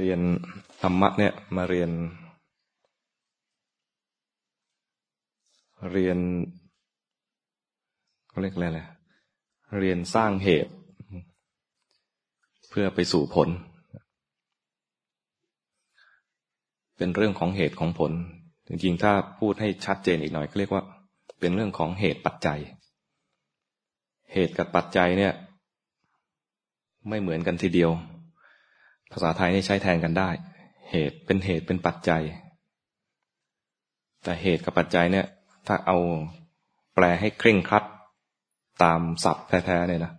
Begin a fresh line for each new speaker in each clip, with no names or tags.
เรียนธรรมะเนี่ยมาเรียน เรียนเขาเรียกอะไรเลยเรียนสร้างเหตุ เพื่อไปสู่ผล เป็นเรื่องของเหตุของผล จริงๆ ถ้าพูดให้ชัดเจนอีกหน่อยก็เรียกว่า เป็นเรื่องของเหตุปัจจัย เหตุกับปัจจัยเนี่ย ไม่เหมือนกันทีเดียว ภาษาไทยนี่ใช้แทนกันได้ เหตุเป็นเหตุเป็นปัจจัย แต่เหตุกับปัจจัยเนี่ย ถ้าเอาแปลให้เคร่งครัด ตามศัพท์แท้ๆเนี่ยนะ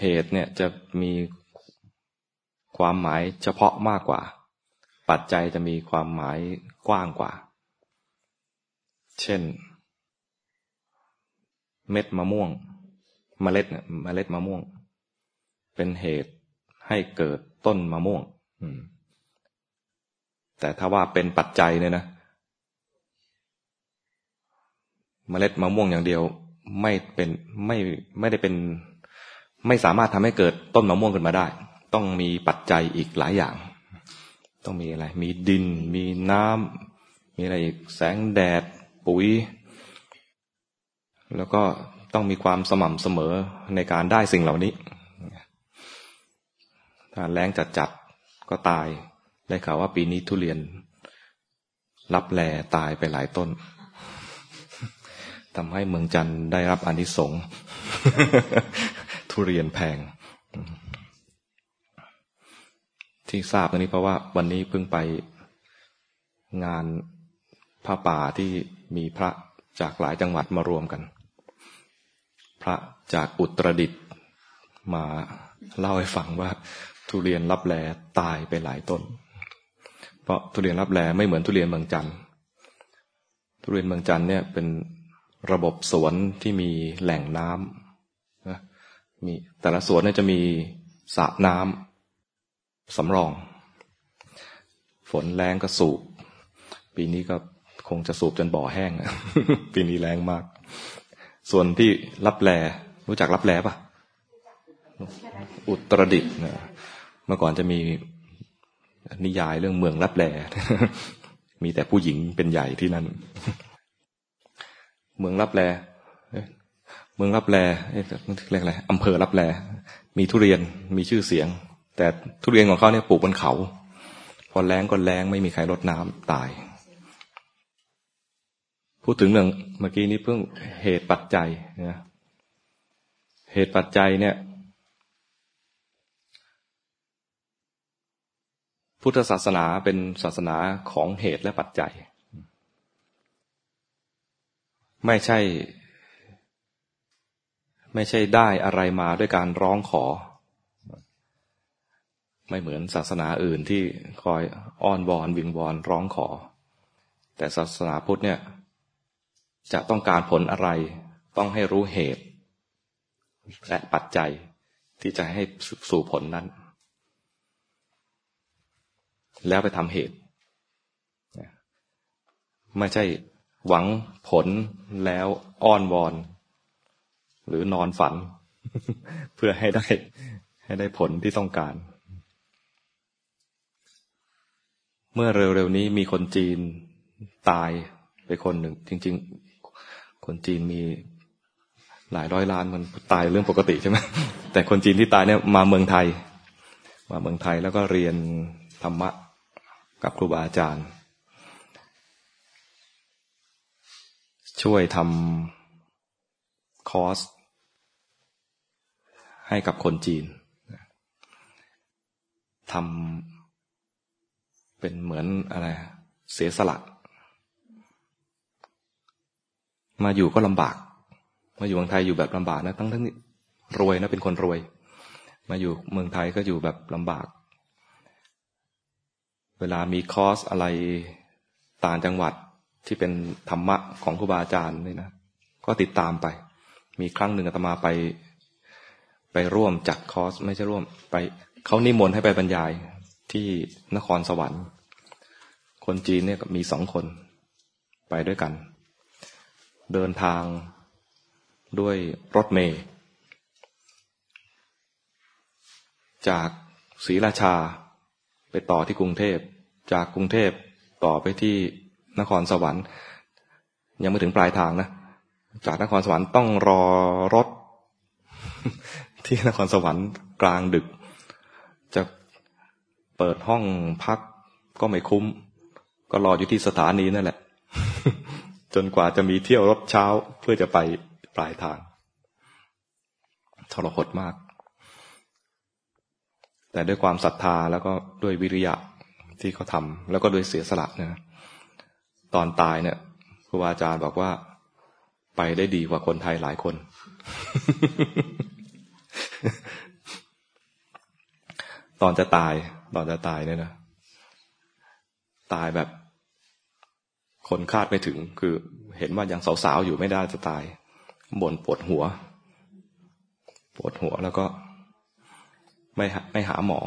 เหตุเนี่ยจะมีความหมายเฉพาะมากกว่า ปัจจัยจะมีความหมายกว้างกว่า เช่น เม็ดมะม่วงเมล็ดเนี่ยเมล็ดมะม่วง เป็นเหตุ ให้เกิดต้นมะม่วงแต่ถ้าว่าเป็นปัจจัยเนี่ยนะเมล็ดมะม่วงอย่างเดียว ไม่เป็นไม่ไม่ได้เป็น ไม่สามารถทำให้เกิดต้นมะม่วงขึ้นมาได้ ต้องมีปัจจัยอีกหลายอย่าง ต้องมีอะไร มีดิน มีน้ำมีอะไรอีกแสงแดด ปุ๋ย แล้วก็ต้องมีความสม่ำเสมอในการได้สิ่งเหล่านี้ ถ้าแรงจัดจัดก็ตาย ได้ข่าวว่าปีนี้ทุเรียน รับแลตายไปหลายต้นทำให้เมืองจันได้รับอนิสงส์ทุเรียนแพง ที่ทราบตรงนี้เพราะว่า วันนี้เพิ่งไปงานพระป่าที่มีพระจากหลายจังหวัดมารวมกัน พระจากอุตรดิตมาเล่าให้ฟังว่า ทุเรียนรับแลตายไปหลายต้น เพราะทุเรียนรับแลไม่เหมือนทุเรียนเมืองจันทร์ทุเรียนเมืองจันทร์เนี่ยเป็นระบบสวนที่มีแหล่งน้ำนะมีแต่ละสวนเนี่ยจะมีสระน้ำสำรอง ฝนแรงก็สูบ ปีนี้ก็คงจะสูบจนบ่อแห้ง ปีนี้แรงมาก ส่วนที่รับแลรู้จักรับแลปะอุตรดิตนะ เมื่อก่อนจะมีนิยายเรื่องเมืองรับแลมีแต่ผู้หญิงเป็นใหญ่ที่นั่น เมืองรับแลเมืองรับแลเรียกอะไรอำเภอรับแลมีทุเรียนมีชื่อเสียง แต่ทุเรียนของเขาเนี่ยปลูกบนเขา พอแรงก็แรงไม่มีใครรดน้ำตาย พูดถึงเรื่องเมื่อกี้นี้เพิ่งเหตุปัจจัยนะเหตุปัจจัยเนี่ย พุทธศาสนาเป็นศาสนาของเหตุและปัจจัย ไม่ใช่ ไม่ใช่ได้อะไรมาด้วยการร้องขอ ไม่เหมือนศาสนาอื่นที่คอยอ้อนวอนวิงวอนร้องขอ แต่ศาสนาพุทธเนี่ย จะต้องการผลอะไรต้องให้รู้เหตุ และปัจจัยที่จะให้สู่ผลนั้น แล้วไปทำเหตุ ไม่ใช่หวังผลแล้วอ้อนวอน หรือนอนฝัน เพื่อให้ได้ ให้ได้ผลที่ต้องการ เมื่อเร็วๆนี้มีคนจีนตายไปคนหนึ่ง จริง ๆ คนจีนมีหลายร้อยล้านมันตายเรื่องปกติใช่ไหมแต่คนจีนที่ตายเนี่ยมาเมืองไทย มาเมืองไทยแล้วก็เรียนธรรมะ กับครูบาอาจารย์ ช่วยทำคอร์สให้กับคนจีนทำเป็นเหมือนอะไรเสียสละ มาอยู่ก็ลำบาก มาอยู่เมืองไทยอยู่แบบลำบากนะ ทั้งทั้งรวยนะเป็นคนรวย มาอยู่เมืองไทยก็อยู่แบบลำบาก เวลามีคอร์สอะไรต่างจังหวัดที่เป็นธรรมะของครูบาอาจารย์นี่นะ ก็ติดตามไป มีครั้งหนึ่งอาตมาไป ไปร่วมจัดคอร์สไม่ใช่ร่วมไปเขานิมนต์ให้ไปบรรยายที่นครสวรรค์ คนจีนเนี่ยมีสองคน ไปด้วยกัน เดินทางด้วยรถเมย์จากศรีราชา ไปต่อที่กรุงเทพ จากกรุงเทพต่อไปที่นครสวรรค์ ยังไม่ถึงปลายทางนะ จากนครสวรรค์ต้องรอรถ ที่นครสวรรค์กลางดึก จะเปิดห้องพักก็ไม่คุ้ม ก็รออยู่ที่สถานีนั่นแหละ จนกว่าจะมีเที่ยวรถเช้าเพื่อจะไปปลายทางทรหดมาก แต่ด้วยความศรัทธาแล้วก็ด้วยวิริยะที่เขาทำแล้วก็ด้วยเสียสละนะตอนตายเนี่ยครูบาอาจารย์บอกว่าไปได้ดีกว่าคนไทยหลายคน ตอนจะตาย ตอนจะตายเนี่ยนะ ตายแบบ คนคาดไม่ถึง คือเห็นว่ายังสาวๆอยู่ไม่ได้จะตายบ่นปวดหัว ปวดหัวแล้วก็ ไม่ไม่หาหมอ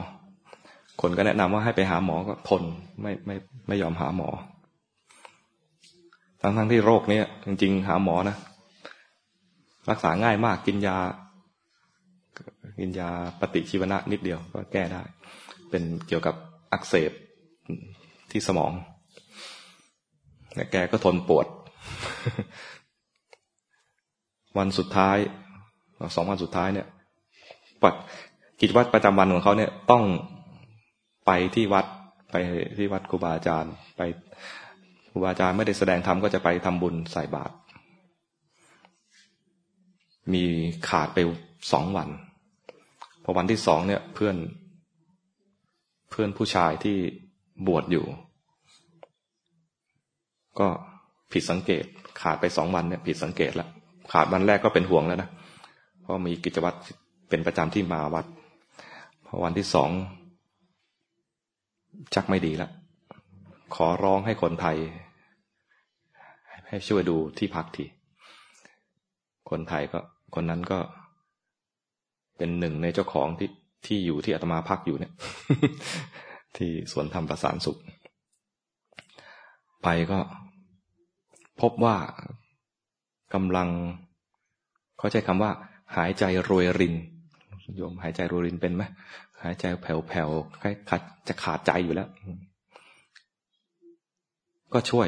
คนก็แนะนำว่าให้ไปหาหมอก็ทนไม่ไม่ไม่ยอมหาหมอ ทั้งทั้งที่โรคเนี้ยจริง ๆ หาหมอนะรักษาง่ายมากกินยา กินยาปฏิชีวนะนิดเดียวก็แก้ได้ เป็นเกี่ยวกับอักเสบที่สมองแต่แกก็ทนปวด วันสุดท้ายสองวันสุดท้ายเนี่ยปัด กิจวัตรประจำวันของเขาเนี่ยต้องไปที่วัดไปที่วัดครูบาอาจารย์ไปครูบาอาจารย์ไม่ได้แสดงธรรมก็จะไปทำบุญใส่บาตรมีขาดไปสองวันพอวันที่สองเนี่ยเพื่อน เพื่อนผู้ชายที่บวชอยู่ ก็ผิดสังเกต ขาดไปสองวันเนี่ยผิดสังเกตแล้วขาดวันแรกก็เป็นห่วงแล้วนะเพราะมีกิจวัตรเป็นประจำที่มาวัด พอวันที่สองชักไม่ดีแล้วขอร้องให้คนไทย ให้ช่วยดูที่พักที คนไทยก็ คนนั้นก็ เป็นหนึ่งในเจ้าของที่ที่อยู่ที่อาตมาพักอยู่เนี่ย ที่สวนธรรมประสานสุข ไปก็พบว่ากำลัง เขาใช้คำว่า หายใจรวยริน โยมหายใจรวรินเป็นไหมหายใจแผ่วๆคล้ายจะขาดใจอยู่แล้ว ก็ช่วย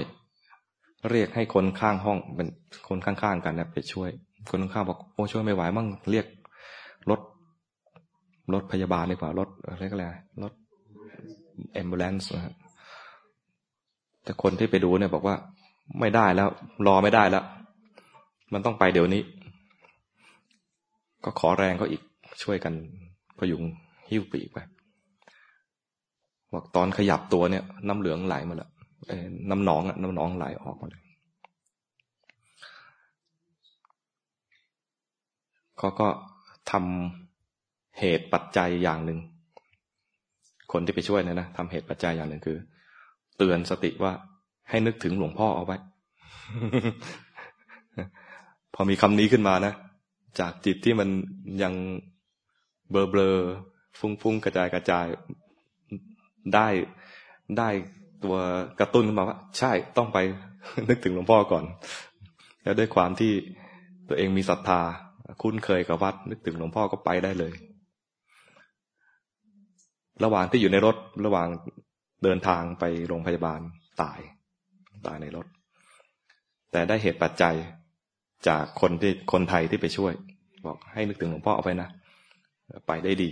เรียกให้คนข้างห้องเป็นคนข้างๆกันนะไปช่วย คนข้างๆบอกโอ้ช่วยไม่ไหวมั่งเรียกรถรถพยาบาลดีกว่ารถอะไรก็แล้วรถแอมบูเลนส์นะแต่คนที่ไปดูเนี่ยบอกว่า ไม่ได้แล้ว รอไม่ได้แล้ว มันต้องไปเดี๋ยวนี้ ก็ขอแรงก็อีก ช่วยกันพยุงหิ้วปีกไปบอกตอนขยับตัวเนี่ย น้ำเหลืองไหลมาแล้วน้ำหนองอะน้ำหนองไหลออกมาเลยเขาก็ทำเหตุปัจจัยอย่างหนึ่ง คนที่ไปช่วยเนี่ยนะทำเหตุปัจจัยอย่างหนึ่งคือ เตือนสติว่าให้นึกถึงหลวงพ่อเอาไว้ พอมีคำนี้ขึ้นมานะ จากจิตที่มันยัง เบลอเบลอฟุ้งฟุ้งกระจายกระจายได้ได้ตัวกระตุ้นขึ้นมาว่า ใช่ต้องไปนึกถึงหลวงพ่อก่อน แล้วด้วยความที่ตัวเองมีศรัทธา คุ้นเคยกับวัด นึกถึงหลวงพ่อก็ไปได้เลย ระหว่างที่อยู่ในรถระหว่างเดินทางไปโรงพยาบาลตาย ตายในรถ แต่ได้เหตุปัจจัยจากคนที่คนไทยที่ไปช่วย บอกให้นึกถึงหลวงพ่อเอาไปนะ ไปได้ดี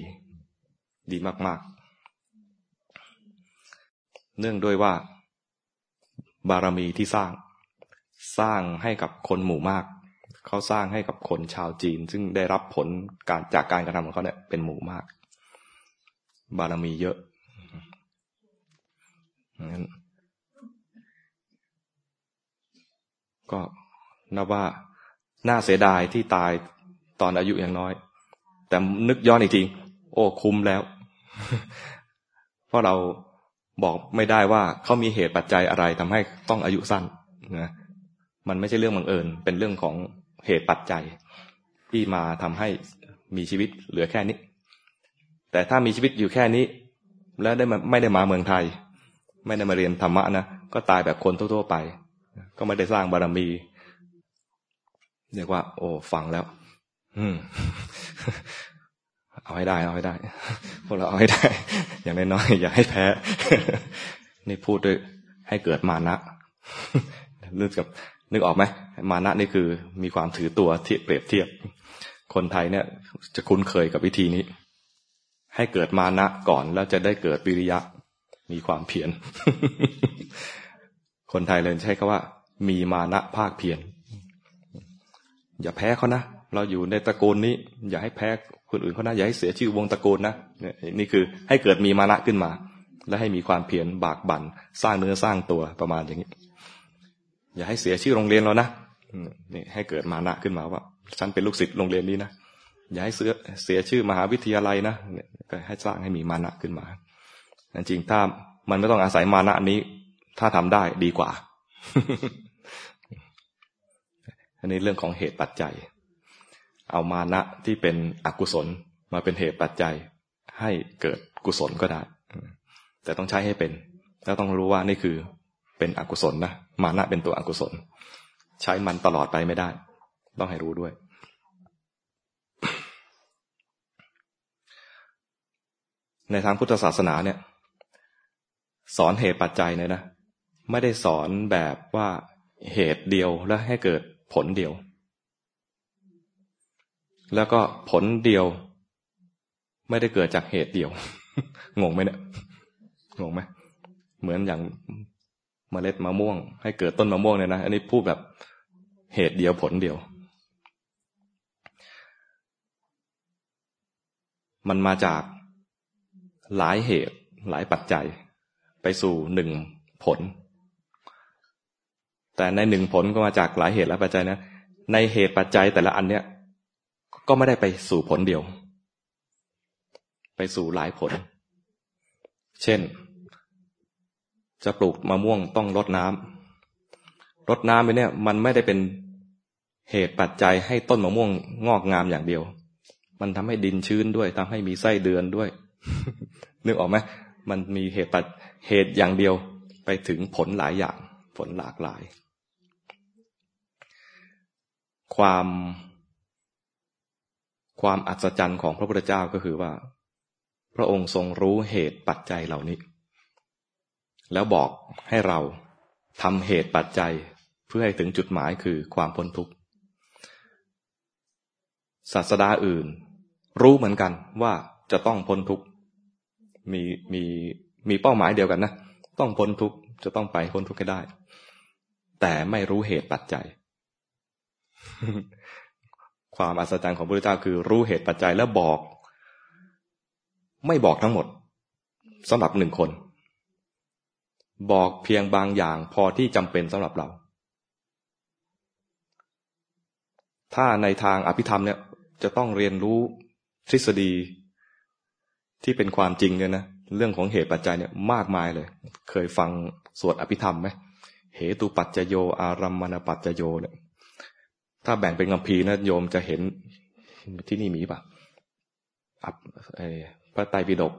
ดีมาก ๆ เนื่องด้วยว่า บารมีที่สร้าง สร้างให้กับคนหมู่มาก เขาสร้างให้กับคนชาวจีน ซึ่งได้รับผลการจากการกระทำของเขาเนี่ยเป็นหมู่มาก บารมีเยอะงั้นก็นับว่าน่าเสียดายที่ตายตอนอายุยังน้อย แต่นึกย้อนอีกทีโอ้คุ้มแล้ว เพราะเราบอกไม่ได้ว่าเขามีเหตุปัจจัยอะไรทำให้ต้องอายุสั้นนะมันไม่ใช่เรื่องบังเอิญ เป็นเรื่องของเหตุปัจจัย ที่มาทำให้มีชีวิตเหลือแค่นี้ แต่ถ้ามีชีวิตอยู่แค่นี้ แล้วได้มาไม่ได้มาเมืองไทย ไม่ได้มาเรียนธรรมะนะก็ตายแบบคนทั่วๆไป ก็ไม่ได้สร้างบารมีเรียกว่า โอ้ฟังแล้ว อืม เอาให้ได้ เอาให้ได้ พวกเราเอาให้ได้ อย่างน้อยๆอย่าให้แพ้ นี่พูดด้วยให้เกิดมานะนึกกับ นึกออกไหมมานะนี่คือมีความถือตัวที่เปรียบเทียบ คนไทยเนี่ย จะคุ้นเคยกับวิธีนี้ ให้เกิดมานะก่อนแล้วจะได้เกิดวิริยะ มีความเพียร คนไทยเลยใช้คำว่า มีมานะภาคเพียร อย่าแพ้เขานะ เราอยู่ในตระกูลนี้ อย่าให้แพ้คนอื่นเขานะอย่าให้เสียชื่อวงตระกูลนะนี่คือให้เกิดมีมานะขึ้นมา และให้มีความเพียรบากบั่นสร้างเนื้อสร้างตัวประมาณอย่างนี้ อย่าให้เสียชื่อโรงเรียนเรานะนี่ให้เกิดมานะขึ้นมาว่า ฉันเป็นลูกศิษย์โรงเรียนนี้นะอย่าให้เสียเสียชื่อมหาวิทยาลัยนะก็ให้สร้างให้มีมานะขึ้นมาจริงถ้ามันไม่ต้องอาศัยมานะนี้ ถ้าทำได้ดีกว่า อันนี้เรื่องของเหตุปัจจัย เอามานะที่เป็นอกุศลมาเป็นเหตุปัจจัย ให้เกิดกุศลก็ได้ แต่ต้องใช้ให้เป็น แล้วต้องรู้ว่านี่คือเป็นอกุศลนะมานะเป็นตัวอกุศล ใช้มันตลอดไปไม่ได้ ต้องให้รู้ด้วย ในทางพุทธศาสนาเนี่ย สอนเหตุปัจจัยเนี่ยนะ ไม่ได้สอนแบบว่าเหตุเดียวแล้วให้เกิดผลเดียว แล้วก็ผลเดียว ไม่ได้เกิดจากเหตุเดียว งงไหมเนี่ย งงไหมเหมือนอย่างมเมล็ดมะม่วง ให้เกิดต้นมะม่วงเนี่ยนะ อันนี้พูดแบบเหตุเดียวผลเดียว มันมาจากหลายเหตุหลายปัจจัย ไปสู่หนึ่งผล แต่ในหนึ่งผลก็มาจากหลายเหตุและปัจจัยนะ ในเหตุปัจจัยแต่ละอันเนี้ย ก็ไม่ได้ไปสู่ผลเดียว ไปสู่หลายผล เช่น จะปลูกมะม่วงต้องรดน้ำรดน้ำไปเนี่ย มันไม่ได้เป็นเหตุปัจจัยให้ต้นมะม่วงงอกงามอย่างเดียว มันทำให้ดินชื้นด้วยทำให้มีไส้เดือนด้วย นึกออกไหมมันมีเหตุปัจเหตุอย่างเดียวไปถึงผลหลายอย่าง ผลหลากหลาย ความ ความอัศจรรย์ของพระพุทธเจ้าก็คือว่า พระองค์ทรงรู้เหตุปัจจัยเหล่านี้ แล้วบอกให้เราทำเหตุปัจจัยเพื่อให้ถึงจุดหมายคือความพ้นทุกข์ศาสดาอื่น รู้เหมือนกันว่าจะต้องพ้นทุกข์มีมีมีเป้าหมายเดียวกันนะ ต้องพ้นทุกข์จะต้องไปพ้นทุกข์ให้ได้ แต่ไม่รู้เหตุปัจจัย ความอัศจรรย์ของพระพุทธเจ้าคือรู้เหตุปัจจัยแล้วบอก ไม่บอกทั้งหมดสำหรับหนึ่งคน บอกเพียงบางอย่างพอที่จำเป็นสำหรับเรา ถ้าในทางอภิธรรมเนี่ยจะต้องเรียนรู้ทฤษฎีที่เป็นความจริงเนี่ยนะเรื่องของเหตุปัจจัยเนี่ยมากมายเลย เคยฟังสวดอภิธรรมไหมเหตุปัจจโย อารัมมณปัจจโยเนี่ย ถ้าแบ่งเป็นกัมพีนะโยมจะเห็นที่นี่มีปะอับพระไตรปิฎก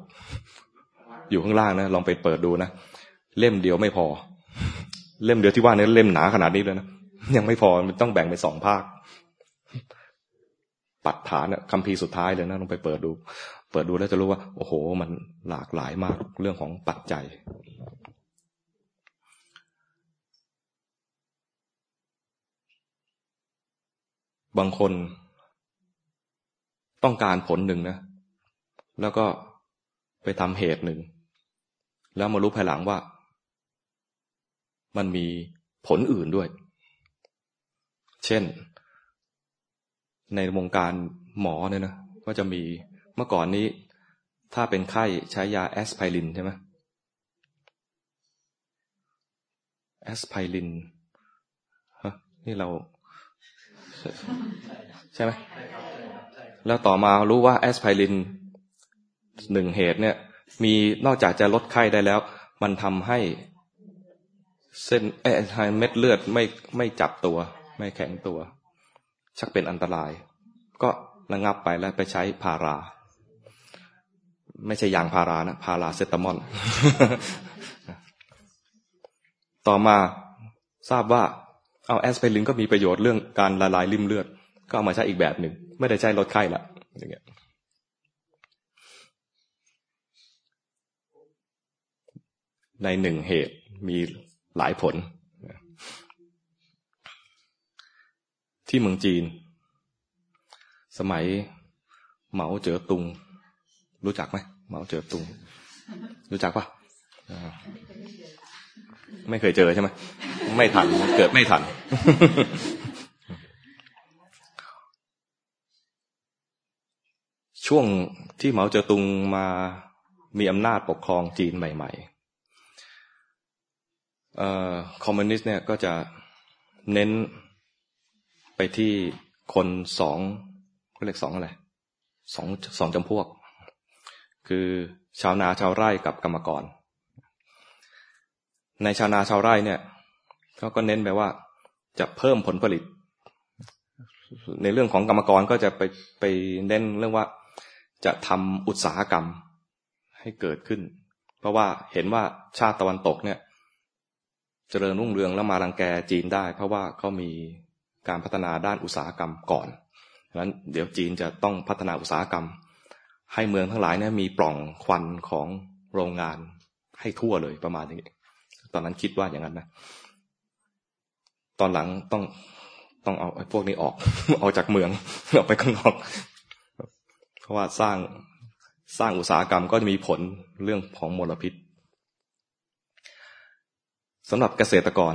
อยู่ข้างล่างนะลองไปเปิดดูนะเล่มเดียวไม่พอ เล่มเดียวที่ว่านี่เล่มหนาขนาดนี้เลยนะยังไม่พอมันต้องแบ่งเป็นสองภาค ปัดฐานคัมภีร์สุดท้ายเลยนะลองไปเปิดดู เปิดดูแล้วจะรู้ว่า โอ้โห มันหลากหลายมากเรื่องของปัจจัย บางคนต้องการผลหนึ่งนะ แล้วก็ไปทำเหตุหนึ่ง แล้วมารู้ภายหลังว่า มันมีผลอื่นด้วย เช่น ในวงการหมอเนี่ยนะ ก็จะมีเมื่อก่อนนี้ ถ้าเป็นไข้ใช้ยาแอสไพรินใช่ไหมแอสไพริน ฮะ นี่เรา ใช่ไหมแล้วต่อมารู้ว่าแอสไพรินหนึ่งเหตุเนี่ย มีนอกจากจะลดไข้ได้แล้ว มันทำให้ เส้นเอ้เม็ดเลือดไม่ไม่จับตัว ไม่แข็งตัว ชักเป็นอันตราย ก็ระงับไปแล้วไปใช้พารา ไม่ใช่ยางพารานะ พาราเซตามอลต่อมาทราบว่า เอาแอสไพรินก็มีประโยชน์เรื่องการละลายริมเลือด ก็เอามาใช้อีกแบบหนึ่งไม่ได้ใช้ลดไข้ละอย่างเงี้ยในหนึ่งเหตุมีหลายผล ที่เมืองจีน สมัยเหมาเจ๋อตุง รู้จักไหมเหมาเจ๋อตุง รู้จักปะ ไม่เคยเจอใช่ไหมไม่ทันเกิดไม่ทัน ช่วงที่เหมาเจ๋อตุงมามีอำนาจปกครองจีนใหม่ๆคอมมิวนิสต์เนี่ยก็จะเน้นไปที่คนสองก็เรียกสองอะไรสองสองจำพวก คือชาวนาชาวไร่กับกรรมกร ในชาวนาชาวไร่เนี่ยเขาก็เน้นไปว่าจะเพิ่มผลผลิต ในเรื่องของกรรมกรก็จะไปไปเน้นเรื่องว่าจะทำอุตสาหกรรมให้เกิดขึ้น เพราะว่าเห็นว่าชาติตะวันตกเนี่ยเจริญรุ่งเรืองแล้วมารังแกจีนได้ เพราะว่าเขามีการพัฒนาด้านอุตสาหกรรมก่อนดังนั้นเดี๋ยวจีนจะต้องพัฒนาอุตสาหกรรม ให้เมืองทั้งหลายเนี่ยมีปล่องควันของโรงงานให้ทั่วเลยประมาณนี้ ตอนนั้นคิดว่าอย่างนั้นนะตอนหลังต้องต้องเอาพวกนี้ออกออกจากเมืองออกไปข้างนอก เพราะว่าสร้างสร้างอุตสาหกรรมก็จะมีผลเรื่องของมลพิษสำหรับเกษตรกร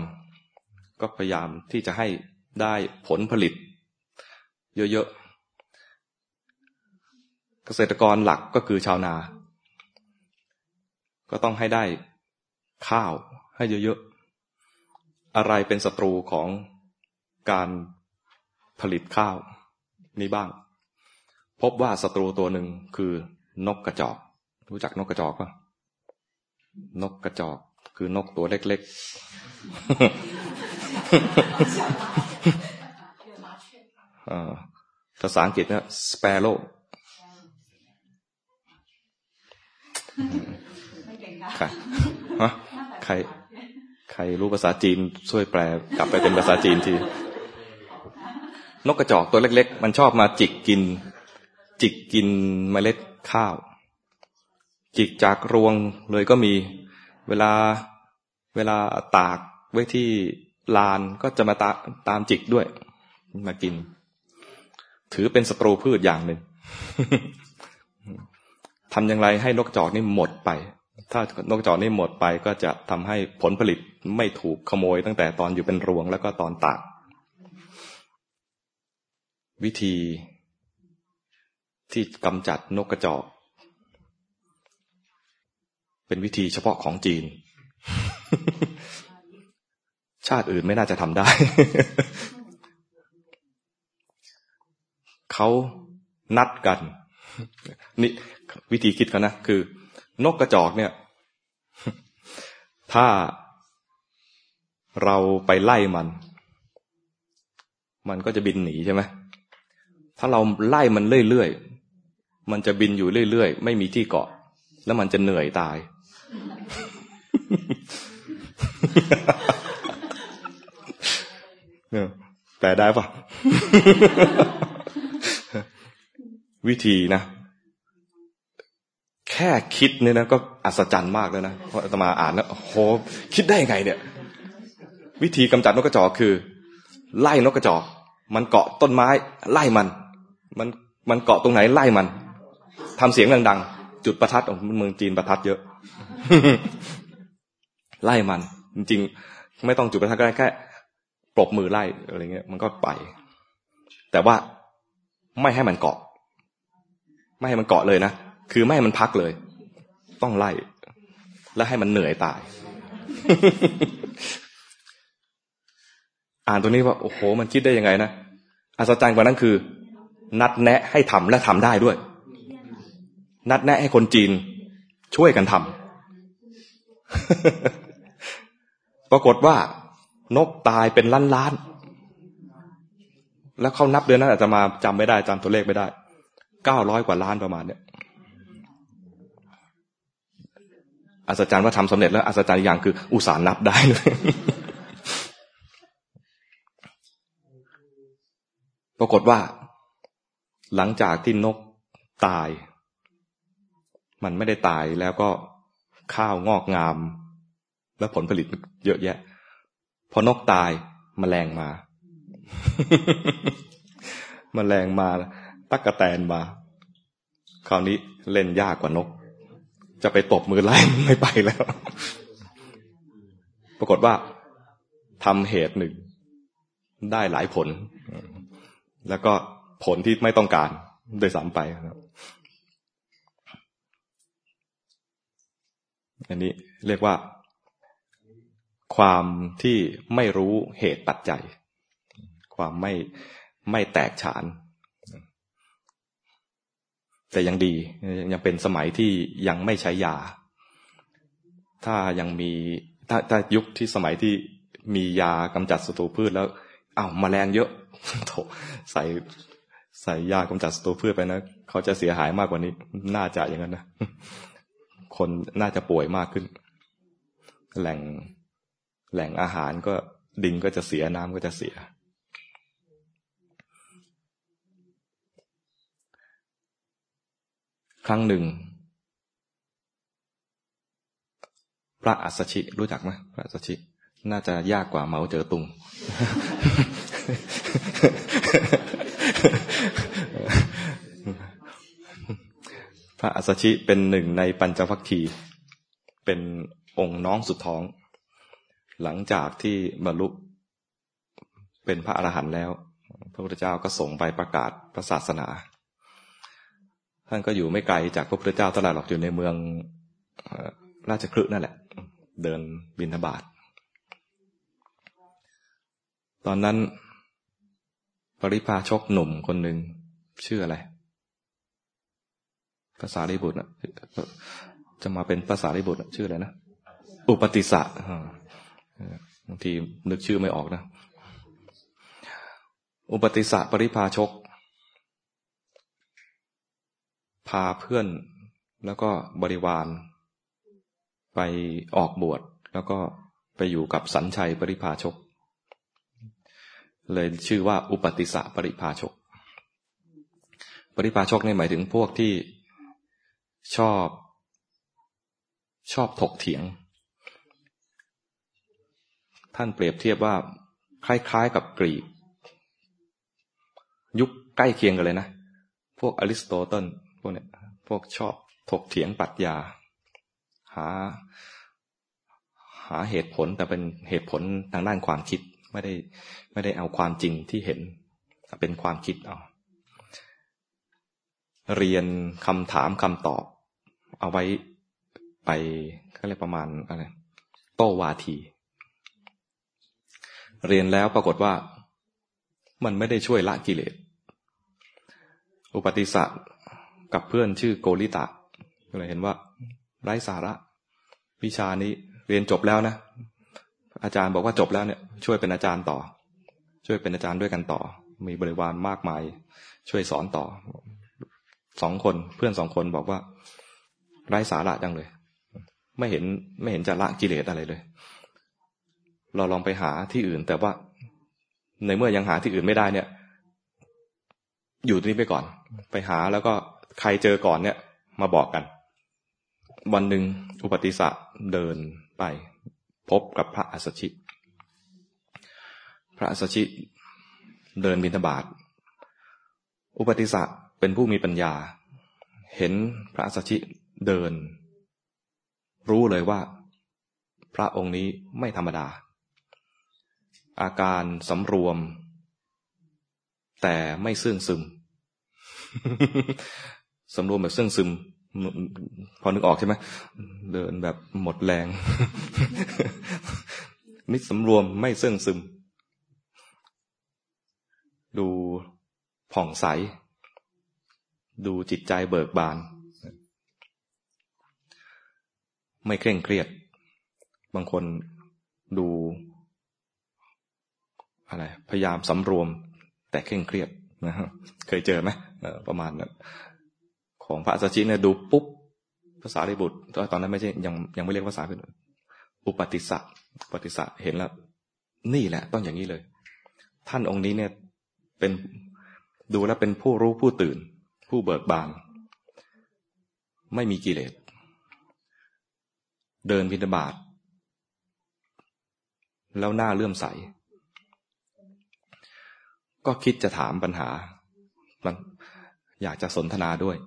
ก็พยายามที่จะให้ได้ผลผลิต เยอะๆ เกษตรกรหลักก็คือชาวนา ก็ต้องให้ได้ข้าว ให้เยอะๆ อะไรเป็นศัตรูของการผลิตข้าวนี้บ้าง พบว่าศัตรูตัวหนึ่งคือนกกระจอก รู้จักนกกระจอกปะนกกระจอก คือนกตัวเล็กๆภาษาอังกฤษเนี่ย sparrow ใครฮะใคร ใครรู้ภาษาจีนช่วยแปลกลับไปเป็นภาษาจีนที นกกระจอกตัวเล็ก ๆ มันชอบมาจิกกิน จิกกินเมล็ดข้าว จิกจากรวงเลยก็มี เวลาเวลาตากไว้ที่ลานก็จะมาตาตามจิกด้วย มากิน ถือเป็นศัตรูพืชอย่างหนึ่งทำอย่างไรให้นกจอกนี่หมดไป ถ้านกจอกนี่หมดไปก็จะทำให้ผลผลิตไม่ถูกขโมยตั้งแต่ตอนอยู่เป็นรวงแล้วก็ตอนตากวิธีที่กำจัดนกกระจอก เป็นวิธีเฉพาะของจีน ชาติอื่นไม่น่าจะทำได้ เขานัดกัน นี่วิธีคิดเขานะ คือ นกกระจอกเนี่ย ถ้าเราไปไล่มัน มันก็จะบินหนีใช่ไหมถ้าเราไล่มันเรื่อยๆ มันจะบินอยู่เรื่อยๆ ไม่มีที่เกาะ แล้วมันจะเหนื่อยตาย แปลได้ปะวิธีนะ แค่คิดเนี่ยนะก็อัศจรรย์มากเลยนะเพราะอาตมาอ่านนะโหคิดได้ไงเนี่ย วิธีกำจัดนกกระจอกคือ ไล่นกกระจอก มันเกาะต้นไม้ ไล่มัน มันมันเกาะตรงไหนไล่มันทำเสียงดังๆจุดประทัดของเมืองจีนประทัดเยอะ ไล่มัน จริงๆ ไม่ต้องจุดประทัดก็ได้แค่ปรบมือไล่อะไรเงี้ย มันก็ไป แต่ว่าไม่ให้มันเกาะ ไม่ให้มันเกาะเลยนะ คือไม่ให้มันพักเลย ต้องไล่ และให้มันเหนื่อยตาย อ่านตัวนี้ว่า โอ้โห มันคิดได้ยังไงนะอัศจรรย์กว่านั้นคือ นัดแนะให้ทำและทำได้ด้วย นัดแนะให้คนจีน ช่วยกันทำปรากฏว่านกตายเป็นล้านล้านแล้วเขานับเดือนนั้นอาจจะมาจำไม่ได้จำตัวเลขไม่ได้เก้าร้อยกว่าล้านประมาณเนี้ย อัศจรรย์ว่าทำสำเร็จแล้วอัศจรรย์อย่างคือ อุตสาห์นับได้เลยปรากฏว่า หลังจากที่นกตาย มันไม่ได้ตายแล้วก็ข้าวงอกงาม แล้วผลผลิตเยอะแยะ พอนกตายมแมลงมามแมลงมาตักกะแตนมา คราวนี้เล่นยากกว่านก จะไปตบมือไล่ไม่ไปแล้ว ปรากฏว่าทำเหตุหนึ่ง ได้หลายผล แล้วก็ผลที่ไม่ต้องการโดยสามไปครับอันนี้เรียกว่า ความที่ไม่รู้เหตุปัจจัย ความไม่ไม่แตกฉาน แต่ยังดียังเป็นสมัยที่ยังไม่ใช้ยา ถ้ายังมีถ้าถ้ายุคที่สมัยที่มียากำจัดศัตรูพืชแล้วอ้าวมาแมลงเยอะโถใส่ใส่ยากำจัดศัตรูพืชไปนะเขาจะเสียหายมากกว่านี้ น่าจะอย่างนั้นนะคนน่าจะป่วยมากขึ้น แหล่งแหล่งอาหารก็ดินก็จะเสียน้ำก็จะเสีย ครั้งหนึ่ง พระอัสชิรู้จักไหมพระอัสชิ น่าจะยากกว่าเมาเจอตุง พระอัสชิเป็นหนึ่งในปัญจวัคคีย์เป็นองค์น้องสุดท้อง หลังจากที่บรรลุเป็นพระอรหันต์แล้ว พระพุทธเจ้าก็ส่งไปประกาศพระศาสนา ท่านก็อยู่ไม่ไกลจากพระพุทธเจ้าตลาดหรอกอยู่ในเมืองราชคลึนั่นแหละ เดินบินทบาทตอนนั้น ปริพาชกหนุ่มคนหนึ่งชื่ออะไรภาษาลิบุตรจะมาเป็นภาษาลิบุตรชื่ออะไรนะอุปติสะบางทีนึกชื่อไม่ออกนะ อุปติสะปริพาชก พาเพื่อนแล้วก็บริวาร ไปออกบวชแล้วก็ไปอยู่กับสัญชัยปริพาชก เลยชื่อว่าอุปติสะปริพาชก ปริพาชกนี่หมายถึงพวกที่ชอบ ชอบถกเถียง ท่านเปรียบเทียบว่า คล้าย ๆ กับกรีก ยุคใกล้เคียงกันเลยนะ พวกอริสโตเติล วกเนี้ยพวกชอบถกเถียงปรัชญา หา หาเหตุผลแต่เป็นเหตุผลทางด้านความคิดไม่ได้ไม่ได้เอาความจริงที่เห็นเป็นความคิดเอาเรียนคำถามคำตอบ เอาไว้ไปก็เรียกประมาณอะไรโตวาที เรียนแล้วปรากฏว่า มันไม่ได้ช่วยละกิเลส อุปติสสะ กับเพื่อนชื่อโกริตะ ก็เลยเห็นว่า ไร้สาระ วิชานี้เรียนจบแล้วนะ อาจารย์บอกว่าจบแล้วเนี่ย ช่วยเป็นอาจารย์ต่อ ช่วยเป็นอาจารย์ด้วยกันต่อ มีบริวารมากมาย ช่วยสอนต่อสองคนเพื่อนสองคนบอกว่า ไร้สาระจังเลย ไม่เห็นไม่เห็นจะละกิเลสอะไรเลย เราลองไปหาที่อื่น แต่ว่าในเมื่อยังหาที่อื่นไม่ได้เนี่ย อยู่ที่นี้ไปก่อน ไปหาแล้วก็ ใครเจอก่อนเนี่ย มาบอกกัน วันหนึ่งอุปติสะเดินไป พบกับพระอัสชิ พระอัสชิเดินบิณฑบาต อุปติสะเป็นผู้มีปัญญา เห็นพระอัสชิเดิน รู้เลยว่า พระองค์นี้ไม่ธรรมดา อาการสำรวม แต่ไม่เสื่องซึม สำรวมแบบเสื่องซึม พอนึกออกใช่ไหมเดินแบบหมดแรงมิสำรวมไม่เสื่องซึม ดูผ่องใส ดูจิตใจเบิกบาน ไม่เคร่งเครียด บางคนดูอะไรพยายามสำรวม แต่เคร่งเครียดนะเคยเจอไหมประมาณนั้น ของพระสัชชิเนี่ยดูปุ๊บภาษาลิบุตรตอนนั้นไม่ใช่ยังยังไม่เรียกภาษาเป็นอุปติสสะปฏิสะเห็นแล้วนี่แหละ ต้องอย่างนี้เลย ท่านองค์นี้เนี่ยเป็นดูแล้วเป็นผู้รู้ผู้ตื่น ผู้เบิกบาน ไม่มีกิเลส เดินบิณฑบาตแล้วหน้าเลื่อมใส ก็คิดจะถามปัญหา อยากจะสนทนาด้วย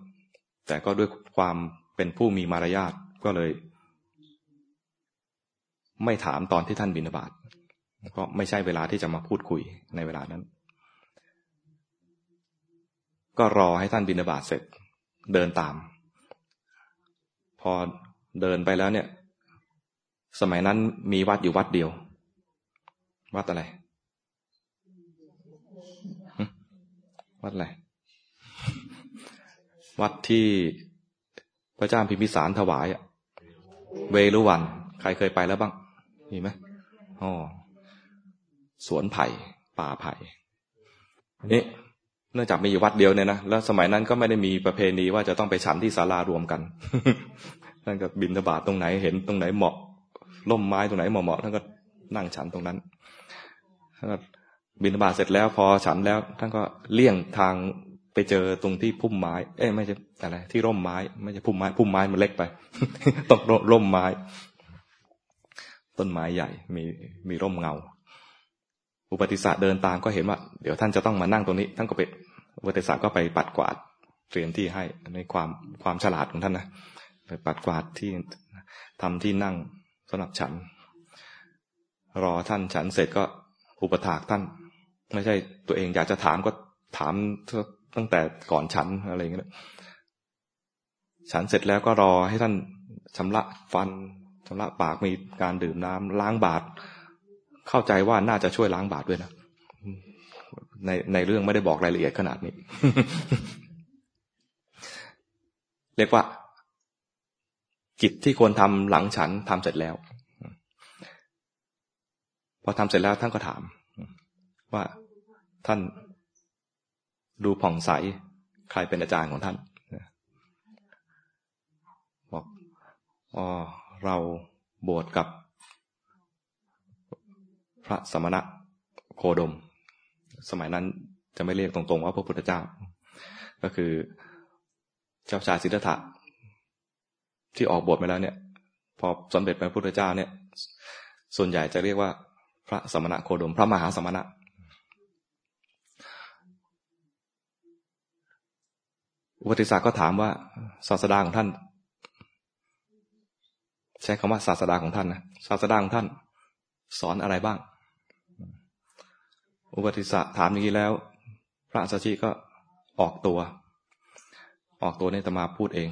แต่ก็ด้วยความเป็นผู้มีมารยาทก็เลย ไม่ถามตอนที่ท่านบินาบาตเพราะไม่ใช่เวลาที่จะมาพูดคุยในเวลานั้น ก็รอให้ท่านบินาบาตเสร็จ เดินตาม พอเดินไปแล้วเนี่ย สมัยนั้นมีวัดอยู่วัดเดียว วัดอะไร วัดอะไร วัดที่พระเจ้าพิมพิสารถวายอะเวรุวัน ใครเคยไปแล้วบ้าง มีไหมอ๋อสวนไผ่ ป่าไผ่นี่เนื่องจากมีอยู่วัดเดียวเนี่ยนะแล้วสมัยนั้นก็ไม่ได้มีประเพณีว่าจะต้องไปฉันที่ศาลารวมกันท่านก็บินทบาทตรงไหนเห็นตรงไหนเหมาะร่มไม้ตรงไหนเหมาะเหมาะท่านก็นั่งฉันตรงนั้นท่านก็บินทบาทเสร็จแล้วพอฉันแล้วท่านก็เลี่ยงทาง ไปเจอตรงที่พุ่มไม้ เอ้ไม่ใช่อะไรที่ร่มไม้ ไม่ใช่พุ่มไม้ พุ่มไม้มันเล็กไปตกร่มไม้ ต้นไม้ใหญ่ มีมีร่มเงา อุปติสสะเดินตามก็เห็นว่า เดี๋ยวท่านจะต้องมานั่งตรงนี้ ท่านก็ไปอุปติสสะก็ไปปัดกวาดเตรียมที่ให้ในความความฉลาดของท่านนะไปปัดกวาดที่ทำที่นั่งสำหรับฉัน รอท่านฉันเสร็จก็อุปถากท่าน ไม่ใช่ตัวเองอยากจะถามก็ถาม ตั้งแต่ก่อนฉันอะไรอย่างเงี้ยฉันเสร็จแล้วก็รอให้ท่านชำระฟันชำระปากมีการดื่มน้ำล้างบาตรเข้าใจว่าน่าจะช่วยล้างบาตรด้วยนะในในเรื่องไม่ได้บอกรายละเอียดขนาดนี้ เรียกว่า กิจที่ควรทำหลังฉันทำเสร็จแล้ว พอทำเสร็จแล้วท่านก็ถาม ว่าท่าน ดูผ่องใส ใครเป็นอาจารย์ของท่านบอกอ๋อเราบวชกับ พระสมณะโคดม สมัยนั้นจะไม่เรียกตรงๆว่าพระพุทธเจ้า ก็คือเจ้าชายสิทธัตถะที่ออกบทมาแล้วเนี่ย พอสำเร็จเป็นพระพุทธเจ้าเนี่ย ส่วนใหญ่จะเรียกว่า พระสมณะโคดม พระมหาสมณะ อุปติสาก็ถามว่าศาสดาของท่าน ใช้คำว่าศาสดาของท่านนะศาสดาของท่าน สอนอะไรบ้าง อุปติสะถามอย่างนี้แล้ว พระสัชชีก็ออกตัว ออกตัวในตมาพูดเอง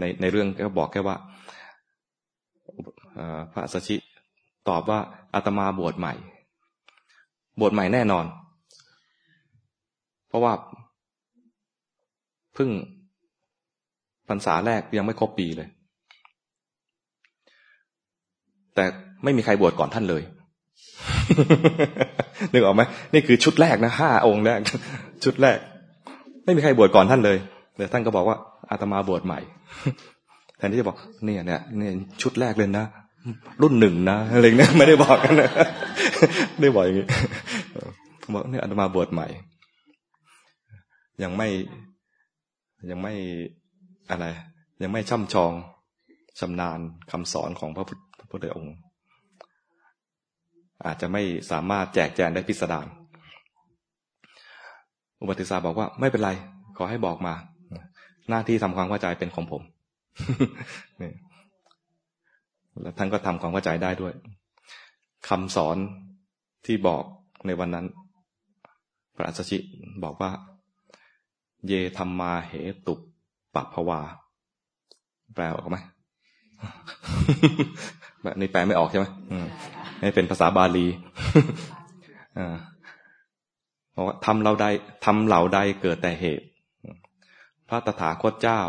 ในในเรื่องก็บอกแค่ว่าพระสัชชิตอบว่าอาตมาบวชใหม่ บวชใหม่แน่นอน เพราะว่า พิ่งพรรษาแรกยังไม่ครบปีเลย แต่ไม่มีใครบวชก่อนท่านเลยนึกออกไหมนี่คือชุดแรกนะห้าองค์แรกชุดแรก ไม่มีใครบวชก่อนท่านเลยแต่ท่านก็บอกว่าอาตมาบวชใหม่แทนที่จะบอกเนี่ยเนี่ยเนี่ยชุดแรกเลยนะรุ่นหนึ่งนะอะไรเงี้ยไม่ได้บอกกันนะได้บอกอย่างนี้บอกเนี่ยอาตมาบวชใหม่ ยังไม่ ยังไม่อะไร ยังไม่ช่ำชองชำนาญคำสอนของพระพุทธองค์ อาจจะไม่สามารถแจกแจงได้พิสดารอุปติสาบอกว่าไม่เป็นไร ขอให้บอกมา หน้าที่ทำความเข้าใจเป็นของผมแล้วท่านก็ทำความเข้าใจได้ด้วยคำสอนที่บอกในวันนั้น พระอัสชิบอกว่า เยธรรมมาเหตุปัภวา แปลออกไหมแบบนี้แปลไม่ออกใช่ไหมให้เป็นภาษาบาลีบอกว่าทำเราใดทำเหล่าใดเกิดแต่เหตุ พระตถาคตเจ้า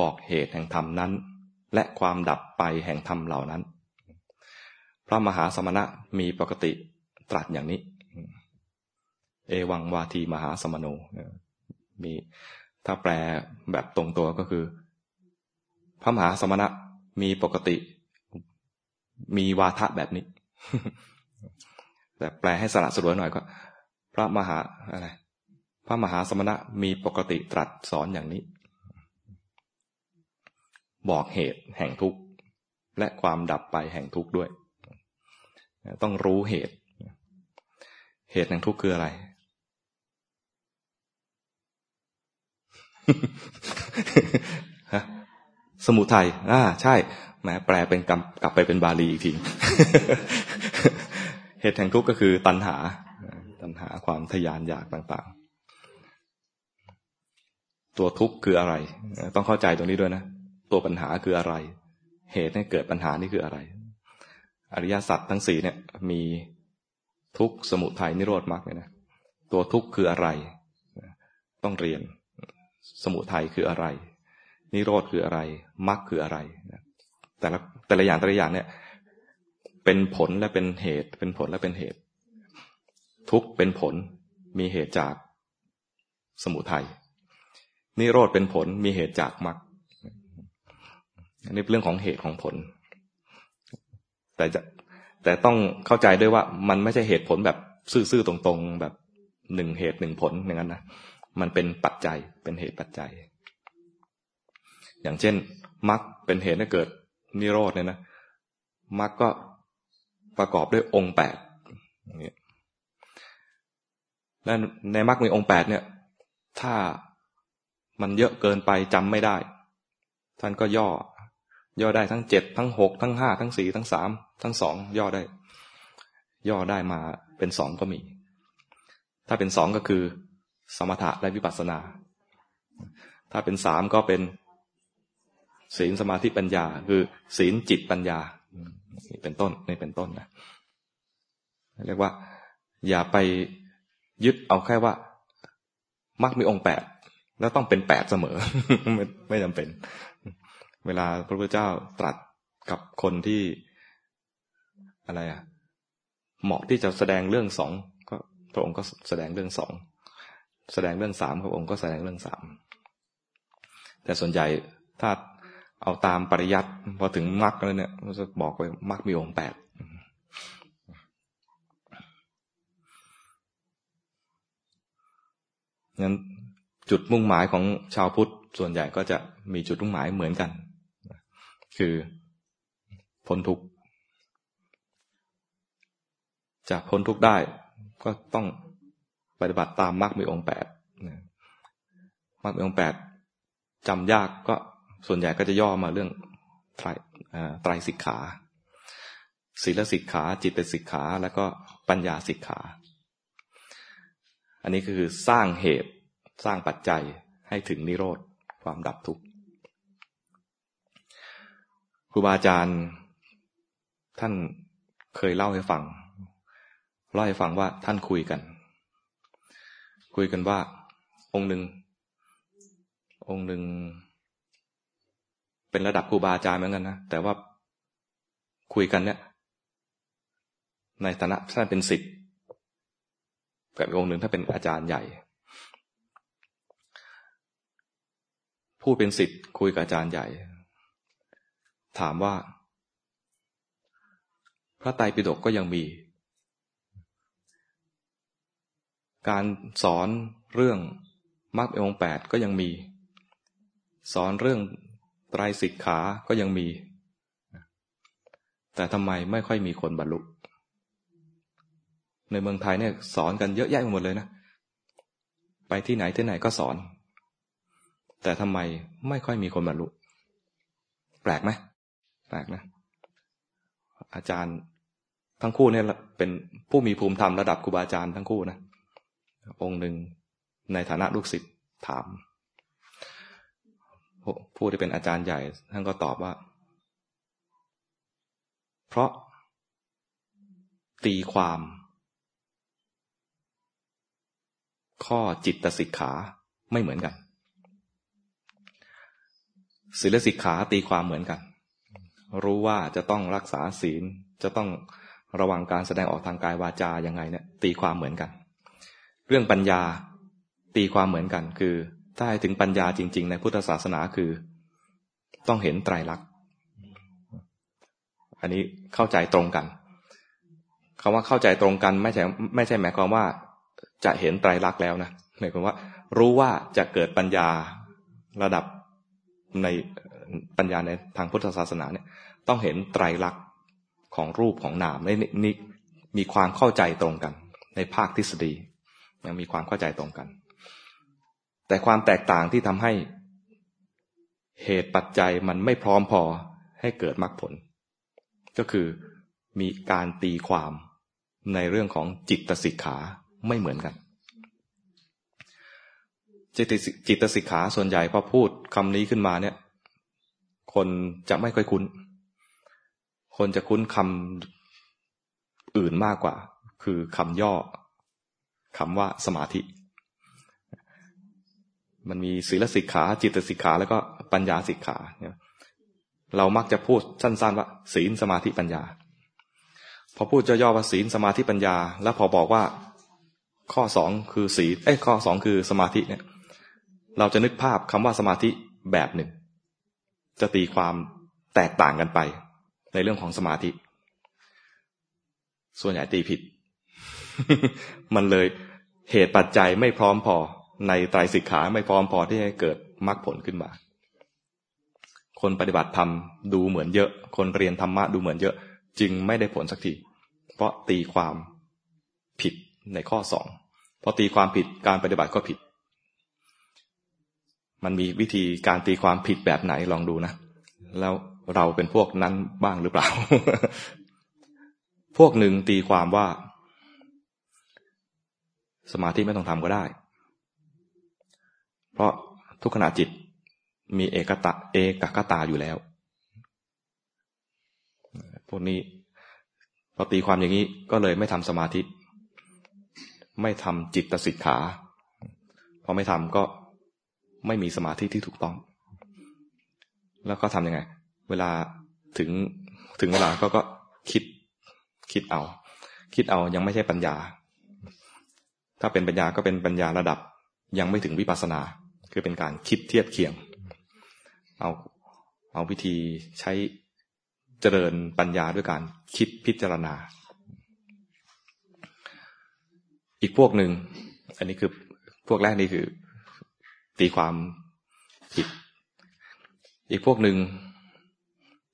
บอกเหตุแห่งธรรมนั้น และความดับไปแห่งธรรมเหล่านั้น พระมหาสมณะมีปกติตรัสอย่างนี้ เอวังวาทีมหาสมโน มีถ้าแปลแบบตรงตัวก็คือ พระมหาสมณะมีปกติ มีวาทะแบบนี้ แต่แปลให้สละสลวยหน่อยก็ พระมหาอะไร พระมหาสมณะมีปกติตรัสสอนอย่างนี้ บอกเหตุแห่งทุกข์ และความดับไปแห่งทุกข์ด้วย ต้องรู้เหตุ เหตุแห่งทุกข์คืออะไร สมุทัยอ่า ใช่แหมแปลเป็นกกลับไปเป็นบาลีอีกทีเหตุแห่งทุกข์ก็คือตัณหา ตัณหาความทยานอยากต่างๆ ตัวทุกข์คืออะไร ต้องเข้าใจตรงนี้ด้วยนะ ตัวปัญหาคืออะไร เหตุให้เกิดปัญหานี่คืออะไร อริยสัจทั้งสี่เนี่ย มีทุกข์สมุทัยนิโรธมรรคเนี่ยนะ ตัวทุกข์คืออะไร ต้องเรียน สมุทัยคืออะไร นิโรธคืออะไรมรรคคืออะไรแต่ละแต่ละอย่างแต่ละอย่างเนี่ย เป็นผลและเป็นเหตุ เป็นผลและเป็นเหตุ ทุกเป็นผลมีเหตุจากสมุทัยนิโรธเป็นผลมีเหตุจากมรรคอันนี้เป็นเรื่องของเหตุของผล แต่จะแต่ต้องเข้าใจด้วยว่ามันไม่ใช่เหตุผลแบบซื่อๆตรง ๆ แบบหนึ่งเหตุหนึ่งผลอย่างนั้นนะ มันเป็นปัจจัยเป็นเหตุปัจจัย อย่างเช่นมรรคเป็นเหตุให้เกิดนิโรธเนี่ยนะมรรคก็ประกอบด้วยองค์แปดนี่และในมรรคมีองค์แปดเนี่ย ถ้ามันเยอะเกินไปจำไม่ได้ ท่านก็ย่อ ย่อได้ทั้งเจ็ดทั้งหกทั้งห้าทั้งสี่ทั้งสามทั้งสองย่อได้ ย่อได้มาเป็นสองก็มี ถ้าเป็นสองก็คือ สมถะและวิปัสสนา ถ้าเป็นสามก็เป็นศีลสมาธิปัญญา คือศีลจิตปัญญานี่เป็นต้นนี่เป็นต้นนะเรียกว่า อย่าไปยึดเอาแค่ว่ามักมีองค์แปดแล้วต้องเป็นแปดเสมอ ไม่ไม่จำเป็น เวลาพระพุทธเจ้าตรัสกับคนที่อะไรอะเหมาะที่จะแสดงเรื่องสองก็พระองค์ก็แสดงเรื่องสอง แสดงเรื่องสามพระองค์ก็แสดงเรื่องสามแต่ส่วนใหญ่ถ้าเอาตามปริยัติพอถึงมรรคแล้วเนี่ยมันจะบอกไว้มรรคมีองค์แปดงั้นจุดมุ่งหมายของชาวพุทธส่วนใหญ่ก็จะมีจุดมุ่งหมายเหมือนกัน คือพ้นทุกข์จะพ้นทุกข์ได้ก็ต้อง ปฏิบัติตามมรรคมีองค์แปดมรรคมีองค์แปดจำยากก็ส่วนใหญ่ก็จะย่อมาเรื่องไตรไตรสิกขาศีลสิกขาจิตสิกขาแล้วก็ปัญญาสิกขา อันนี้คือสร้างเหตุสร้างปัจจัยให้ถึงนิโรธความดับทุกข์ครูบาอาจารย์ท่านเคยเล่าให้ฟังเล่าให้ฟังว่าท่านคุยกัน คุยกันว่า องค์หนึ่ง องค์หนึ่ง เป็นระดับครูบาอาจารย์เหมือนกันนะ แต่ว่าคุยกันเนี่ย ในฐานะท่านเป็นสิทธิ์กับองค์หนึ่งถ้าเป็นอาจารย์ใหญ่ ผู้เป็นสิทธิ์คุยกับอาจารย์ใหญ่ ถามว่า พระไตรปิฎกก็ยังมี การสอนเรื่องมรรคองแปดก็ยังมี สอนเรื่องไตรสิกขาก็ยังมี แต่ทำไมไม่ค่อยมีคนบรรลุ ในเมืองไทยเนี่ยสอนกันเยอะแยะไปหมดเลยนะ ไปที่ไหนที่ไหนก็สอน แต่ทำไมไม่ค่อยมีคนบรรลุ แปลกไหมแปลกนะ อาจารย์ทั้งคู่เนี่ยเป็นผู้มีภูมิธรรมระดับครูบาอาจารย์ทั้งคู่นะ องค์หนึ่งในฐานะลูกศิษย์ถาม ผู้ที่เป็นอาจารย์ใหญ่ ท่านก็ตอบว่า เพราะตีความ ข้อจิตสิกขาไม่เหมือนกันศีลสิกขาตีความเหมือนกัน รู้ว่าจะต้องรักษาศีลจะต้องระวังการแสดงออกทางกายวาจายังไงเนี่ยตีความเหมือนกัน เรื่องปัญญาตีความเหมือนกัน คือถ้าให้ถึงปัญญาจริง ๆ ในพุทธศาสนาคือ ต้องเห็นไตรลักษณ์อันนี้เข้าใจตรงกันคำว่าเข้าใจตรงกันไม่ใช่ไม่ใช่หมายความว่า จะเห็นไตรลักษณ์แล้วนะหมายความว่า รู้ว่าจะเกิดปัญญาระดับในปัญญาในทางพุทธศาสนาเนี่ย ต้องเห็นไตรลักษณ์ของรูปของนามนี่นี่มีความเข้าใจตรงกัน ในภาคทฤษฎี ยังมีความเข้าใจตรงกัน แต่ความแตกต่างที่ทำให้เหตุปัจจัยมันไม่พร้อมพอให้เกิดมรรคผล ก็คือมีการตีความในเรื่องของจิตสิกขาไม่เหมือนกัน จิตจิตสิกขาส่วนใหญ่พอพูดคำนี้ขึ้นมาเนี่ย คนจะไม่ค่อยคุ้น คนจะคุ้นคำอื่นมากกว่า คือคำย่อ คำว่าสมาธิ มันมีศีลสิกขา จิตสิกขา แล้วก็ปัญญาสิกขา เรามักจะพูดสั้น ๆ ว่า ศีลสมาธิปัญญา พอพูดจะย่อว่าศีลสมาธิปัญญา แล้วพอบอกว่า ข้อสองคือศีลเอ้ข้อสองคือสมาธิเนี่ย เราจะนึกภาพคำว่าสมาธิแบบหนึ่ง จะตีความแตกต่างกันไป ในเรื่องของสมาธิ ส่วนใหญ่ตีผิด มันเลยเหตุปัจจัยไม่พร้อมพอ ในไตรสิกขาไม่พร้อมพอที่จะเกิดมรรคผลขึ้นมา คนปฏิบัติธรรมดูเหมือนเยอะ คนเรียนธรรมะดูเหมือนเยอะ จึงไม่ได้ผลสักทีเพราะตีความผิดในข้อสองพอตีความผิดการปฏิบัติก็ผิด มันมีวิธีการตีความผิดแบบไหนลองดูนะ แล้วเราเป็นพวกนั้นบ้างหรือเปล่า พวกหนึ่งตีความว่า สมาธิไม่ต้องทำก็ได้ เพราะทุกขณะจิตมีเอกตะเอกกตาอยู่แล้ว พวกนี้พอตีความอย่างนี้ก็เลยไม่ทำสมาธิ ไม่ทำจิตสิกขาพอไม่ทำก็ไม่มีสมาธิที่ถูกต้อง แล้วก็ทํำยังไง เวลาถึงถึงเวลาก็ก็คิดคิดเอา คิดเอายังไม่ใช่ปัญญา ถ้าเป็นปัญญาก็เป็นปัญญาระดับยังไม่ถึงวิปัสสนา คือเป็นการคิดเทียบเคียง เอาเอาวิธีใช้เจริญปัญญาด้วยการคิดพิจารณา อีกพวกหนึ่ง อันนี้คือพวกแรกนี่คือ ตีความผิด อีกพวกหนึ่ง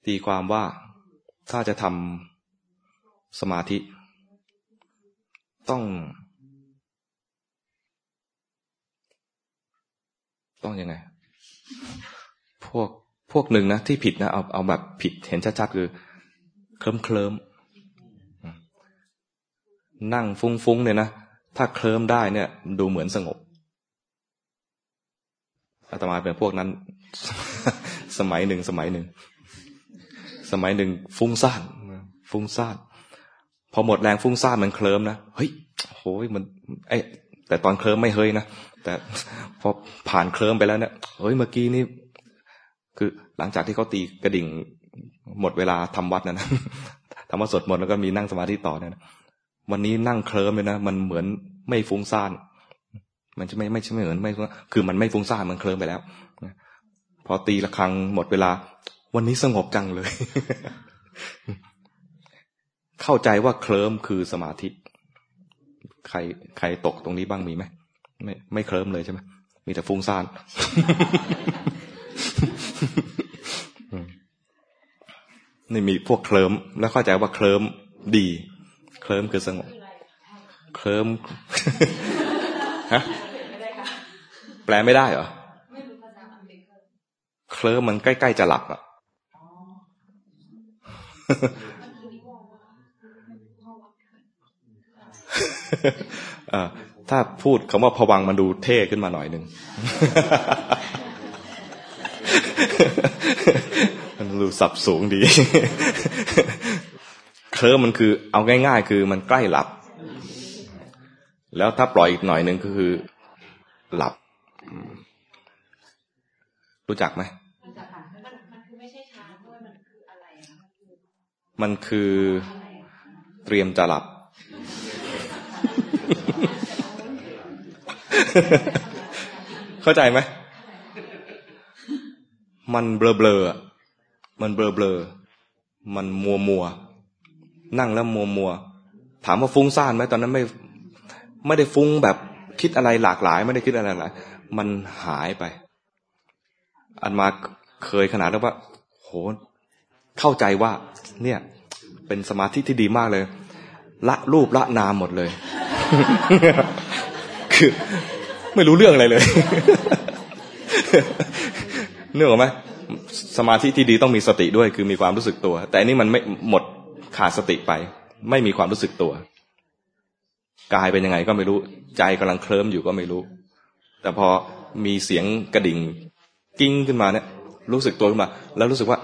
ตีความว่าถ้าจะทำสมาธิ ต้อง ต้องยังไง พวกพวกหนึ่งนะที่ผิดนะเอาเอาแบบผิดเห็นชัดๆคือ เคลิ้มเคลิ้มนั่งฟุ้งๆเนี่ยนะถ้าเคลิ้มได้เนี่ย ดูเหมือนสงบอาตมาเป็นพวกนั้น สมัยหนึ่งสมัยหนึ่ง สมัยหนึ่งฟุ้งซ่านฟุ้งซ่านพอหมดแรงฟุ้งซ่านมันเคลิ้มนะเฮ้ยโหยมันไอ แต่ตอนเคลิ้มไม่เฮ้ยนะแต่พอผ่านเคลิ้มไปแล้วเนี่ยเฮ้ยเมื่อกี้นี่คือหลังจากที่เขาตีกระดิ่งหมดเวลาทำวัดนะนะทำวัดสดหมดแล้วก็มีนั่งสมาธิต่อเนี่ยนะวันนี้นั่งเคลิ้มเลยนะมันเหมือนไม่ฟุ้งซ่าน มันจะไม่ไม่ใช่ไม่เหมือนไม่คือมันไม่ฟุ้งซ่านมันเคลิ้มไปแล้วพอตีละครังหมดเวลา วันนี้สงบจังเลย เข้าใจว่าเคลิ้มคือสมาธิ ใครใครตกตรงนี้บ้างมีไหมไม่ไม่เคลิ้มเลยใช่ไหมมีแต่ฟุ้งซ่านนี่มีพวกเคลิ้มแล้วเข้าใจว่าเคลิ้มดี เคลิ้มคือสงบ เคลิ้มฮะแปลไม่ได้เหรอเคลิ้มมันใกล้ๆจะหลับอะ ถ้าพูดคำว่าผวังมันดูเท่ขึ้นมาหน่อยหนึ่งมันดูสับสูงดี เคลิ้มมันคือ เอาง่าย ๆ คือมันใกล้หลับ แล้วถ้าปล่อยอีกหน่อยหนึ่งก็คือ หลับ รู้จักไหมมันคือเตรียมจะหลับ เข้าใจไหมมันเบลอเบลอมันเบลอเบลอมันมัวมัวนั่งแล้วมัวมัวถามว่าฟุ้งซ่านไหมตอนนั้นไม่ไม่ได้ฟุ้งแบบคิดอะไรหลากหลาย ไม่ได้คิดอะไรหลากหลาย มันหายไป อันมาเคยขนาดแล้วว่า โห เข้าใจว่า เนี่ย เป็นสมาธิที่ดีมากเลย ละรูปละนามหมดเลย คือ ไม่รู้เรื่องอะไรเลยเนื่องไหมสมาธิที่ดีต้องมีสติด้วย คือมีความรู้สึกตัว แต่อันนี้มันไม่หมดขาดสติไป ไม่มีความรู้สึกตัวกายเป็นยังไงก็ไม่รู้ ใจกำลังเคลิ้มอยู่ก็ไม่รู้ แต่พอมีเสียงกระดิ่งกิ้งขึ้นมาเนี่ย รู้สึกตัวขึ้นมา แล้วรู้สึกว่า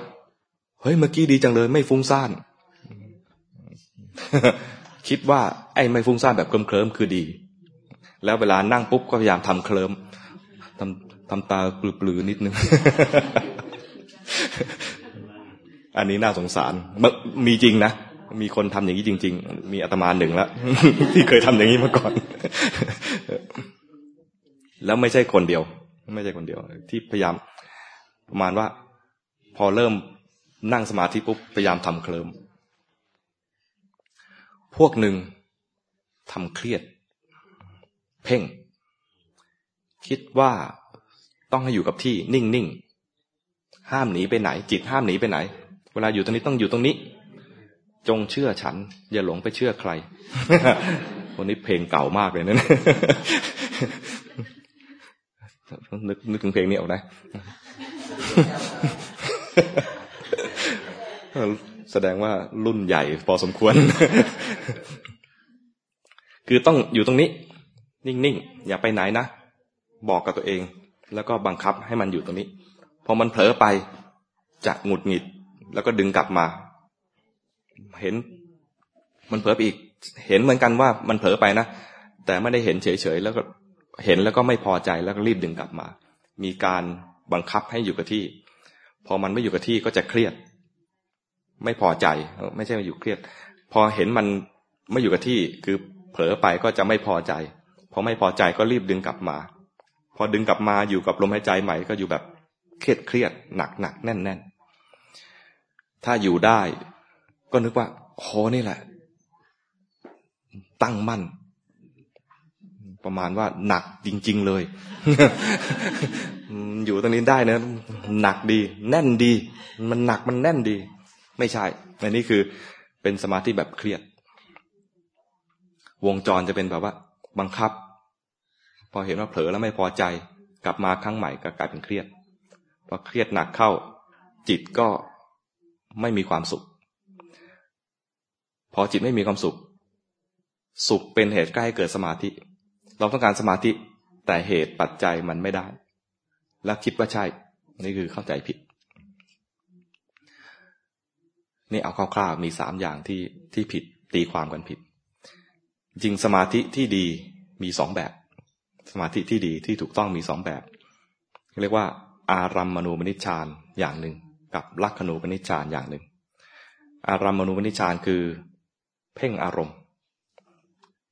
เฮ้ยเมื่อกี้ดีจังเลย ไม่ฟุ้งซ่าน คิดว่าไอ้ไม่ฟุ้งซ่านแบบเคลิ้มเคลิ้มคือดี แล้วเวลานั่งปุ๊บก็พยายามทำเคลิ้มทำทำตาปลือๆนิดนึง อันนี้น่าสงสาร มีจริงนะ มีคนทำอย่างนี้จริง ๆ มีอาตมาหนึ่งแล้วที่เคยทำอย่างนี้มาก่อน แล้วไม่ใช่คนเดียว ไม่ใช่คนเดียว ที่พยายามประมาณว่า พอเริ่มนั่งสมาธิปุ๊บพยายามทำเคลิม พวกหนึ่งทำเครียด เพ่ง คิดว่าต้องให้อยู่กับที่นิ่งๆห้ามหนีไปไหน จิตห้ามหนีไปไหน เวลาอยู่ตรงนี้ต้องอยู่ตรงนี้ จงเชื่อฉัน อย่าหลงไปเชื่อใครวันนี้เพลงเก่ามากเลยนะนึกนึกถึงเพลงนี้ออกนะ แสดงว่ารุ่นใหญ่พอสมควร คือต้องอยู่ตรงนี้ นิ่งๆ อย่าไปไหนนะ บอกกับตัวเอง แล้วก็บังคับให้มันอยู่ตรงนี้ พอมันเผลอไปจะหงุดหงิด แล้วก็ดึงกลับมา เห็น มันเผลอไปอีก เห็นเหมือนกันว่ามันเผลอไปนะ แต่ไม่ได้เห็นเฉยๆ แล้วก็เห็นแล้วก็ไม่พอใจแล้วก็รีบดึงกลับมา มีการบังคับให้อยู่กับที่ พอมันไม่อยู่กับที่ก็จะเครียด ไม่พอใจ ไม่ใช่มาอยู่เครียด พอเห็นมันไม่อยู่กับที่คือเผลอไปก็จะไม่พอใจ พอไม่พอใจก็รีบดึงกลับมา พอดึงกลับมาอยู่กับลมหายใจใหม่ก็อยู่แบบเครียดเครียดหนักหนักแน่นแน่นถ้าอยู่ได้ ก็นึกว่าโหนี่แหละ ตั้งมั่น ประมาณว่าหนักจริง ๆ เลย อยู่ตรงนี้ได้นะหนักดี แน่นดี มันหนักมันแน่นดี ไม่ใช่อันนี้คือเป็นสมาธิแบบเครียด วงจรจะเป็นแบบว่า บังคับ พอเห็นว่าเผลอแล้วไม่พอใจ กลับมาครั้งใหม่ก็กลายเป็นเครียดพอเครียดหนักเข้า จิตก็ไม่มีความสุข พอจิตไม่มีความสุข สุขเป็นเหตุใกล้ให้เกิดสมาธิ เราต้องการสมาธิแต่เหตุปัจจัยมันไม่ได้ แล้วคิดว่าใช่ นี่คือเข้าใจผิด นี่เอาคร่าวๆมีสามอย่างที่ที่ผิดตีความกันผิด จริงสมาธิที่ดีมีสองแบบ สมาธิที่ดีที่ถูกต้องมีสองแบบ เรียกว่า อารัมมณูมนิชฌานอย่างหนึ่ง กับลักขณูปนิชฌานอย่างหนึ่ง อารัมมณูปนิชฌานคือ เพ่งอารมณ์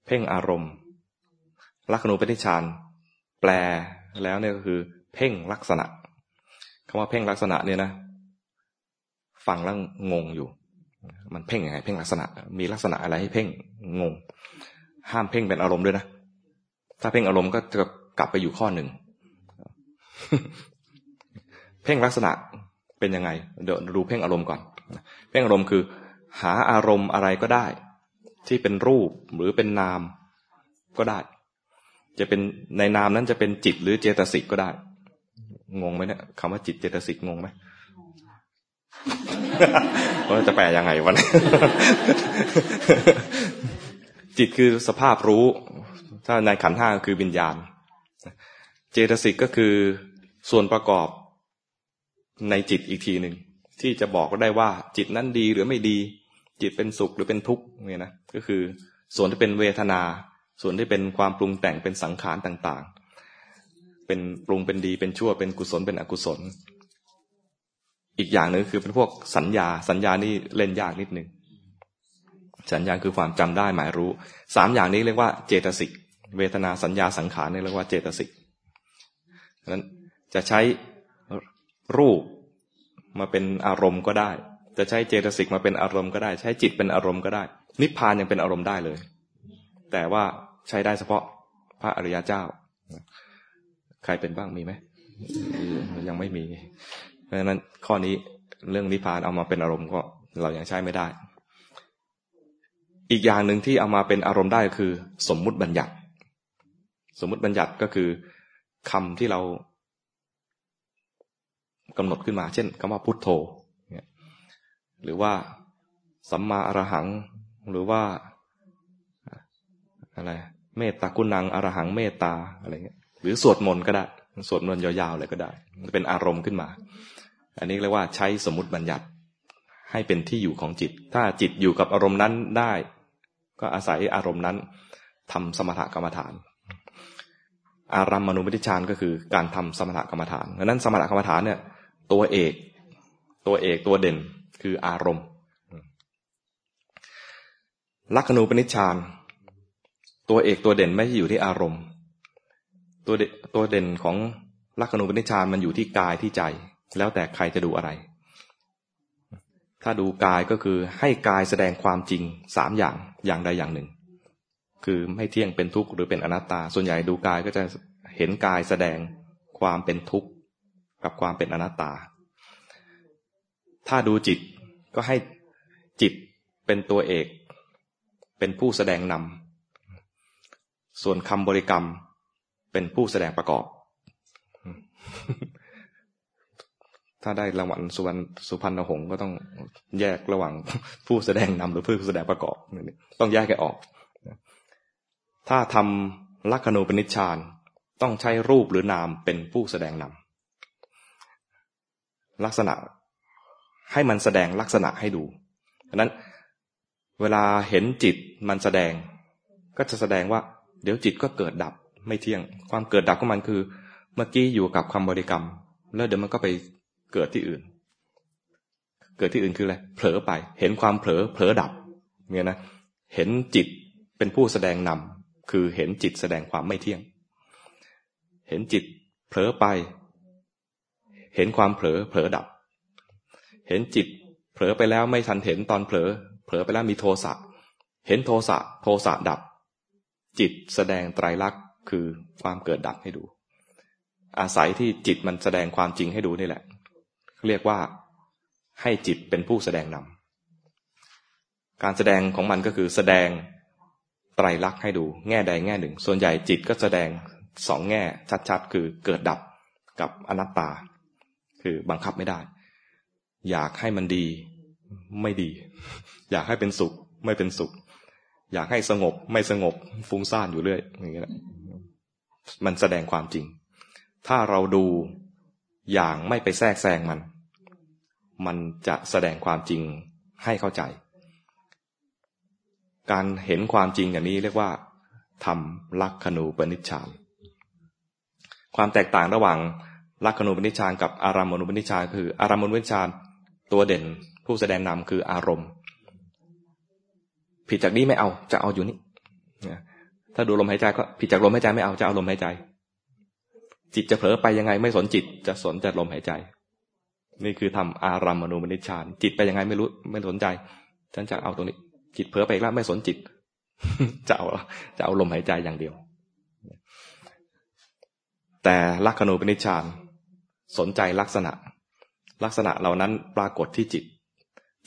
เพ่งอารมณ์ ลักขณูปนิชฌานแปลแล้วเนี่ยก็คือ เพ่งลักษณะคำว่าเพ่งลักษณะเนี่ยนะ ฟังแล้วงงอยู่ มันเพ่งยังไง เพ่งลักษณะ มีลักษณะอะไรให้เพ่งงง ห้ามเพ่งเป็นอารมณ์ด้วยนะ ถ้าเพ่งอารมณ์ก็จะกลับไปอยู่ข้อหนึ่ง เพ่งลักษณะเป็นยังไง เดี๋ยวดูเพ่งอารมณ์ก่อน เพ่งอารมณ์คือ หาอารมณ์อะไรก็ได้ ที่เป็นรูปหรือเป็นนามก็ได้ จะเป็นในนามนั้นจะเป็นจิตหรือเจตสิกก็ได้ งงไหมเนี่ยคำว่าจิตเจตสิกงงไหม ว่าจะแปลยังไงวะจิตคือสภาพรู้ ถ้าในขันห้าคือวิญญาณ เจตสิกก็คือส่วนประกอบในจิตอีกทีหนึ่งที่จะบอกได้ว่าจิตนั้นดีหรือไม่ดี จิตเป็นสุขหรือเป็นทุกข์เนี่ยนะก็คือส่วนที่เป็นเวทนา ส่วนที่เป็นความปรุงแต่งเป็นสังขารต่างๆ เป็นปรุงเป็นดีเป็นชั่วเป็นกุศลเป็นอกุศล อีกอย่างหนึ่งคือเป็นพวกสัญญา สัญญานี่เล่นยากนิดนึง สัญญาคือความจำได้หมายรู้สามอย่างนี้เรียกว่าเจตสิก เวทนาสัญญาสังขารนี่เรียกว่าเจตสิกนั้นจะใช้รูปมาเป็นอารมณ์ก็ได้ จะใช้เจตสิกมาเป็นอารมณ์ก็ได้ ใช้จิตเป็นอารมณ์ก็ได้ นิพพานยังเป็นอารมณ์ได้เลย แต่ว่าใช้ได้เฉพาะพระอริยเจ้า ใครเป็นบ้างมีไหมยังไม่มี เพราะฉะนั้นข้อนี้เรื่องนิพพานเอามาเป็นอารมณ์ก็เรายัางใช้ไม่ได้ อีกอย่างหนึ่งที่เอามาเป็นอารมณ์ได้ก็คือ สมมุติบัญญัติ สมมุติบัญญัติก็คือคำที่เรากำหนดขึ้นมา เช่นคำว่าพุทโธหรือว่าสัมมาอรหัง หรือว่าอะไรเมตตากุณังอรหังเมตตาอะไรเงี้ยหรือสวดมนต์ก็ได้ สวดมนต์ยาวๆเลยก็ได้ เป็นอารมณ์ขึ้นมา อันนี้เรียกว่าใช้สมมติบัญญัติให้เป็นที่อยู่ของจิต ถ้าจิตอยู่กับอารมณ์นั้นได้ ก็อาศัยอารมณ์นั้นทำสมถกรรมฐาน อารัมมณุปทิชานก็คือการทำสมถกรรมฐานดังนั้นสมถกรรมฐานเนี่ย ตัวเอก ตัวเอกตัวเด่นคืออารมณ์ลักขณูปนิชฌานตัวเอกตัวเด่นไม่ใช่อยู่ที่อารมณ์ ตัวตัวเด่นของลักขณูปนิชฌานมันอยู่ที่กายที่ใจ แล้วแต่ใครจะดูอะไร ถ้าดูกายก็คือให้กายแสดงความจริงสามอย่างอย่างใดอย่างหนึ่ง คือไม่เที่ยงเป็นทุกข์หรือเป็นอนัตตา ส่วนใหญ่ดูกายก็จะเห็นกายแสดงความเป็นทุกข์กับความเป็นอนัตตา ถ้าดูจิตก็ให้จิตเป็นตัวเอก เป็นผู้แสดงนำส่วนคำบริกรรมเป็นผู้แสดงประกอบ ถ้าได้รางวัลสุวรรณสุพรรณหงษ์ก็ต้องแยกระหว่างผู้แสดงนำหรือผู้แสดงประกอบ ต้องแยกกันออก ถ้าทำลักขณูปนิชฌานต้องใช้รูปหรือนามเป็นผู้แสดงนำลักษณะให้มันแสดงลักษณะให้ดูดังนั้นเวลาเห็นจิตมันแสดง ก็จะแสดงว่า เดี๋ยวจิตก็เกิดดับไม่เที่ยง ความเกิดดับของมันคือ เมื่อกี้อยู่กับคำบริกรรม แล้วเดี๋ยวมันก็ไป เกิดที่อื่น เกิดที่อื่นคืออะไรเผลอไป เห็นความเผลอเผลอดับเนี่ยนะเห็นจิตเป็นผู้แสดงนำคือเห็นจิตแสดงความไม่เที่ยง เห็นจิตเผลอไป เห็นความเผลอเผลอดับ เห็นจิตเผลอไปแล้วไม่ทันเห็นตอนเผลอ เผลอไปแล้วมีโทสะเห็นโทสะโทสะดับ จิตแสดงไตรลักษณ์คือความเกิดดับให้ดู อาศัยที่จิตมันแสดงความจริงให้ดูนี่แหละ เรียกว่าให้จิตเป็นผู้แสดงนำการแสดงของมันก็คือแสดงไตรลักษณ์ให้ดูแง่ใดแง่หนึ่ง ส่วนใหญ่จิตก็แสดงสองแง่ชัดๆ คือเกิดดับกับอนัตตา คือบังคับไม่ได้ อยากให้มันดีไม่ดี อยากให้เป็นสุขไม่เป็นสุข อยากให้สงบไม่สงบฟุ้งซ่านอยู่เรื่อยอย่างเงี้ยมันแสดงความจริง ถ้าเราดู อย่างไม่ไปแทรกแซงมัน มันจะแสดงความจริงให้เข้าใจ การเห็นความจริงอย่างนี้เรียกว่าทำลักขณูปนิชฌาน ความแตกต่างระหว่างลักขณูปนิชฌานกับอารามณูปนิชฌานคือ อารามณูปนิชฌานตัวเด่นผู้แสดงนำคืออารมณ์ ผิดจากนี้ไม่เอาจะเอาอยู่นี่ถ้าดูลมหายใจก็ผิดจากลมหายใจไม่เอาจะเอาลมหายใจ จิตจะเผลอไปยังไงไม่สนจิต จะสนแต่ลมหายใจ นี่คือทำอารามมณูมนิชฌานจิตไปยังไงไม่รู้ไม่สนใจ ฉันจะเอาตรงนี้ จิตเผลอไปแล้วไม่สนจิต จะเอาจะเอาลมหายใจอย่างเดียว แต่ลักขณูปนิชฌานสนใจลักษณะ ลักษณะเหล่านั้นปรากฏที่จิต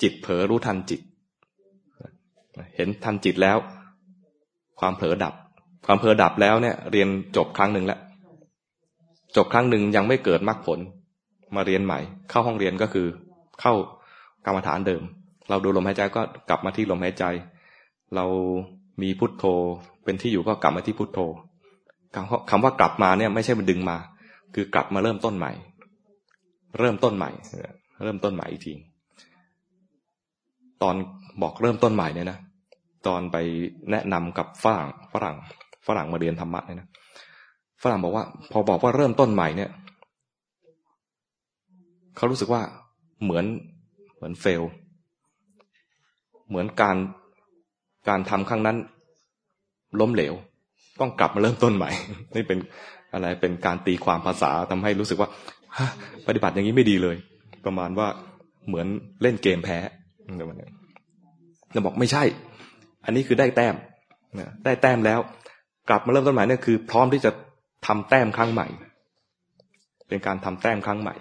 จิตเผลอรู้ทันจิต เห็นทันจิตแล้ว ความเผลอดับ ความเผลอดับแล้วเนี่ย เรียนจบครั้งหนึ่งแล้ว จบครั้งหนึ่งยังไม่เกิดมรรคผล มาเรียนใหม่ เข้าห้องเรียนก็คือ เข้ากรรมฐานเดิม เราดูลมหายใจก็กลับมาที่ลมหายใจ เรามีพุทโธ เป็นที่อยู่ก็กลับมาที่พุทโธคำว่ากลับมาเนี่ยไม่ใช่มันดึงมา คือกลับมาเริ่มต้นใหม่ เริ่มต้นใหม่ เริ่มต้นใหม่อีกทีตอนบอกเริ่มต้นใหม่เนี่ยนะตอนไปแนะนำกับฝรั่งฝรั่งฝรั่งมาเรียนธรรมะเนี่ยนะ ฝรั่งบอกว่า พอบอกว่าเริ่มต้นใหม่เนี่ยเขารู้สึกว่าเหมือนเหมือนเฟล เหมือนการการทำครั้งนั้น ล้มเหลว ต้องกลับมาเริ่มต้นใหม่ นี่เป็นอะไรเป็นการตีความภาษาทำให้รู้สึกว่าปฏิบัติอย่างนี้ไม่ดีเลย ประมาณว่าเหมือนเล่นเกมแพ้เราบอกไม่ใช่ อันนี้คือได้แต้มได้แต้มแล้ว กลับมาเริ่มต้นใหม่นี่คือ พร้อมที่จะ ทำแต้มครั้งใหม่ เป็นการทำแต้มครั้งใหม่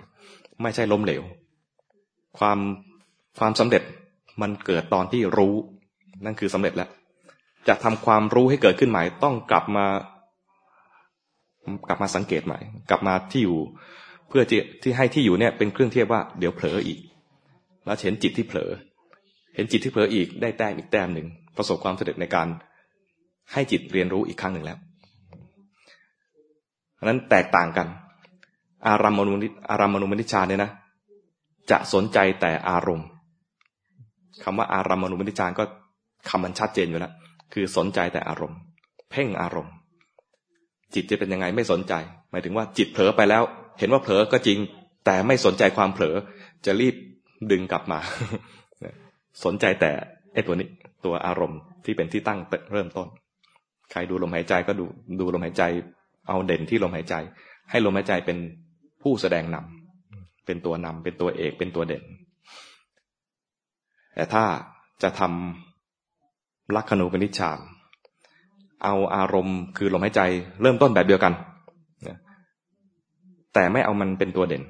ไม่ใช่ล้มเหลว ความความสำเร็จมันเกิดตอนที่รู้ นั่นคือสำเร็จแล้ว จะทำความรู้ให้เกิดขึ้นใหม่ ต้องกลับมา กลับมาสังเกตใหม่ กลับมาที่อยู่ เพื่อที่ให้ที่อยู่เนี่ยเป็นเครื่องเทียบว่าเดี๋ยวเผลออีก แล้วเห็นจิตที่เผลอ เห็นจิตที่เผลออีกได้แต้มอีกแต้มหนึ่งประสบความสำเร็จในการให้จิตเรียนรู้อีกครั้งหนึ่งแล้ว นั้นแตกต่างกัน อารามมณุอารามมณุมนิชาเนี่ยนะ จะสนใจแต่อารมณ์คำว่าอารามมณุมนิชานก็คำมันชัดเจนอยู่แล้ว คือสนใจแต่อารมณ์ เพ่งอารมณ์ จิตจะเป็นยังไงไม่สนใจ หมายถึงว่าจิตเผลอไปแล้ว เห็นว่าเผลอก็จริง แต่ไม่สนใจความเผลอ จะรีบดึงกลับมา สนใจแต่ไอ้ตัวนี้ตัวอารมณ์ที่เป็นที่ตั้งเริ่มต้น ใครดูลมหายใจก็ดูดูลมหายใจ เอาเด่นที่ลมหายใจ ให้ลมหายใจเป็นผู้แสดงนำเป็นตัวนำเป็นตัวเอก เป็นตัวเด่น แต่ถ้าจะทำลักขณูปนิชฌานเอาอารมณ์คือลมหายใจเริ่มต้นแบบเดียวกันแต่ไม่เอามันเป็นตัวเด่น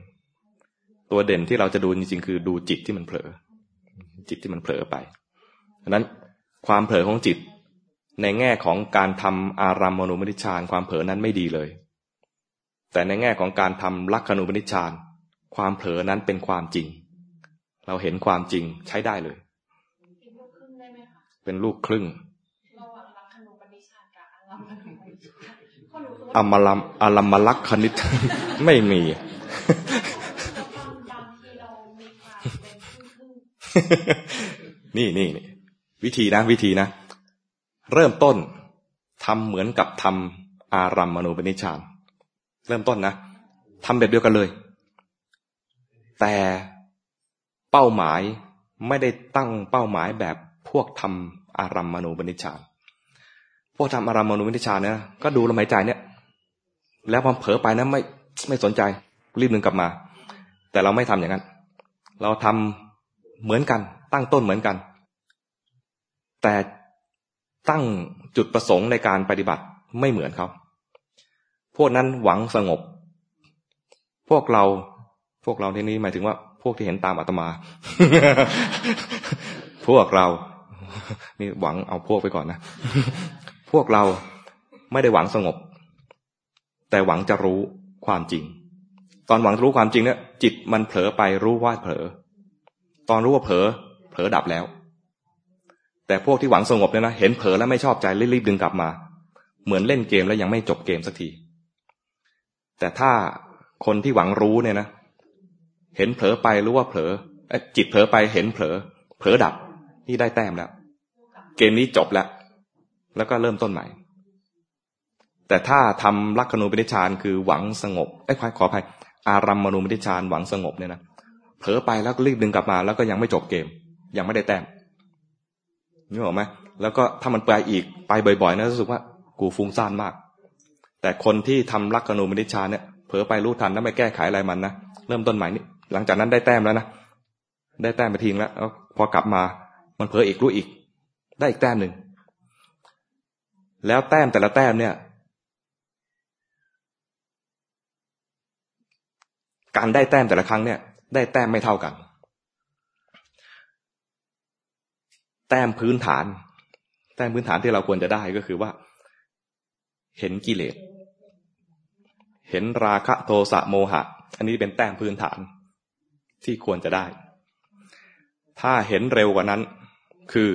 ตัวเด่นที่เราจะดูจริงๆคือดูจิตที่มันเผลอ จิตที่มันเผลอไปดังนั้นความเผลอของจิต ในแง่ของการทำอารามมณุมนิชานความเผลอนั้นไม่ดีเลย แต่ในแง่ของการทำลักขณูปนิชานความเผลอนั้นเป็นความจริง เราเห็นความจริงใช้ได้เลย เป็นลูกครึ่งอมลัมอลัมมลักคณิตไม่มีนี่นี่วิธีนะ วิธีนะ เริ่มต้นทำเหมือนกับทำอารัมมณูปนิชานเริ่มต้นนะทำแบบเดียวกันเลย แต่เป้าหมายไม่ได้ตั้งเป้าหมายแบบพวกทำอารัมมณูปนิชานพวกทำอารัมมณูปนิชานเนี่ยก็ดูลมหายใจเนี่ย แล้วพอเผลอไปนะไม่ไม่สนใจรีบนึงกลับมา แต่เราไม่ทำอย่างนั้น เราทำเหมือนกัน ตั้งต้นเหมือนกัน แต่ ตั้งจุดประสงค์ในการปฏิบัติไม่เหมือนเขา พวกนั้นหวังสงบ พวกเราพวกเราที่นี้หมายถึงว่า พวกที่เห็นตามอาตมา พวกเรา นี่หวังเอาพวกไปก่อนนะ พวกเราไม่ได้หวังสงบ แต่หวังจะรู้ความจริง ตอนหวังรู้ความจริงเนี่ยจิตมันเผลอไปรู้ว่าเผลอ ตอนรู้ว่าเผลอ เผลอดับแล้ว แต่พวกที่หวังสงบเนี่ยนะเห็นเผลอแล้วไม่ชอบใจรีบดึงกลับมา เหมือนเล่นเกมแล้วยังไม่จบเกมสักที แต่ถ้าคนที่หวังรู้เนี่ยนะ เห็นเผลอไปรู้ว่าเผลอจิตเผลอไปเห็นเผลอ เผลอดับนี่ได้แต้มแล้ว เกมนี้จบแล้ว แล้วก็เริ่มต้นใหม่ แต่ถ้าทำลักขณูปนิชานคือหวังสงบไอ้ขออภัยอารัมมณูปนิชานหวังสงบเนี่ยนะเผลอไปแล้วก็รีบดึงกลับมา แล้วก็ยังไม่จบเกม ยังไม่ได้แต้ม นึกออกไหมแล้วก็ถ้ามันไปอีกไปบ่อยๆนะรู้สึกว่า กูฟุ้งซ่านมาก แต่คนที่ทำลักขณูมนิชาเนี่ยเผลอไปรู้ทันแล้วไม่แก้ไขอะไรมันนะเริ่มต้นใหม่นี่หลังจากนั้นได้แต้มแล้วนะได้แต้มไปทิ้งแล้วพอกลับมามันเผลออีกรู้อีก ได้อีกแต้มหนึ่งแล้วแต้มแต่ละแต้มเนี่ยการได้แต้มแต่ละครั้งเนี่ย ได้แต้มไม่เท่ากัน แต้มพื้นฐาน แต้มพื้นฐานที่เราควรจะได้ก็คือว่า เห็นกิเลส เห็นราคะโทสะโมหะ อันนี้เป็นแต้มพื้นฐานที่ควรจะได้ ถ้าเห็นเร็วกว่านั้น คือ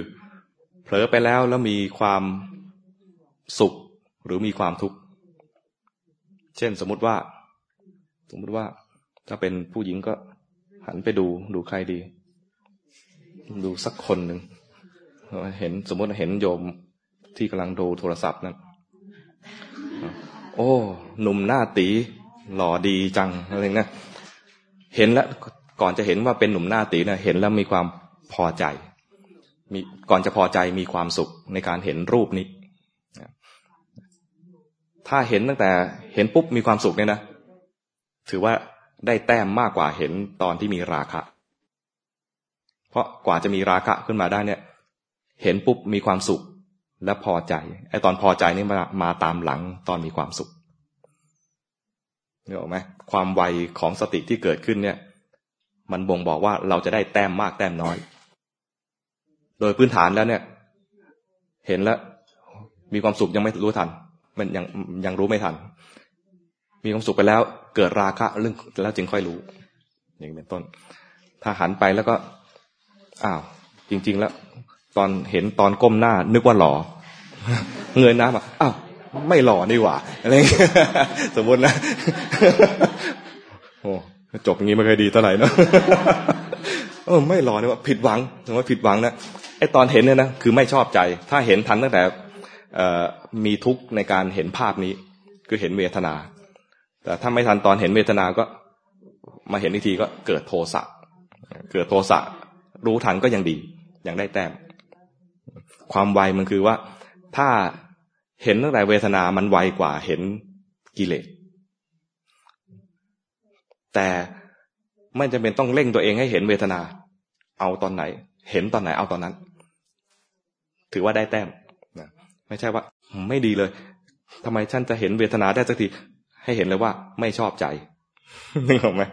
เผลอไปแล้วแล้วมีความสุขหรือมีความทุกข์ เช่นสมมติว่า สมมติว่า ถ้าเป็นผู้หญิงก็หันไปดูดูใครดี ดูสักคนหนึ่ง เห็นสมมติเห็นโยมที่กำลังดูโทรศัพท์นั้นโอ้หนุ่มหน้าตี หล่อดีจังอะไรเงี้ยเห็นแล้วก่อนจะเห็นว่าเป็นหนุ่มหน้าตีน่ะเห็นแล้วมีความพอใจ มีก่อนจะพอใจมีความสุขในการเห็นรูปนี้ถ้าเห็นตั้งแต่เห็นปุ๊บมีความสุขเนี่ยนะถือว่าได้แต้มมากกว่าเห็นตอนที่มีราคะ เพราะกว่าจะมีราคะขึ้นมาได้เนี่ย เห็นปุ๊บมีความสุขและพอใจไอ้ตอนพอใจนี่มามาตามหลังตอนมีความสุขเห็นไหมความไวของสติที่เกิดขึ้นเนี่ย มันบ่งบอกว่าเราจะได้แต้มมากแต้มน้อย โดยพื้นฐานแล้วเนี่ย เห็นแล้ว มีความสุขยังไม่รู้ทัน มันยังยังรู้ไม่ทัน มีความสุขไปแล้ว เกิดราคะเรื่องแล้วจึงค่อยรู้ อย่างเป็นต้น ถ้าหันไปแล้วก็อ้าวจริง ๆ แล้ว ตอนเห็นตอนก้มหน้า นึกว่าหล่อเงยหน้ามาอ้าวไม่หล่อนี่หว่าอะไรสมมตินะโอ้จบอย่างนี้ไม่เคยดีเท่าไหร่เนาะเออไม่หล่อนี่ว่าผิดหวังถือว่าผิดหวังนะไอตอนเห็นเนี่ยนะคือไม่ชอบใจ ถ้าเห็นทันตั้งแต่มีทุกข์ในการเห็นภาพนี้ คือเห็นเวทนา แต่ถ้าไม่ทันตอนเห็นเวทนาก็มาเห็นอีกทีก็เกิดโทสะเกิดโทสะรู้ทันก็ยังดียังได้แต้ม ความไวมันคือว่า ถ้าเห็นตั้งแต่เวทนามันไวกว่าเห็นกิเลสแต่ไม่จำเป็นต้องเร่งตัวเองให้เห็นเวทนา เอาตอนไหน เห็นตอนไหนเอาตอนนั้น ถือว่าได้แต้มนะไม่ใช่ว่า ไม่ดีเลยทำไมฉันจะเห็นเวทนาได้สักทีให้เห็นเลยว่า ไม่ชอบใจนึกออกไหม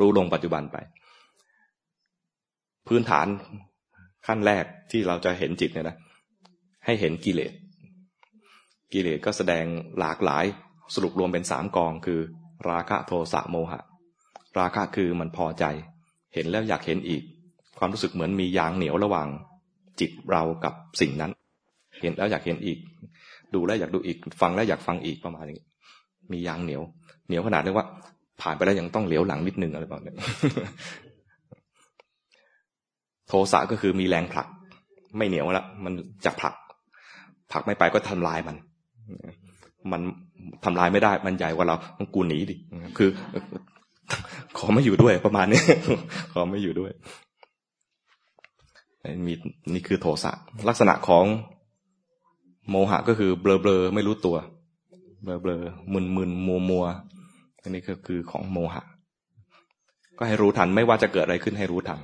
รู้ลงปัจจุบันไป พื้นฐาน ขั้นแรกที่เราจะเห็นจิตเนี่ยนะ ให้เห็นกิเลส กิเลสก็แสดงหลากหลายสรุปรวมเป็นสามกองคือ ราคะโทสะโมหะ ราคะคือมันพอใจ เห็นแล้วอยากเห็นอีก ความรู้สึกเหมือนมียางเหนียวระหว่าง จิตเรากับสิ่งนั้น เห็นแล้วอยากเห็นอีก ดูแล้วอยากดูอีก ฟังแล้วอยากฟังอีกประมาณนี้มียางเหนียว เหนียวขนาดเรียกว่า ผ่านไปแล้วยังต้องเหลียวหลังนิดนึงอะไรแบบนี้ โทสะก็คือมีแรงผลัก ไม่เหนียวแล้วมันจะผลักผลักไม่ไปก็ทำลายมัน มันทำลายไม่ได้ มันใหญ่กว่าเราต้องกูหนีดิคือ ขอไม่อยู่ด้วยประมาณนี้ขอไม่อยู่ด้วยมีนี่คือโทสะลักษณะของโมหะก็คือเบลอเบลอไม่รู้ตัว เบลอเบลอมึนมึนมัวมัวอันนี้ก็คือของโมหะ ก็ให้รู้ทันไม่ว่าจะเกิดอะไรขึ้นให้รู้ทัน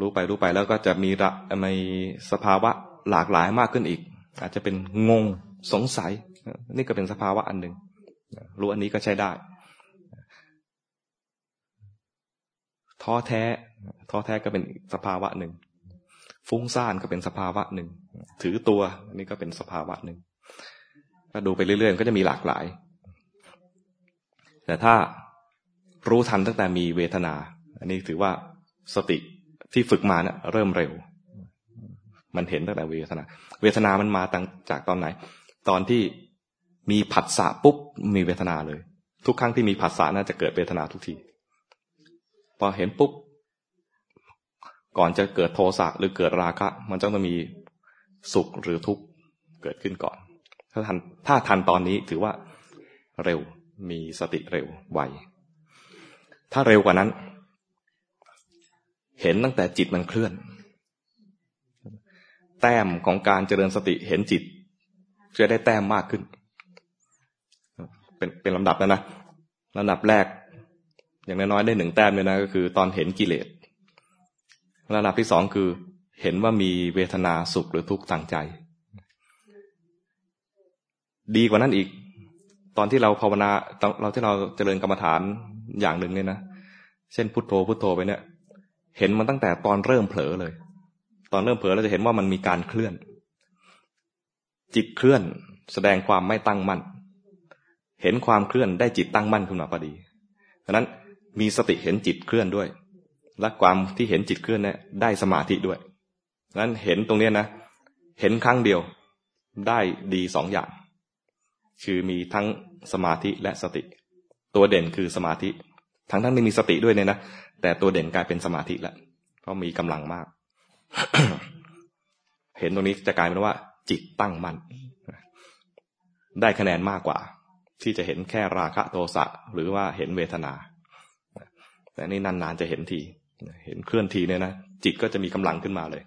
รู้ไปรู้ไปแล้วก็จะมีระมีสภาวะหลากหลายมากขึ้นอีก อาจจะเป็นงงสงสัย นี่ก็เป็นสภาวะอันหนึ่งรู้อันนี้ก็ใช้ได้ ท้อแท้ท้อแท้ก็เป็นสภาวะหนึ่ง ฟุ้งซ่านก็เป็นสภาวะหนึ่ง ถือตัวอันนี้ก็เป็นสภาวะหนึ่งก็ดูไปเรื่อยๆก็จะมีหลากหลาย แต่ถ้ารู้ทันตั้งแต่มีเวทนา อันนี้ถือว่าสติ ที่ฝึกมาเนะี่ยเริ่มเร็ว มันเห็นตั้งแต่เวทนา เวทนามันมาตั้งจากตอนไหน ตอนที่มีผัสสะปุ๊บมีเวทนาเลย ทุกครั้งที่มีผัสสะน่าจะเกิดเวทนาทุกที พอเห็นปุ๊บก่อนจะเกิดโทสะหรือเกิดราคะ มันต้องมีสุขหรือทุกข์เกิดขึ้นก่อน ถ้าทันถ้าทันตอนนี้ถือว่าเร็วมีสติเร็วไวถ้าเร็วกว่านั้น เห็นตั้งแต่จิตมันเคลื่อน แต้มของการเจริญสติเห็นจิตจะได้แต้มมากขึ้น เป็นเป็นลำดับแล้วนะลำดับแรก อย่างน้อยๆได้หนึ่งแต้มเลยนะก็คือตอนเห็นกิเลสระดับที่สองคือเห็นว่ามีเวทนาสุขหรือทุกข์ทางใจ ดีกว่านั้นอีก ตอนที่เราภาวนาเราที่เราเจริญกรรมฐานอย่างหนึ่งเนี่ยนะเช่นพุทโธพุทโธไปเนี่ย เห็นมันตั้งแต่ตอนเริ่มเผลอเลย ตอนเริ่มเผลอเราจะเห็นว่ามันมีการเคลื่อน จิตเคลื่อนแสดงความไม่ตั้งมั่น เห็นความเคลื่อนได้จิตตั้งมั่นขึ้นมาพอดีดังนั้นมีสติเห็นจิตเคลื่อนด้วย และความที่เห็นจิตเคลื่อนเนี่ยได้สมาธิด้วยดังนั้นเห็นตรงนี้นะ เห็นครั้งเดียวได้ดีสองอย่าง คือมีทั้งสมาธิและสติ ตัวเด่นคือสมาธิ ทั้งทั้งที่มีสติด้วยเนี่ยนะ แต่ตัวเด่นกลายเป็นสมาธิแล้วเพราะมีกำลังมาก เห็นตรงนี้จะกลายเป็นว่า จิตตั้งมั่นได้คะแนนมากกว่า ที่จะเห็นแค่ราคะโทสะหรือว่าเห็นเวทนา แต่นี่นานๆจะเห็นที เห็นเคลื่อนทีเนี่ยนะจิตก็จะมีกำลังขึ้นมาเลย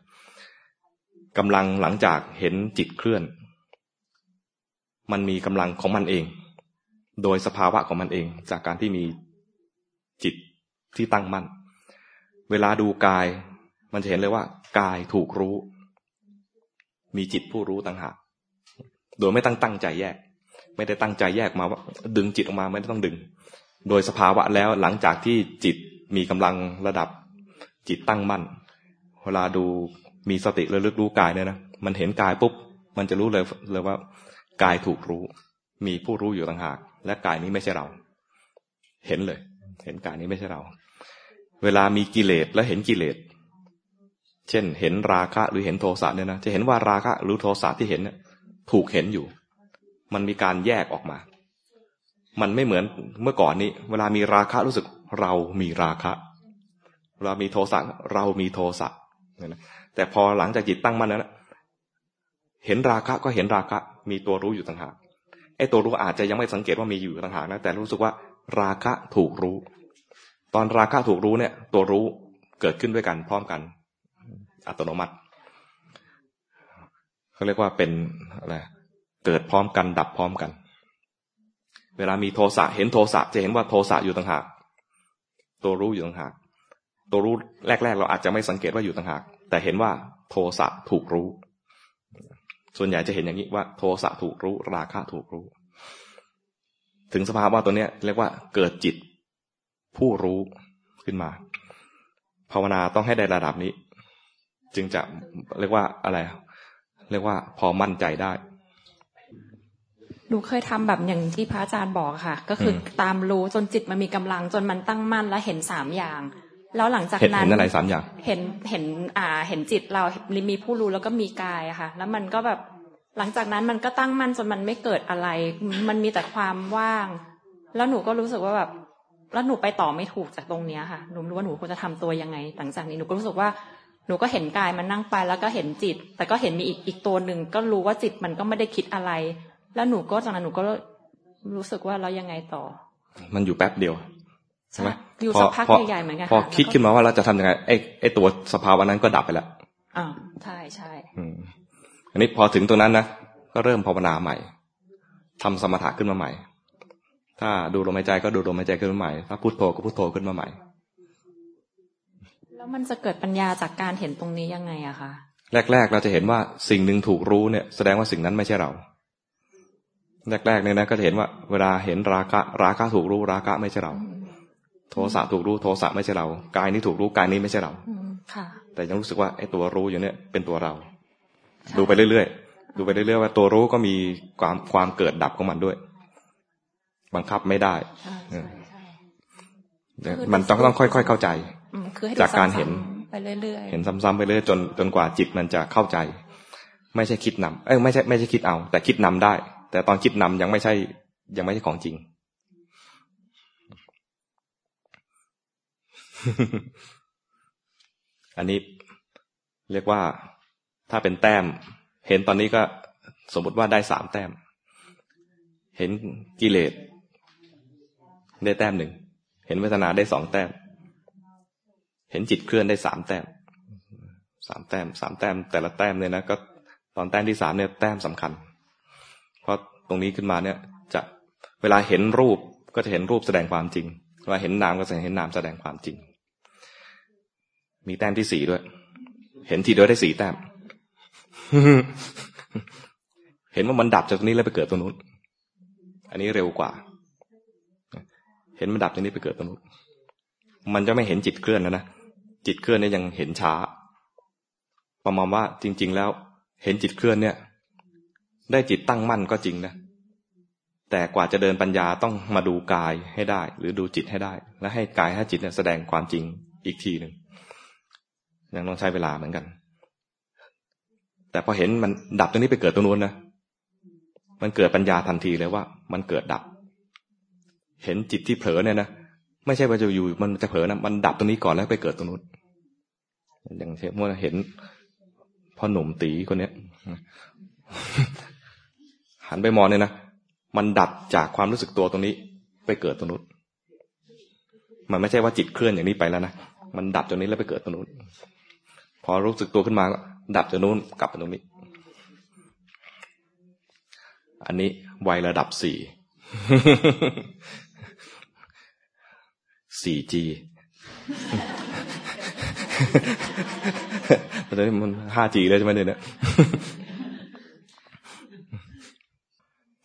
กำลังหลังจากเห็นจิตเคลื่อน มันมีกำลังของมันเอง โดยสภาวะของมันเอง จากการที่มีจิต ที่ตั้งมั่น เวลาดูกาย มันจะเห็นเลยว่า กายถูกรู้ มีจิตผู้รู้ต่างหาก โดยไม่ตั้งตั้งใจแยก ไม่ได้ตั้งใจแยกมาว่า ดึงจิตออกมาไม่ได้ต้องดึง โดยสภาวะแล้วหลังจากที่จิตมีกำลังระดับ จิตตั้งมั่น เวลาดูมีสติระลึกรู้กายเนี่ยนะ มันเห็นกายปุ๊บ มันจะรู้เลยเลยว่ากายถูกรู้ มีผู้รู้อยู่ต่างหาก และกายนี้ไม่ใช่เรา เห็นเลย เห็นกายนี้ไม่ใช่เรา เวลามีกิเลสและเห็นกิเลส เช่น เห็นราคะหรือเห็นโทสะเนี่ยนะ จะเห็นว่าราคะหรือโทสะที่เห็นเนี่ยถูกเห็นอยู่ มันมีการแยกออกมา มันไม่เหมือนเมื่อก่อนนี้ เวลามีราคะรู้สึกเรามีราคะ เวลามีโทสะเรามีโทสะนะแต่พอหลังจากจิตตั้งมั่นแล้วนะเห็นราคะก็เห็นราคะ มีตัวรู้อยู่ต่างหากไอ้ตัวรู้อาจจะยังไม่สังเกตว่ามีอยู่ต่างหากนะแต่รู้สึกว่า ราคะถูกรู้ ตอนราคะถูกรู้เนี่ย ตัวรู้เกิดขึ้นด้วยกันพร้อมกัน อัตโนมัติเขาเรียกว่าเป็นอะไรเกิดพร้อมกันดับพร้อมกัน เวลามีโทสะเห็นโทสะจะเห็นว่าโทสะอยู่ต่างหาก ตัวรู้อยู่ต่างหาก ตัวรู้แรก ๆ เราอาจจะไม่สังเกตว่าอยู่ต่างหาก แต่เห็นว่าโทสะถูกรู้ ส่วนใหญ่จะเห็นอย่างนี้ว่า โทสะถูกรู้ ราคะถูกรู้ ถึงสภาพว่าตัวเนี้ยเรียกว่าเกิดจิต ผู้รู้ขึ้นมา ภาวนาต้องให้ได้ระดับนี้ จึงจะเรียกว่าอะไร เรียกว่าพอมั่นใจได้
หนูเคยทำแบบอย่างที่พระอาจารย์บอกค่ะ ก็คือตามรู้จนจิตมันมีกำลังจนมันตั้งมั่นแล้วเห็นสามอย่าง แล้วหลังจากนั้น
เห็นอะไรสามอย่าง
เห็นเห็นอ่าเห็นจิตเรามีผู้รู้แล้วก็มีกายอะค่ะ แล้วมันก็แบบหลังจากนั้นมันก็ตั้งมั่นจนมันไม่เกิดอะไร มันมีแต่ความว่าง แล้วหนูก็รู้สึกว่าแบบ แล้วหนูไปต่อไม่ถูกจากตรงเนี้ยค่ะ หนูรู้ว่าหนูควรจะทำตัวยังไง หลังจากนี้หนูก็รู้สึกว่าหนูก็เห็นกายมันนั่งไปแล้วก็เห็นจิต แต่ก็เห็นมีอีกอีกตัวหนึ่งก็รู้ว่าจิตมันก็ไม่ได้คิดอะไร แล้วหนูก็จากนั้นหนูก็รู้สึกว่าเรายังไงต่อ
มันอยู่แป๊บเดียวใช่ไหม
อยู่สักพักใหญ่ๆเหมือนกัน
พอคิดขึ้นมาว่าเราจะทำยังไงไอ้ไอ้ตัวสภาวะนั้นก็ดับไปแล้ว
อ่าใช่ใช่
อันนี้พอถึงตรงนั้นนะก็เริ่มภาวนาใหม่ทำสมถะขึ้นมาใหม่ ถ้าดูลมหายใจก็ดูลมหายใจขึ้นมาใหม่ ถ้าพุทโธก็พุทโธขึ้นมาใหม่
แล้วมันจะเกิดปัญญาจากการเห็นตรงนี้ยังไงอะคะ
แรก ๆ เราจะเห็นว่าสิ่งหนึ่งถูกรู้เนี่ย แสดงว่าสิ่งนั้นไม่ใช่เรา แรกๆเนี่ยนะก็จะเห็นว่า เวลาเห็นราคะราคะถูกรู้ราคะไม่ใช่เรา โทสะถูกรู้โทสะไม่ใช่เรา กายนี้ถูกรู้กายนี้ไม่ใช่เราแต่ยังรู้สึกว่าไอ้ตัวรู้อยู่เนี่ยเป็นตัวเรา ดูไปเรื่อยๆดูไปเรื่อยๆว่าตัวรู้ก็มีความความเกิดดับของมันด้วย บังคับไม่ได้มันต้องต้องค่อย ๆ เข้าใจจากการเห็น
ไปเรื่อยๆ
เห็นซ้ำๆไปเรื่อยจนจนกว่าจิตมันจะเข้าใจ ไม่ใช่คิดนำเอ้ยไม่ใช่ไม่ใช่คิดเอา แต่คิดนำได้ แต่ตอนคิดนำยังไม่ใช่ ยังไม่ใช่ของจริงอันนี้เรียกว่าถ้าเป็นแต้ม เห็นตอนนี้ก็สมมติว่าได้สามแต้ม เห็นกิเลส ได้แต้มหนึ่ง เห็นเวทนาได้สองแต้ม เห็นจิตเคลื่อนได้สามแต้ม สามแต้ม สามแต้ม แต่ละแต้มเนี่ยนะ ก็ตอนแต้มที่สามเนี่ยแต้มสำคัญ เพราะตรงนี้ขึ้นมาเนี่ยจะเวลาเห็นรูปก็จะเห็นรูปแสดงความจริง เวลาเห็นนามก็จะเห็นนามแสดงความจริง มีแต้มที่สี่ด้วย เห็นทีเดียวได้สี่แต้ม เห็นว่ามันดับจากตรงนี้แล้วไปเกิดตรงนู้น อันนี้เร็วกว่า เห็นมันดับจากนี้ไปเกิดตรงนู้นมันจะไม่เห็นจิตเคลื่อนนะนะจิตเคลื่อนเนี่ยยังเห็นช้า ประมาณว่าจริง ๆ แล้ว เห็นจิตเคลื่อนเนี่ย ได้จิตตั้งมั่นก็จริงนะแต่กว่าจะเดินปัญญาต้องมาดูกายให้ได้ หรือดูจิตให้ได้ และให้กายให้จิตเนี่ยแสดงความจริงอีกทีหนึ่งยังต้องใช้เวลาเหมือนกัน แต่พอเห็นมันดับตรงนี้ไปเกิดตรงนู้นนะมันเกิดปัญญาทันทีเลยว่า มันเกิดดับ เห็นจิตที่เผลอเนี่ยนะไม่ใช่ว่าจะอยู่มันจะเผลอนะมันดับตรงนี้ก่อนแล้วไปเกิดตรงนู้นอย่างเช่นเมื่อเห็นพ่อหนุ่มตีคนเนี้ยหันไปมองเนี่ยนะมันดับจากความรู้สึกตัวตรงนี้ ไปเกิดตรงนู้นมันไม่ใช่ว่าจิตเคลื่อนอย่างนี้ไปแล้วนะมันดับตรงนี้แล้วไปเกิดตรงนู้นพอรู้สึกตัวขึ้นมาก็ดับจากนู้นกลับไปตรงนี้ อันนี้วัยระดับสี่ สี่จีตอนนี้มันห้าจีแล้วใช่ไหมเนี่ย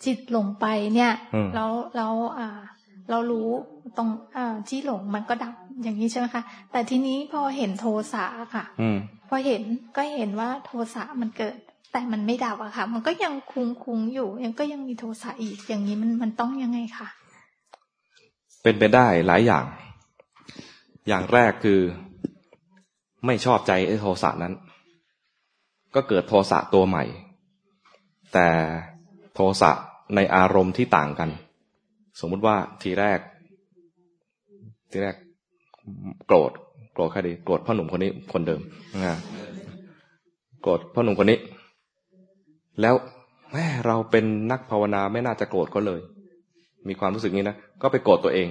จิตหลงไปเนี่ยแล้วแล้วอ่า เรารู้ตรงอ่าที่หลงมันก็ดับอย่างนี้ใช่ไหมคะแต่ทีนี้พอเห็นโทสะค่ะพอเห็นก็เห็นว่าโทสะมันเกิด แต่มันไม่ดับอะค่ะ มันก็ยังคุงคุงอยู่ ยังก็ยังมีโทสะอีกอย่างนี้มันมันต้องยังไงคะ
เป็นไปได้หลายอย่าง อย่างแรกคือไม่ชอบใจไอ้โทสะนั้น ก็เกิดโทสะตัวใหม่ แต่โทสะในอารมณ์ที่ต่างกัน สมมุติว่าทีแรก ทีแรกโกรธโกรธใครดีโกรธพ่อหนุ่มคนนี้คนเดิมนะโกรธพ่อหนุ่มคนนี้ แล้วแม่เราเป็นนักภาวนาไม่น่าจะโกรธก็เลย มีความรู้สึกนี้นะก็ไปโกรธตัวเอง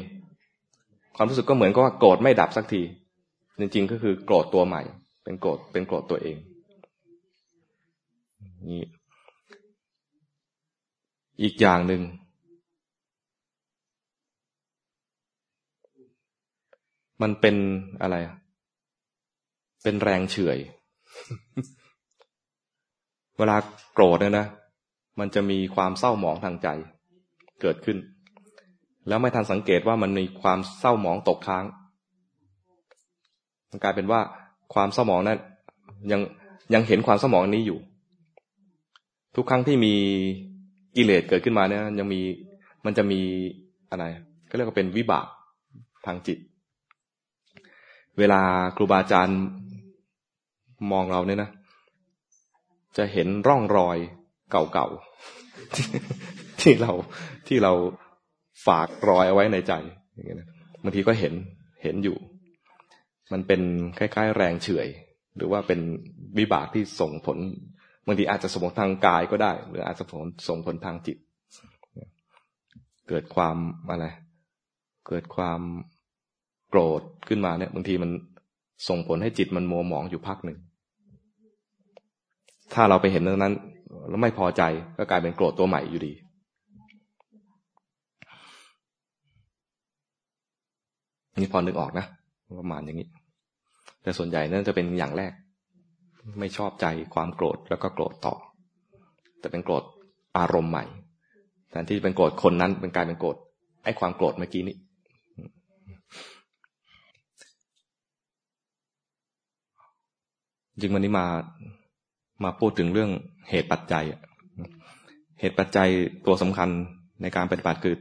ความรู้สึกก็เหมือนกับว่าโกรธไม่ดับสักที จริงๆ ก็คือโกรธตัวใหม่ เป็นโกรธเป็นโกรธตัวเองนี่อีกอย่างหนึ่งมันเป็นอะไร เป็นแรงเฉื่อย เวลาโกรธเนี่ยนะ มันจะมีความเศร้าหมองทางใจเกิดขึ้น แล้วไม่ทันสังเกตว่ามันมีความเศร้าหมองตกค้างมันกลายเป็นว่าความเศร้าหมองนั้น ยังยังเห็นความเศร้าหมองนี้อยู่ ทุกครั้งที่มีกิเลสเกิดขึ้นมาเนี่ยยังมีมันจะมีอะไรก็เรียกว่าเป็นวิบากทางจิต เวลาครูบาอาจารย์มองเราเนี่ยนะ จะเห็นร่องรอยเก่าๆที่เราที่เรา ฝากรอยเอาไว้ในใจอย่างเงี้ยบางทีก็เห็นเห็นอยู่ มันเป็นคล้ายๆ แรงเฉื่อย หรือว่าเป็นวิบากที่ส่งผลบางทีอาจจะส่งผลทางกายก็ได้ หรืออาจจะผลส่งผลทางจิต เกิดความอะไร เกิดความโกรธขึ้นมาเนี่ยบางทีมันส่งผลให้จิตมันมัวหมองอยู่พักหนึ่ง ถ้าเราไปเห็นเรื่องนั้น แล้วไม่พอใจก็กลายเป็นโกรธตัวใหม่อยู่ดี นี่พอนึกออกนะประมาณอย่างนี้ แต่ส่วนใหญ่นั่นจะเป็นอย่างแรก ไม่ชอบใจความโกรธแล้วก็โกรธต่อ แต่เป็นโกรธอารมณ์ใหม่แทนที่จะเป็นโกรธคนนั้นเป็นกลายเป็นโกรธไอ้ความโกรธเมื่อกี้นี้จริงวันนี้มามาพูดถึงเรื่องเหตุปัจจัย เหตุปัจจัยตัวสำคัญในการปฏิบัติคือ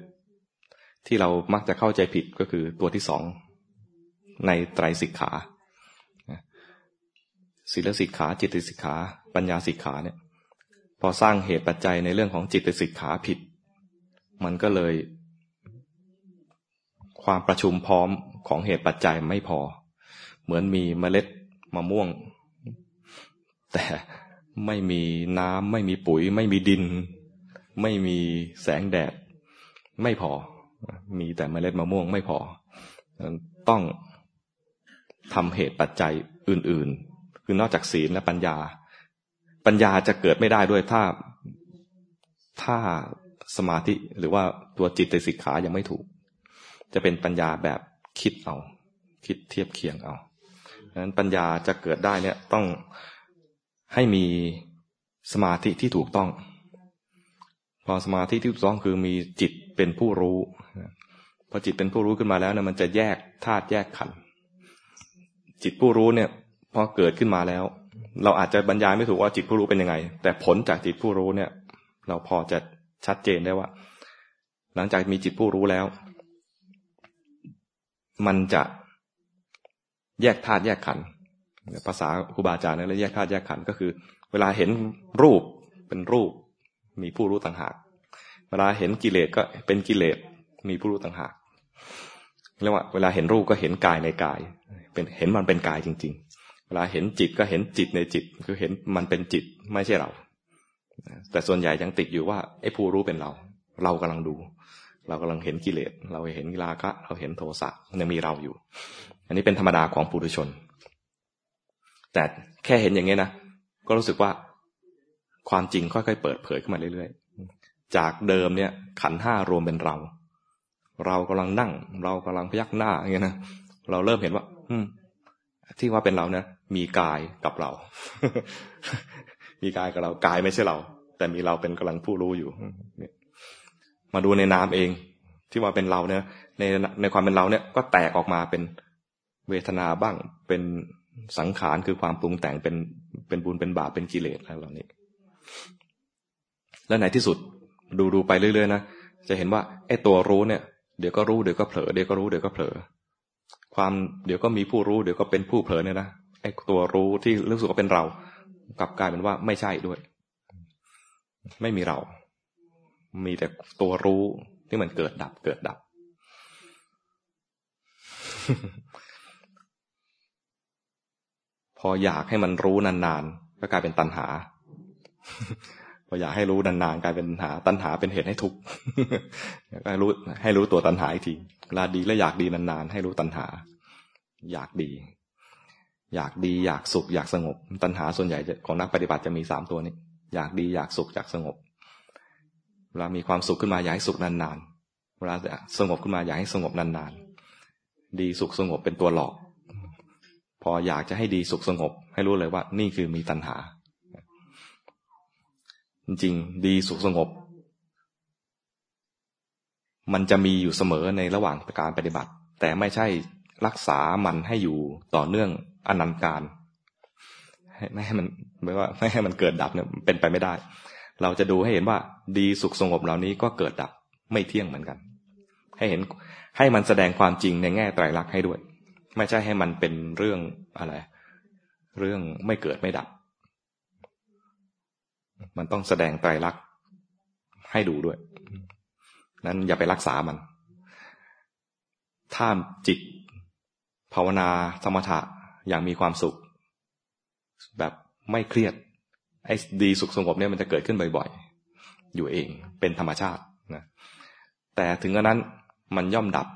ที่เรามักจะเข้าใจผิดก็คือตัวที่สองในไตรสิกขาศีลสิกขา จิตสิกขา ปัญญาสิกขาเนี่ย พอสร้างเหตุปัจจัยในเรื่องของจิตสิกขาผิด มันก็เลย ความประชุมพร้อมของเหตุปัจจัยไม่พอ เหมือนมีเมล็ดมะม่วง แต่ไม่มีน้ำไม่มีปุ๋ย ไม่มีดิน ไม่มีแสงแดด ไม่พอ มีแต่เมล็ดมะม่วงไม่พอ ต้องทำเหตุปัจจัยอื่น ๆ คือนอกจากศีลและปัญญา ปัญญาจะเกิดไม่ได้ด้วยถ้าถ้าสมาธิหรือว่าตัวจิตสิกขายังไม่ถูก จะเป็นปัญญาแบบคิดเอา คิดเทียบเคียงเอาดังนั้นปัญญาจะเกิดได้เนี่ยต้องให้มีสมาธิที่ถูกต้อง พอสมาธิที่ถูกต้องคือมีจิตเป็นผู้รู้ พอจิตเป็นผู้รู้ขึ้นมาแล้วเนี่ยมันจะแยกธาตุแยกขันธ์จิตผู้รู้เนี่ยพอเกิดขึ้นมาแล้ว เราอาจจะบรรยายไม่ถูกว่าจิตผู้รู้เป็นยังไง แต่ผลจากจิตผู้รู้เนี่ย เราพอจะชัดเจนได้ว่า หลังจากมีจิตผู้รู้แล้ว มันจะแยกธาตุแยกขันธ์ภาษาครูบาอาจารย์นั่นแยกธาตุแยกขันธ์ก็คือ เวลาเห็นรูปเป็นรูป มีผู้รู้ต่างหาก เวลาเห็นกิเลสก็เป็นกิเลสมีผู้รู้ต่างหาก เรียกว่าเวลาเห็นรูปก็เห็นกายในกาย เป็นเห็นมันเป็นกายจริง ๆ เวลาเห็นจิตก็เห็นจิตในจิต คือเห็นมันเป็นจิตไม่ใช่เรา แต่ส่วนใหญ่ยังติดอยู่ว่าไอ้ผู้รู้เป็นเรา เรากำลังดู เรากำลังเห็นกิเลส เราเห็นราคะ เราเห็นโทสะยังมีเราอยู่ อันนี้เป็นธรรมดาของปุถุชน แต่แค่เห็นอย่างเงี้นะก็รู้สึกว่าความจริงค่อยๆเปิดเผยขึ้นมาเรื่อยๆ จากเดิมเนี่ยขันห้ารวมเป็นเรา เรากำลังนั่ง เรากำลังพยักหน้าอย่างเงี้ยนะเราเริ่มเห็นว่า อืม ที่ว่าเป็นเราเนี่ยมีกายกับเรา มีกายกับเรากายไม่ใช่เรา แต่มีเราเป็นกำลังผู้รู้อยู่มาดูในนาเอง ที่ว่าเป็นเราเนี่ย ในในความเป็นเราเนี่ย ก็แตกออกมาเป็นเวทนาบ้างเป็นสังขารคือความปรุงแต่งเป็นเป็นบุญเป็นบาปเป็นกิเลสอะไรเหล่านี้ และในที่สุดดูดูไปเรื่อยๆนะจะเห็นว่าไอ้ตัวรู้เนี่ย เดี๋ยวก็รู้เดี๋ยวก็เผลอเดี๋ยวก็รู้เดี๋ยวก็เผลอ ความเดี๋ยวก็มีผู้รู้เดี๋ยวก็เป็นผู้เผลอเนี่ยนะไอ้ตัวรู้ที่รู้สึกว่าเป็นเรา กลับกลายเป็นว่าไม่ใช่ด้วย ไม่มีเรา มีแต่ตัวรู้ที่มันเกิดดับ เกิดดับ พออยากให้มันรู้นานๆก็กลายเป็นตัณหา พออยากให้รู้นานๆกลายเป็นหาตัณหาเป็นเหตุให้ทุกข์ก็ให้รู้ให้รู้ตัวตัณหาอีกทีเวลาดีและอยากดีนานๆให้รู้ตัณหา อยากดี อยากดีอยากสุขอยากสงบ ตัณหาส่วนใหญ่ของนักปฏิบัติจะมีสามตัวนี้ อยากดีอยากสุขอยากสงบเวลามีความสุขขึ้นมาอยากให้สุขนานๆเวลาสงบขึ้นมาอยากให้สงบนานๆดีสุขสงบเป็นตัวหลอก พออยากจะให้ดีสุขสงบ ให้รู้เลยว่า นี่คือมีตัณหา จริงดีสุขสงบ มันจะมีอยู่เสมอในระหว่างการปฏิบัติ แต่ไม่ใช่รักษามันให้อยู่ต่อเนื่องอนันต์การไม่ให้มันไม่ว่าไม่ให้มันเกิดดับเนี่ยเป็นไปไม่ได้ เราจะดูให้เห็นว่า ดีสุขสงบเหล่านี้ก็เกิดดับไม่เที่ยงเหมือนกัน ให้เห็นให้มันแสดงความจริงในแง่ไตรลักษณ์ให้ด้วย ไม่ใช่ให้มันเป็นเรื่องอะไร เรื่องไม่เกิดไม่ดับ มันต้องแสดงไตรลักษณ์ให้ดูด้วย นั้นอย่าไปรักษามัน ถ้าจิตภาวนาสมถะอย่างมีความสุข แบบไม่เครียดไอ้ดีสุขสงบเนี่ยมันจะเกิดขึ้นบ่อยๆ อยู่เองเป็นธรรมชาตินะแต่ถึงกระนั้นมันย่อมดับ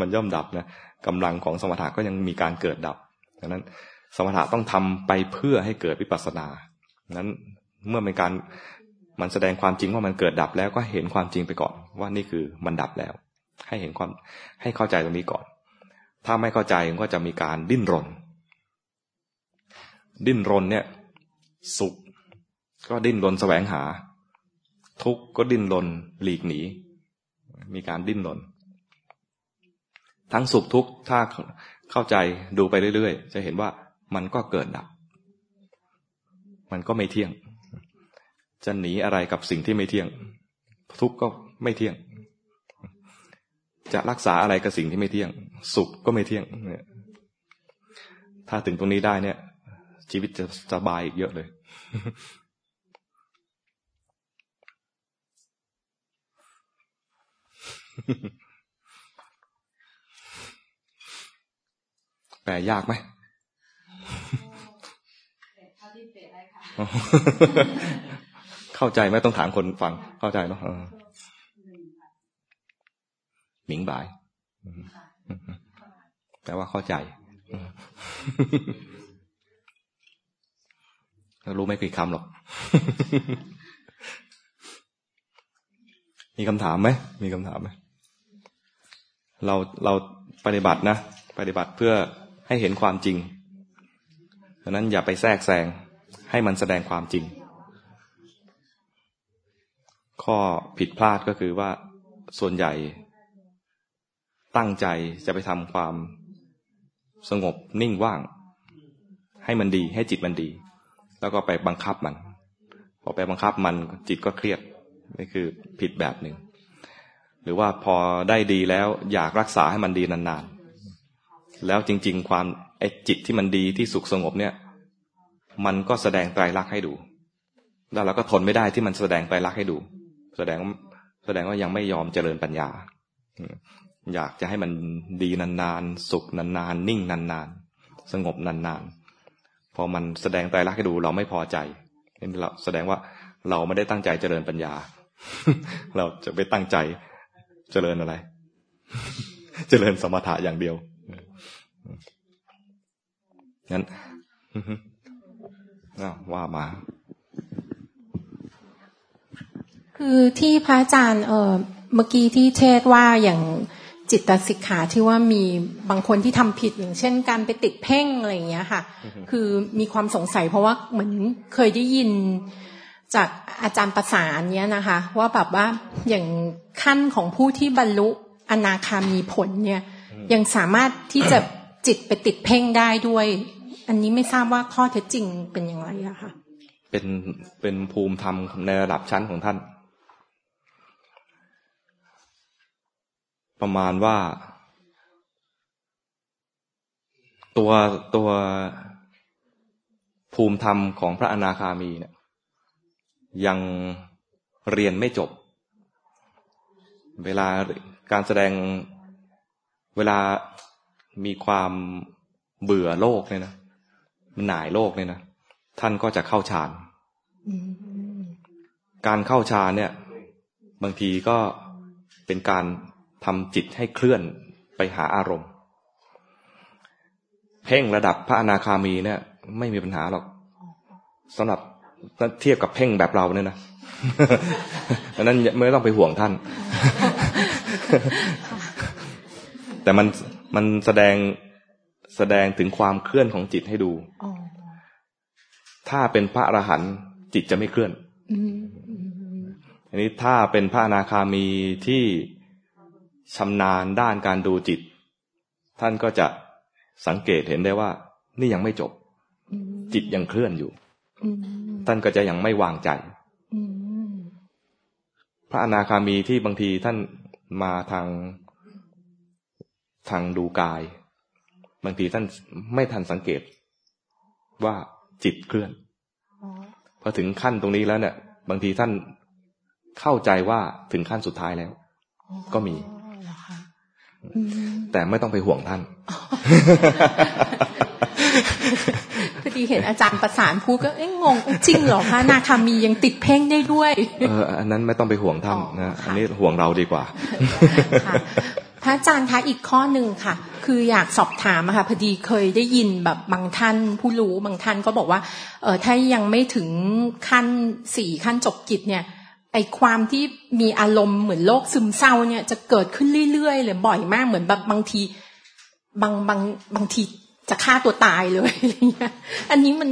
มันย่อมดับนะกำลังของสมถะก็ยังมีการเกิดดับดังนั้น สมถะต้องทำไปเพื่อให้เกิดวิปัสสนา นั้นเมื่อเป็นการมันแสดงความจริงว่ามันเกิดดับแล้วก็เห็นความจริงไปก่อน ว่านี่คือมันดับแล้ว ให้เห็นความให้เข้าใจตรงนี้ก่อน ถ้าไม่เข้าใจก็จะมีการดิ้นรน ดิ้นรนเนี่ย สุข ก็ดิ้นรนแสวงหา ทุกข์ก็ดิ้นรนหลีกหนี มีการดิ้นรน ทั้งสุขทุกข์ถ้าเข้าใจดูไปเรื่อยๆ จะเห็นว่ามันก็เกิดดับ มันก็ไม่เที่ยง จะหนีอะไรกับสิ่งที่ไม่เที่ยง ทุกข์ก็ไม่เที่ยง จะรักษาอะไรกับสิ่งที่ไม่เที่ยง สุขก็ไม่เที่ยงเนี่ยถ้าถึงตรงนี้ได้เนี่ย ชีวิตจะสบายอีกเยอะเลย แปลยากไหม เข้าใจไหมต้องถามคนฟัง เข้าใจเนาะหมิงบายแปลว่าเข้าใจรู้ไม่กี่คำหรอก มีคำถามไหม มีคำถามไหม เราเราปฏิบัตินะ ปฏิบัติเพื่อให้เห็นความจริงดังนั้นอย่าไปแทรกแซง ให้มันแสดงความจริง ข้อผิดพลาดก็คือว่าส่วนใหญ่ ตั้งใจจะไปทำความสงบนิ่งว่าง ให้มันดี ให้จิตมันดี แล้วก็ไปบังคับมัน พอไปบังคับมันจิตก็เครียดนี่คือผิดแบบหนึ่ง หรือว่าพอได้ดีแล้วอยากรักษาให้มันดีนานๆ แล้วจริง ๆ ความไอ้จิตที่มันดีที่สุขสงบเนี่ย มันก็แสดงไตรลักษณ์ให้ดู แล้วเราก็ทนไม่ได้ที่มันแสดงไตรลักษณ์ให้ดู แสดงแสดงว่ายังไม่ยอมเจริญปัญญา อยากจะให้มันดีนานๆ สุขนานๆ นิ่งนานๆ สงบนานๆ พอมันแสดงไตรลักษณ์ให้ดูเราไม่พอใจนี่เราแสดงว่าเราไม่ได้ตั้งใจเจริญปัญญา เราจะไปตั้งใจเจริญอะไร เจริญสมถะอย่างเดียวงั้น ว่ามา
คือที่พระอาจารย์เออเมื่อกี้ที่เทศว่าอย่างจิตสิกขาที่ว่ามีบางคนที่ทำผิดอย่างเช่น การไปติดเพ่งอะไรอย่างเงี้ยค่ะ คือมีความสงสัยเพราะว่าเหมือนเคยได้ยินจากอาจารย์ประสานเนี้ยนะคะ ว่าแบบว่าอย่างขั้นของผู้ที่บรรลุอนาคามีผลเนี่ย ยังสามารถที่จะจิตไปติดเพ่งได้ด้วย อันนี้ไม่ทราบว่าข้อเท็จจริงเป็นอย่างไรอะค่ะ
เป็นเป็นภูมิธรรมในระดับชั้นของท่าน ประมาณว่า ตัวตัวภูมิธรรมของพระอนาคามีเนี่ยยังเรียนไม่จบ เวลาการแสดงเวลามีความเบื่อโลกเนี่ยนะ หน่ายโลกเนี่ยนะท่านก็จะเข้าฌานการเข้าฌานเนี่ย บางทีก็เป็นการทำจิตให้เคลื่อนไปหาอารมณ์ เพ่งระดับพระอนาคามีเนี่ย ไม่มีปัญหาหรอกสำหรับเทียบกับเพ่งแบบเราเนี่ยนะดังนั้นไม่ต้องไปห่วงท่าน แต่มันมันแสดง แสดงถึงความเคลื่อนของจิตให้ดู ถ้าเป็นพระอรหันต์จิตจะไม่เคลื่อนอันนี้ถ้าเป็นพระอนาคามีที่ชำนาญด้านการดูจิต ท่านก็จะสังเกตเห็นได้ว่า นี่ยังไม่จบ จิตยังเคลื่อนอยู่ ท่านก็จะยังไม่วางใจ พระอนาคามีที่บางทีท่านมาทางทางดูกาย บางทีท่านไม่ทันสังเกตว่าจิตเคลื่อนพอถึงขั้นตรงนี้แล้วเนี่ย บางทีท่านเข้าใจว่าถึงขั้นสุดท้ายแล้ว ก็มี แต่ไม่ต้องไปห่วงท่าน
พอดีเห็นอาจารย์ประสานพูดก็เอ๊ะงงจริงเหรอคะนาคามียังติดเพ่งได้ด้วย
เอออันนั้นไม่ต้องไปห่วงท่านนะอันนี้ห่วงเราดีกว่า
พ ระอาจารย์คะอีกข้อหนึ่งค่ะ คืออยากสอบถามค่ะพอดีเคยได้ยินแบบบางท่านผู้รู้บางท่านก็บอกว่า เออถ้ายังไม่ถึงขั้นสี่ขั้นจบกิจเนี่ยไอความที่มีอารมณ์เหมือนโรคซึมเศร้าเนี่ยจะเกิดขึ้นเรื่อยๆเลยบ่อยมากเหมือนแบบบางที บางบางบางทีจะฆ่าตัวตายเลยอะไรเงี้ยอันนี้มัน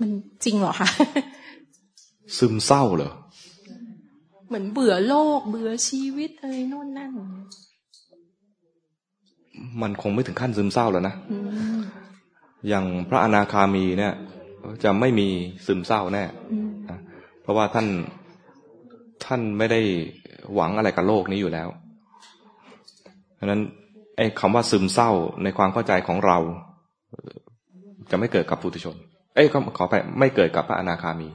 มันจริงเหรอคะ
ซึมเศร้าเหรอ
เหมือนเบื่อโลก เบื่อชีวิตอะไรโน่นนั่น
มันคงไม่ถึงขั้นซึมเศร้าแล้วนะอย่างพระอนาคามีเนี่ย จะไม่มีซึมเศร้าแน่เพราะว่าท่านท่านไม่ได้หวังอะไรกับโลกนี้อยู่แล้วเพราะนั้นไอ้คำว่าซึมเศร้าในความเข้าใจของเรา จะไม่เกิดกับปุถุชน เอ้ยขอไปไม่เกิดกับพระอนาคามี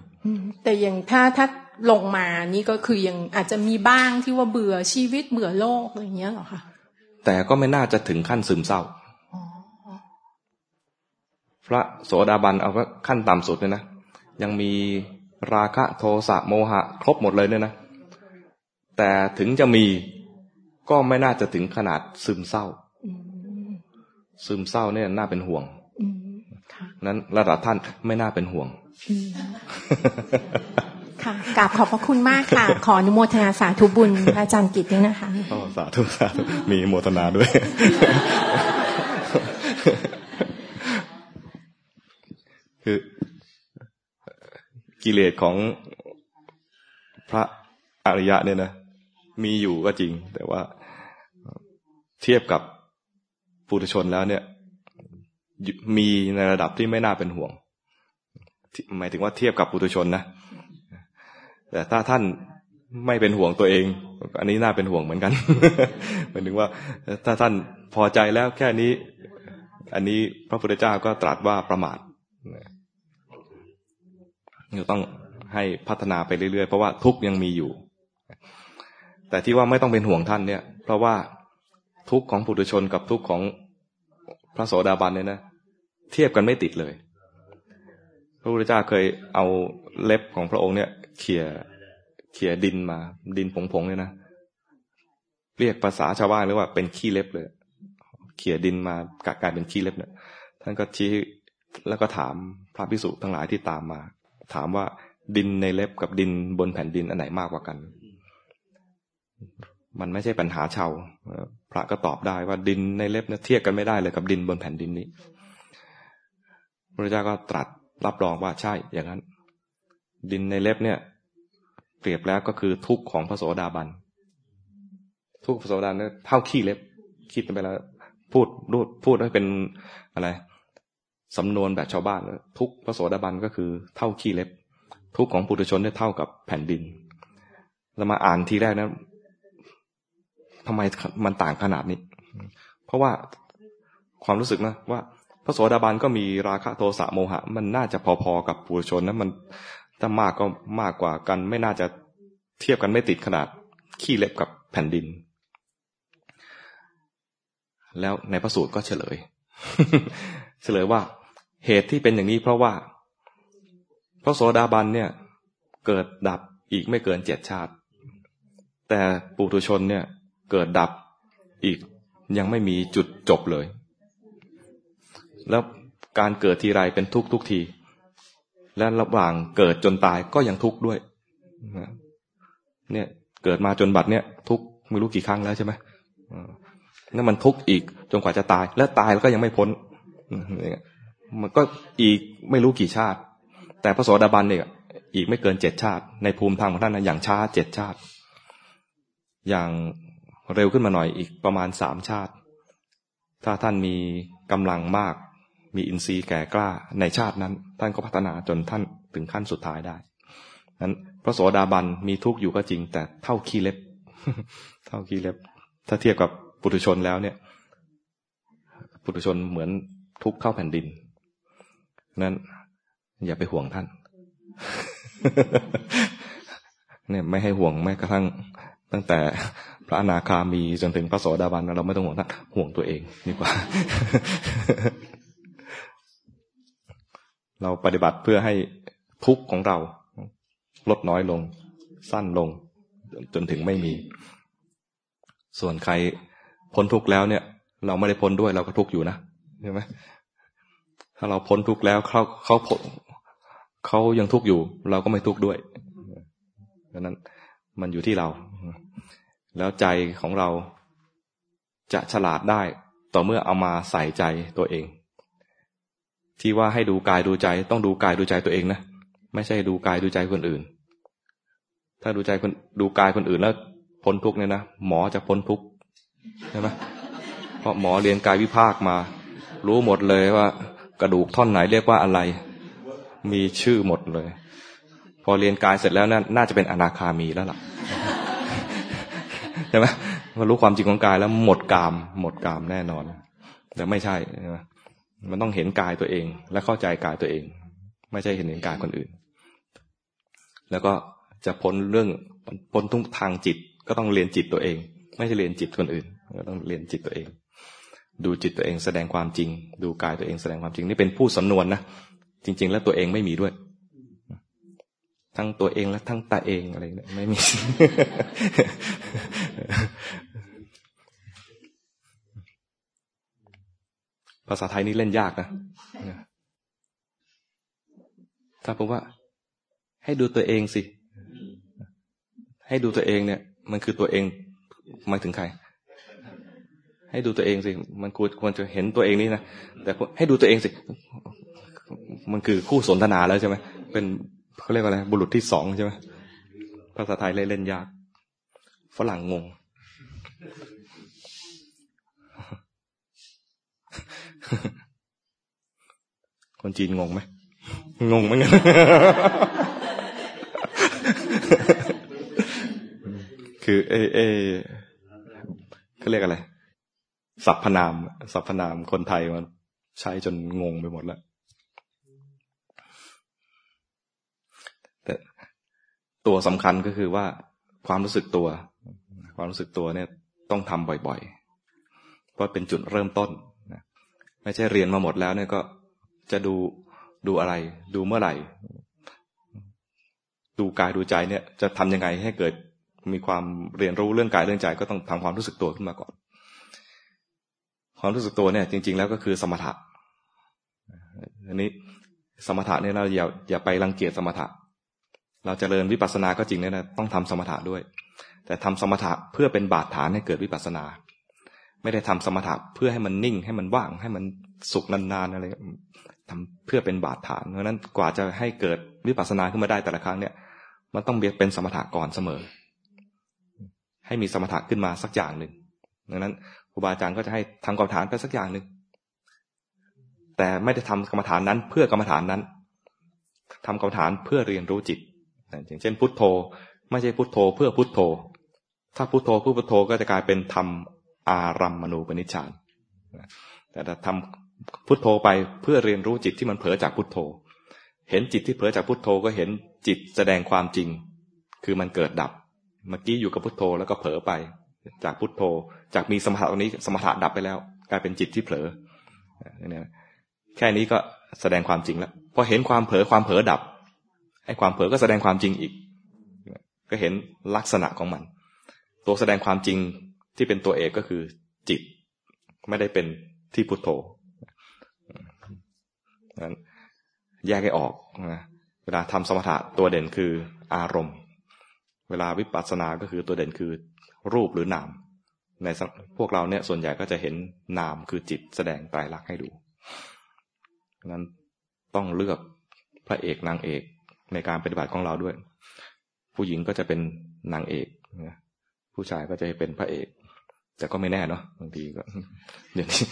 แต่อย่างถ้าถ้าลงมานี่ก็คือยังอาจจะมีบ้างที่ว่าเบื่อชีวิตเบื่อโลกอะไรอย่างเงี้ยหรอคะ
แต่ก็ไม่น่าจะถึงขั้นซึมเศร้าพระโสดาบันเอาขั้นต่ำสุดเลยนะ ยังมีราคะโทสะโมหะ ครบหมดเลยเนี่ยนะ แต่ถึงจะมีก็ไม่น่าจะถึงขนาดซึมเศร้า ซึมเศร้าเนี่ยน่าเป็นห่วงนั้นระดับท่านไม่น่าเป็นห่วง
ค่ะกราบขอบพระคุณมากค่ะ ขออนุโมทนาสาธุบุญพระอาจารย์กิตด้วยนะคะ
สาธุสาธุมีโมทนาด้วย คือกิเลสของพระอริยะเนี่ยนะมีอยู่ก็จริง แต่ว่าเทียบกับปุถุชนแล้วเนี่ย มีในระดับที่ไม่น่าเป็นห่วงหมายถึงว่าเทียบกับปุถุชนนะ แต่ถ้าท่านไม่เป็นห่วงตัวเอง อันนี้น่าเป็นห่วงเหมือนกันหมายถึงว่า ถ้าท่านพอใจแล้วแค่นี้ อันนี้พระพุทธเจ้าก็ตรัสว่าประมาทเราต้องให้พัฒนาไปเรื่อยๆ เพราะว่าทุกยังมีอยู่ แต่ที่ว่าไม่ต้องเป็นห่วงท่านเนี่ย เพราะว่าทุกของปุถุชนกับทุกของพระโสดาบันเนี่ยนะเทียบกันไม่ติดเลย พระพุทธเจ้าเคยเอาเล็บของพระองค์เนี่ย เขี่ยเขี่ยดินมา ดินผงๆเนี่ยนะเรียกภาษาชาวบ้านเรียกว่าเป็นขี้เล็บเลย เขี่ยดินมากลายเป็นขี้เล็บเนี่ย ท่านก็ชี้แล้วก็ถามพระพิสุทั้งหลายที่ตามมา ถามว่าดินในเล็บกับดินบนแผ่นดินอันไหนมากกว่ากัน มันไม่ใช่ปัญหาชาวพระก็ตอบได้ว่าดินในเล็บเนี่ยเทียบกันไม่ได้เลยกับดินบนแผ่นดินนี้พระเจ้าก็ตรัสรับรองว่าใช่อย่างนั้น ดินในเล็บเนี่ย เปรียบแล้วก็คือทุกข์ของพระโสดาบัน ทุกข์พระโสดาบันเนี่ยเท่าขี้เล็บ คิดไปแล้ว พูดพูดพูดให้เป็นอะไรสำนวนแบบชาวบ้าน ทุกพระโสดาบันก็คือเท่าขี้เล็บ ทุกของปุถุชนเนี่ยเท่ากับแผ่นดิน เรามาอ่านทีแรกนะทำไมมันต่างขนาดนี้ เพราะว่าความรู้สึกนะว่า พระโสดาบันก็มีราคะโทสะโมหะ มันน่าจะพอๆกับปุถุชนนะมัน ถ้ามากก็มากกว่ากัน ไม่น่าจะเทียบกันไม่ติดขนาด ขี้เล็บกับแผ่นดิน แล้วในพระสูตรก็เฉลย เฉลยว่า เหตุที่เป็นอย่างนี้เพราะว่า พระโสดาบันเนี่ย เกิดดับอีกไม่เกินเจ็ดชาติ แต่ปุถุชนเนี่ย เกิดดับอีกยังไม่มีจุดจบเลย แล้วการเกิดทีไรเป็นทุกทุกที และระหว่างเกิดจนตายก็ยังทุกข์ด้วยเนี่ย เกิดมาจนบัดเนี่ย ทุกข์ไม่รู้กี่ครั้งแล้วใช่ไหมนั่นมันทุกข์อีกจนกว่าจะตาย และตายแล้วก็ยังไม่พ้นมันก็อีกไม่รู้กี่ชาติ แต่พระโสดาบันเนี่ยอีกไม่เกินเจ็ดชาติ ในภูมิทางของท่านนะอย่างช้าเจ็ดชาติ อย่างเร็วขึ้นมาหน่อยอีกประมาณสามชาติ ถ้าท่านมีกำลังมาก มีอินทรีย์แก่กล้าในชาตินั้น ท่านก็พัฒนาจนท่านถึงขั้นสุดท้ายได้นั้นพระโสดาบันมีทุกข์อยู่ก็จริง แต่เท่าขี้เล็บ เท่าขี้เล็บ ถ้าเทียบกับปุถุชนแล้วเนี่ยปุถุชนเหมือนทุกข์เข้าแผ่นดิน นั้นอย่าไปห่วงท่าน เนี่ยไม่ให้ห่วงแม้กระทั่ง ตั้งแต่พระอนาคามีจนถึงพระโสดาบันเราไม่ต้องห่วงท่านห่วงตัวเองดีกว่า เราปฏิบัติเพื่อให้ทุกข์ของเรา ลดน้อยลง สั้นลง จนถึงไม่มี ส่วนใครพ้นทุกข์แล้วเนี่ย เราไม่ได้พ้นด้วยเราก็ทุกข์อยู่นะใช่ไหมถ้าเราพ้นทุกข์แล้วเขาเขาเขายังทุกข์อยู่ เราก็ไม่ทุกข์ด้วยดังนั้นมันอยู่ที่เรา แล้วใจของเราจะฉลาดได้ ต่อเมื่อเอามาใส่ใจตัวเอง ที่ว่าให้ดูกายดูใจ ต้องดูกายดูใจตัวเองนะไม่ใช่ดูกายดูใจคนอื่น ถ้าดูใจคนดูกายคนอื่นแล้วพ้นทุกเนี่ยนะหมอจะพ้นทุกใช่ไหมเพราะหมอเรียนกายวิภาคมา รู้หมดเลยว่ากระดูกท่อนไหนเรียกว่าอะไร มีชื่อหมดเลย พอเรียนกายเสร็จแล้วน่น่าจะเป็นอนาคามีแล้วล่ะใช่ไหมมารู้ความจริงของกายแล้วหมดกาม หมดกามแน่นอน แต่ไม่ใช่ใช่ไหม มันต้องเห็นกายตัวเอง และเข้าใจกายตัวเอง ไม่ใช่เห็นเห็นกายคนอื่น แล้วก็จะพ้นเรื่องพ้นทุกทางจิตก็ต้องเรียนจิตตัวเอง ไม่ใช่เรียนจิตคนอื่นก็ต้องเรียนจิตตัวเอง ดูจิตตัวเองแสดงความจริง ดูกายตัวเองแสดงความจริงนี่เป็นผู้สำนวนนะจริง ๆ แล้วตัวเองไม่มีด้วย ทั้งตัวเองและทั้งตาเองอะไรเนี่ยไม่มี ภาษาไทยนี่เล่นยากนะถ้าผมว่า ให้ดูตัวเองสิ ให้ดูตัวเองเนี่ย มันคือตัวเองหมายถึงใคร ให้ดูตัวเองสิ มันควรควรจะเห็นตัวเองนี่นะ แต่ให้ดูตัวเองสิ มันคือคู่สนทนาแล้วใช่ไหม เป็นเขาเรียกว่าอะไร บุรุษที่สองใช่ไหม ภาษาไทยเล่นยาก ฝรั่งงง คนจีนงงไหมงงไหมกันคือ เอเอเขาเรียกอะไรสรรพนามสรรพนามคนไทยมันใช้จนงงไปหมดแล้วแต่ตัวสำคัญก็คือว่าความรู้สึกตัว ความรู้สึกตัวเนี่ย ต้องทำบ่อยๆ เพราะเป็นจุดเริ่มต้น ไม่ใช่เรียนมาหมดแล้วเนี่ยก็จะดูดูอะไร ดูเมื่อไหร่ ดูกายดูใจเนี่ย จะทำยังไงให้เกิดมีความเรียนรู้เรื่องกายเรื่องใจก็ต้องทำความรู้สึกตัวขึ้นมาก่อน ความรู้สึกตัวเนี่ย จริง ๆ แล้วก็คือสมถะอันนี้สมถะเนี่ยเราอย่าอย่าไปรังเกียจสมถะ เราจเจริญวิปัสสนาก็จริงเนี่ยนะต้องทำสมถะด้วย แต่ทำสมถะเพื่อเป็นบาดฐานให้เกิดวิปัสสนา ไม่ได้ทำสมถะเพื่อให้มันนิ่งให้มันว่างให้มันสุขนานๆอะไรทำเพื่อเป็นบาดฐาน เพราะนั้นกว่าจะให้เกิดวิปัสสนาขึ้นมาได้แต่ละครั้งเนี่ย มันต้องเป็นสมถะก่อนเสมอ ให้มีสมถะขึ้นมาสักอย่างหนึ่งดังนั้นครูบาอาจารย์ก็จะให้ทำกรรมฐานไปสักอย่างหนึ่งแต่ไม่ได้ทำกรรมฐานนั้น เพื่อกรรมฐานนั้นทำกรรมฐานเพื่อเรียนรู้จิตอย่างเช่น พุทโธ ไม่ใช่พุทโธ เพื่อพุทโธ ถ้าพุทโธเพื่อพุทโธก็จะกลายเป็นทำ อารัมมณูปนิชฌานแต่ถ้าทำพุทโธไปเพื่อเรียนรู้จิตที่มันเผลอจากพุทโธ เห็นจิตที่เผลอจากพุทโธก็เห็นจิตแสดงความจริง คือมันเกิดดับ เมื่อกี้อยู่กับพุทโธแล้วก็เผลอไป จากพุทโธ จากมีสมถะตรงนี้สมถะดับไปแล้ว กลายเป็นจิตที่เผลอเนี่ยแค่นี้ก็แสดงความจริงแล้วพอเห็นความเผลอความเผลอดับไอ้ความเผลอก็แสดงความจริงอีก ก็เห็นลักษณะของมัน ตัวแสดงความจริง ที่เป็นตัวเอกก็คือจิต ไม่ได้เป็นที่พุทโธนั้นแยกให้ออกนะเวลาทำสมถะตัวเด่นคืออารมณ์ เวลาวิปัสสนาก็คือตัวเด่นคือรูปหรือนาม ในพวกเราเนี่ยส่วนใหญ่ก็จะเห็นนามคือจิตแสดงไตรลักษณ์ให้ดูนั้นต้องเลือกพระเอกนางเอกในการปฏิบัติของเราด้วย ผู้หญิงก็จะเป็นนางเอก ผู้ชายก็จะเป็นพระเอก แต่ก็ไม่แน่เนาะบางทีก็เดี๋ยวนี้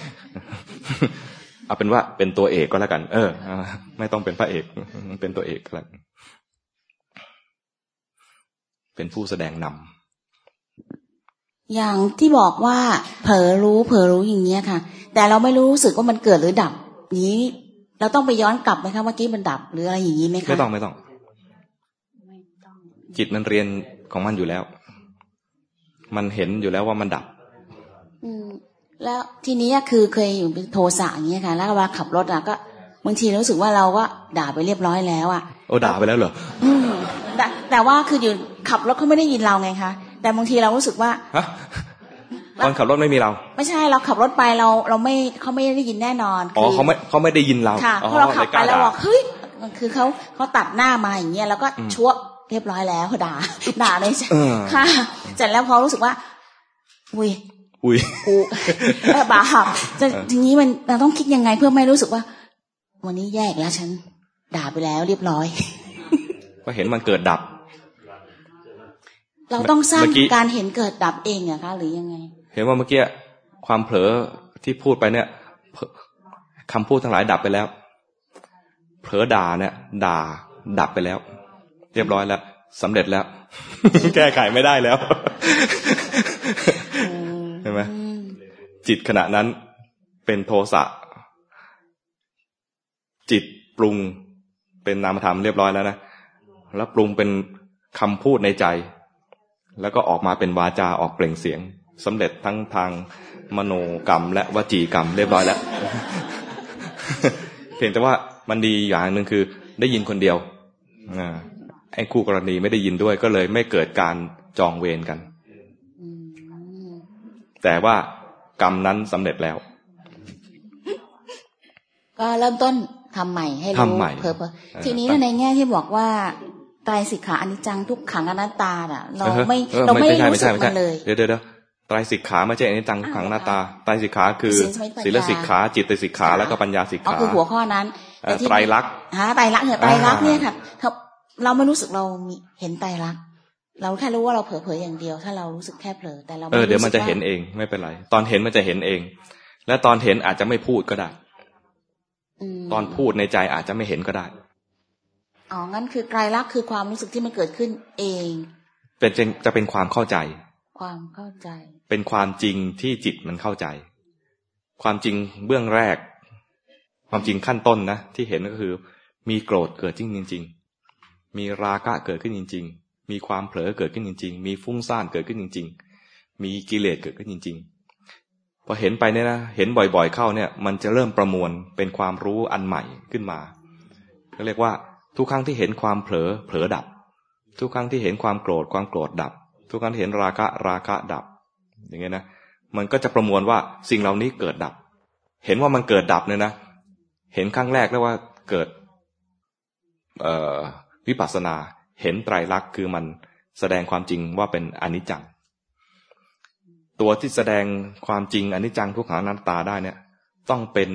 เอาเป็นว่าเป็นตัวเอกก็แล้วกัน เออไม่ต้องเป็นพระเอกเป็นตัวเอกก็แล้วเป็นผู้แสดงนำ
อย่างที่บอกว่า เผลอรู้ เผลอรู้อย่างเงี้ยค่ะ แต่เราไม่รู้สึกว่ามันเกิดหรือดับนี้ เราต้องไปย้อนกลับไหมคะเมื่อกี้มันดับหรืออะไรอย่างนี้ไหมคะ
ไม่ต้องไม่ต้อง จิตมันเรียนของมันอยู่แล้ว มันเห็นอยู่แล้วว่ามันดับ
อืม แล้วทีนี้คือเคยอยู่เป็นโทสะอย่างเงี้ยค่ะ แล้วเวลาขับรถอะก็บางทีรู้สึกว่าเราก็ด่าไปเรียบร้อยแล้วอะ
โอ้ด่าไปแล้วเหรอ
อืมแต่แต่ว่าคืออยู่ขับรถเขาไม่ได้ยินเราไงคะแต่บางทีเรารู้สึกว่า
ตอนขับรถไม่มีเรา
ไม่ใช่เราขับรถไปเราเราไม่เขาไม่ได้ยินแน่นอน
อ๋อเขาไม่เขาไม่ได้ยินเรา
ค่ะเพราะเราขับไปแล้วบอกเฮ้ยคือเขาเขาตัดหน้ามาอย่างเงี้ยแล้วก็ชั่วเรียบร้อยแล้วด่าด่าเลยค่ะเสร็จแล้วพอรู้สึกว่าอุ้ย
อุ้ย
กูบาปจะทีนี้มันเราต้องคิดยังไงเพื่อไม่รู้สึกว่า วันนี้แยกแล้วฉัน ด่าไปแล้วเรียบร้อย
ก็เห็นมันเกิดดับ
เราต้องสร้างการเห็นเกิดดับเองอะคะหรือยังไง
เห็นว่าเมื่อกี้ความเผลอที่พูดไปเนี่ยคำพูดทั้งหลายดับไปแล้ว เผลอด่าเนี่ย ด่า ดับไปแล้ว เรียบร้อยแล้วสำเร็จแล้ว แก้ไขไม่ได้แล้วเห็นไหม จิตขณะนั้นเป็นโทสะ จิตปรุงเป็นนามธรรมเรียบร้อยแล้วนะ แล้วปรุงเป็นคำพูดในใจ แล้วก็ออกมาเป็นวาจาออกเปล่งเสียงสำเร็จทั้งทางมโนกรรม และวจีกรรมเรียบร้อยแล้ว เพียงแต่ว่ามันดีอย่างหนึ่งคือ ได้ยินคนเดียวไอ้คู่กรณีไม่ได้ยินด้วยก็เลยไม่เกิดการจองเวรกัน แต่ว่า กรรมนั้นสำเร็จแล้ว
ก็เริ่มต้นทำใหม่ให้รู้เพอเพอทีนี้ในแง่ที่บอกว่าตายสิกขาอนิจจังทุกขังอนัตตาอะ เราไม่เราไม่รู้สึกมันเลย
เดี๋ยวเดี๋ยวไตรสิกขาไม่ใช่อันนี้จังขังหน้าตาไตรสิกขาคือศีลสิกขาจิตสิกขาแล้วก็ปัญญาสิกขา
คือหัวข้อนั้น
ไตรลักษณ์
ฮะไตรลักษณ์เนี่ยไตรลักษณ์เนี่ยค่ะเราไม่รู้สึกเรามีเห็นไตรลักษณ์ เราแค่รู้ว่าเราเผลอๆอย่างเดียว ถ้าเรารู้สึกแค่เผลอแต่เรา
เออเดี๋ยวมันจะเห็นเองไม่เป็นไร ตอนเห็นมันจะเห็นเอง และตอนเห็นอาจจะไม่พูดก็ได้ตอนพูดในใจอาจจะไม่เห็นก็ได้
อ๋องั้นคือไตรลักษณ์คือความรู้สึกที่มันเกิดขึ้นเอง
เป็นจะเป็นความเข้าใจ
ความเข้าใจ
เป็นความจริงที่จิตมันเข้าใจ ความจริงเบื้องแรก ความจริงขั้นต้นนะที่เห็นก็คือ มีโกรธเกิดจริงจริงมีราคะเกิดขึ้นจริง ๆ มีความเผลอเกิดขึ้นจริง ๆ มีฟุ้งซ่านเกิดขึ้นจริง ๆ มีกิเลสเกิดขึ้นจริง ๆ พอเห็นไปเนี่ยนะ เห็นบ่อยๆเข้าเนี่ย มันจะเริ่มประมวลเป็นความรู้อันใหม่ขึ้นมา ก็เรียกว่าทุกครั้งที่เห็นความเผลอ เผลอดับ ทุกครั้งที่เห็นความโกรธ ความโกรธดับ ทุกครั้งที่เห็นราคะ ราคะดับ อย่างเงี้ยนะ มันก็จะประมวลว่าสิ่งเหล่านี้เกิดดับ เห็นว่ามันเกิดดับเนี่ยนะ เห็นครั้งแรกแล้วว่าเกิดวิปัสสนา เห็นไตรลักษณ์คือมันแสดงความจริงว่าเป็นอนิจจัง ตัวที่แสดงความจริงอนิจจังทุกขังนันตาได้เนี่ย ต้องเป็น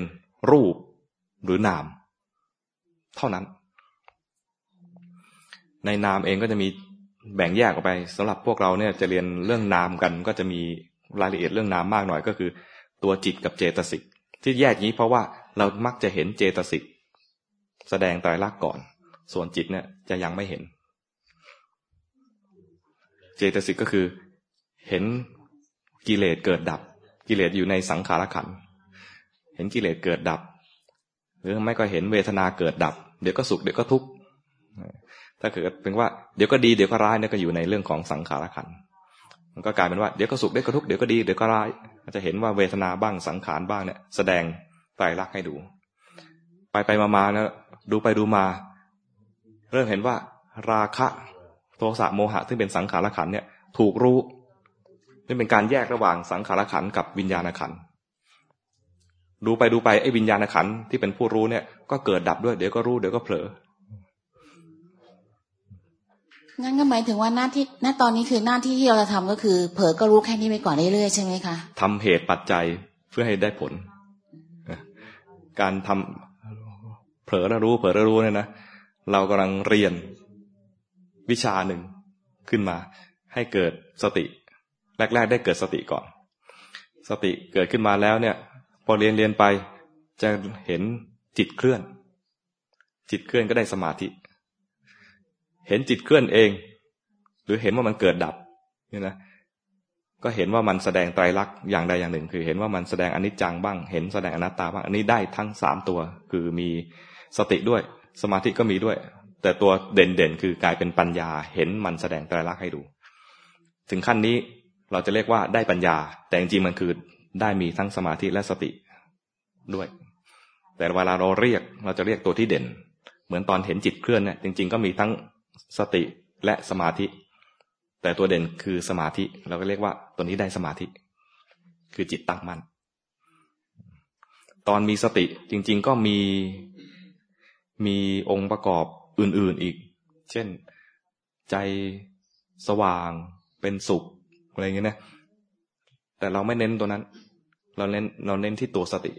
รูปหรือนาม เท่านั้น ในนามเองก็จะมีแบ่งแยกออกไปสำหรับพวกเราเนี่ยจะเรียนเรื่องนามกัน ก็จะมีรายละเอียดเรื่องนามมากหน่อยก็คือ ตัวจิตกับเจตสิกที่แยกนี้เพราะว่าเรามักจะเห็นเจตสิกแสดงไตรลักษณ์ก่อน ส่วนจิตเนี่ยจะยังไม่เห็น เจตสิกก็คือ เห็นกิเลสเกิดดับ กิเลสอยู่ในสังขารขัน เห็นกิเลสเกิดดับ หรือไม่ก็เห็นเวทนาเกิดดับ เดี๋ยวก็สุขเดี๋ยวก็ทุกข์ถ้าเกิดเป็นว่าเดี๋ยวก็ดีเดี๋ยวก็ร้ายเนี่ยก็อยู่ในเรื่องของสังขารขัน มันก็กลายเป็นว่าเดี๋ยวก็สุขเดี๋ยวก็ทุกข์เดี๋ยวก็ดีเดี๋ยวก็ร้ายจะเห็นว่าเวทนาบ้างสังขารบ้างเนี่ยแสดงไตรลักษณ์ให้ดู ไปไปมาๆนะดูไปดูมา เริ่มเห็นว่าราคะ โทสะโมหะซึ่งเป็นสังขารขันเนี่ย ถูกรู้นี่เป็นการแยกระหว่างสังขารขันกับวิญญาณขันดูไปดูไปไอ้วิญญาณขันที่เป็นผู้รู้เนี่ย ก็เกิดดับด้วยเดี๋ยวก็รู้เดี๋ยวก็เผลอ
งั้นก็หมายถึงว่าหน้าที่หน้าตอนนี้คือหน้าที่ที่เราจะทำก็คือ เผลอก็รู้แค่นี้ไปก่อนเรื่อยๆใช่ไหมคะ
ทำเหตุปัจจัยเพื่อให้ได้ผล การทำเผลอแล้วรู้ เผลอแล้วรู้เนี่ยนะเรากำลังเรียน วิชาหนึ่งขึ้นมา ให้เกิดสติ แรก ๆ ได้เกิดสติก่อน สติเกิดขึ้นมาแล้วเนี่ย พอเรียนเรียนไปจะเห็นจิตเคลื่อน จิตเคลื่อนก็ได้สมาธิ เห็นจิตเคลื่อนเอง หรือเห็นว่ามันเกิดดับนี่นะก็เห็นว่ามันแสดงไตรลักษณ์อย่างใดอย่างหนึ่ง คือเห็นว่ามันแสดงอนิจจังบ้าง เห็นแสดงอนัตตาบ้าง อันนี้ได้ทั้งสามตัว คือมีสติด้วย สมาธิก็มีด้วย แต่ตัวเด่นๆคือกลายเป็นปัญญาเห็นมันแสดงไตรลักษณ์ให้ดู ถึงขั้นนี้เราจะเรียกว่าได้ปัญญา แต่จริงๆมันคือได้มีทั้งสมาธิและสติด้วย แต่เวลาเราเรียกเราจะเรียกตัวที่เด่น เหมือนตอนเห็นจิตเคลื่อนเนี่ยจริง ๆ ก็มีทั้งสติและสมาธิ แต่ตัวเด่นคือสมาธิ เราก็เรียกว่าตัวนี้ได้สมาธิ คือจิตตั้งมั่นตอนมีสติจริง ๆ ก็มีมีองค์ประกอบ อื่นๆอีก เช่นใจสว่างเป็นสุขอะไรเงี้ยนะ แต่เราไม่เน้นตัวนั้น เราเน้นเราเน้นที่ตัวสติ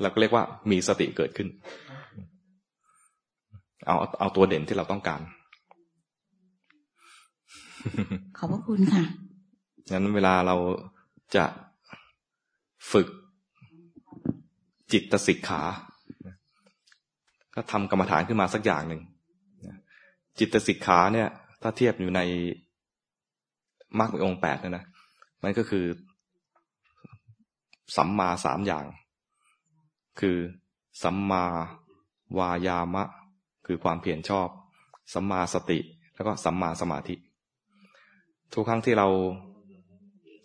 เราก็เรียกว่ามีสติเกิดขึ้น เอาเอาตัวเด่นที่เราต้องการ
ขอบพระคุณค่ะ
งั้นเวลาเราจะฝึกจิตสิกขา ก็ทำกรรมฐานขึ้นมาสักอย่างหนึ่ง จิตสิกขาเนี่ย ถ้าเทียบอยู่ในมรรคองแปดนะนะมันก็คือสัมมาสามอย่าง คือสัมมาวายามะ คือความเพียรชอบ สัมมาสติ แล้วก็สัมมาสมาธิ ทุกครั้งที่เรา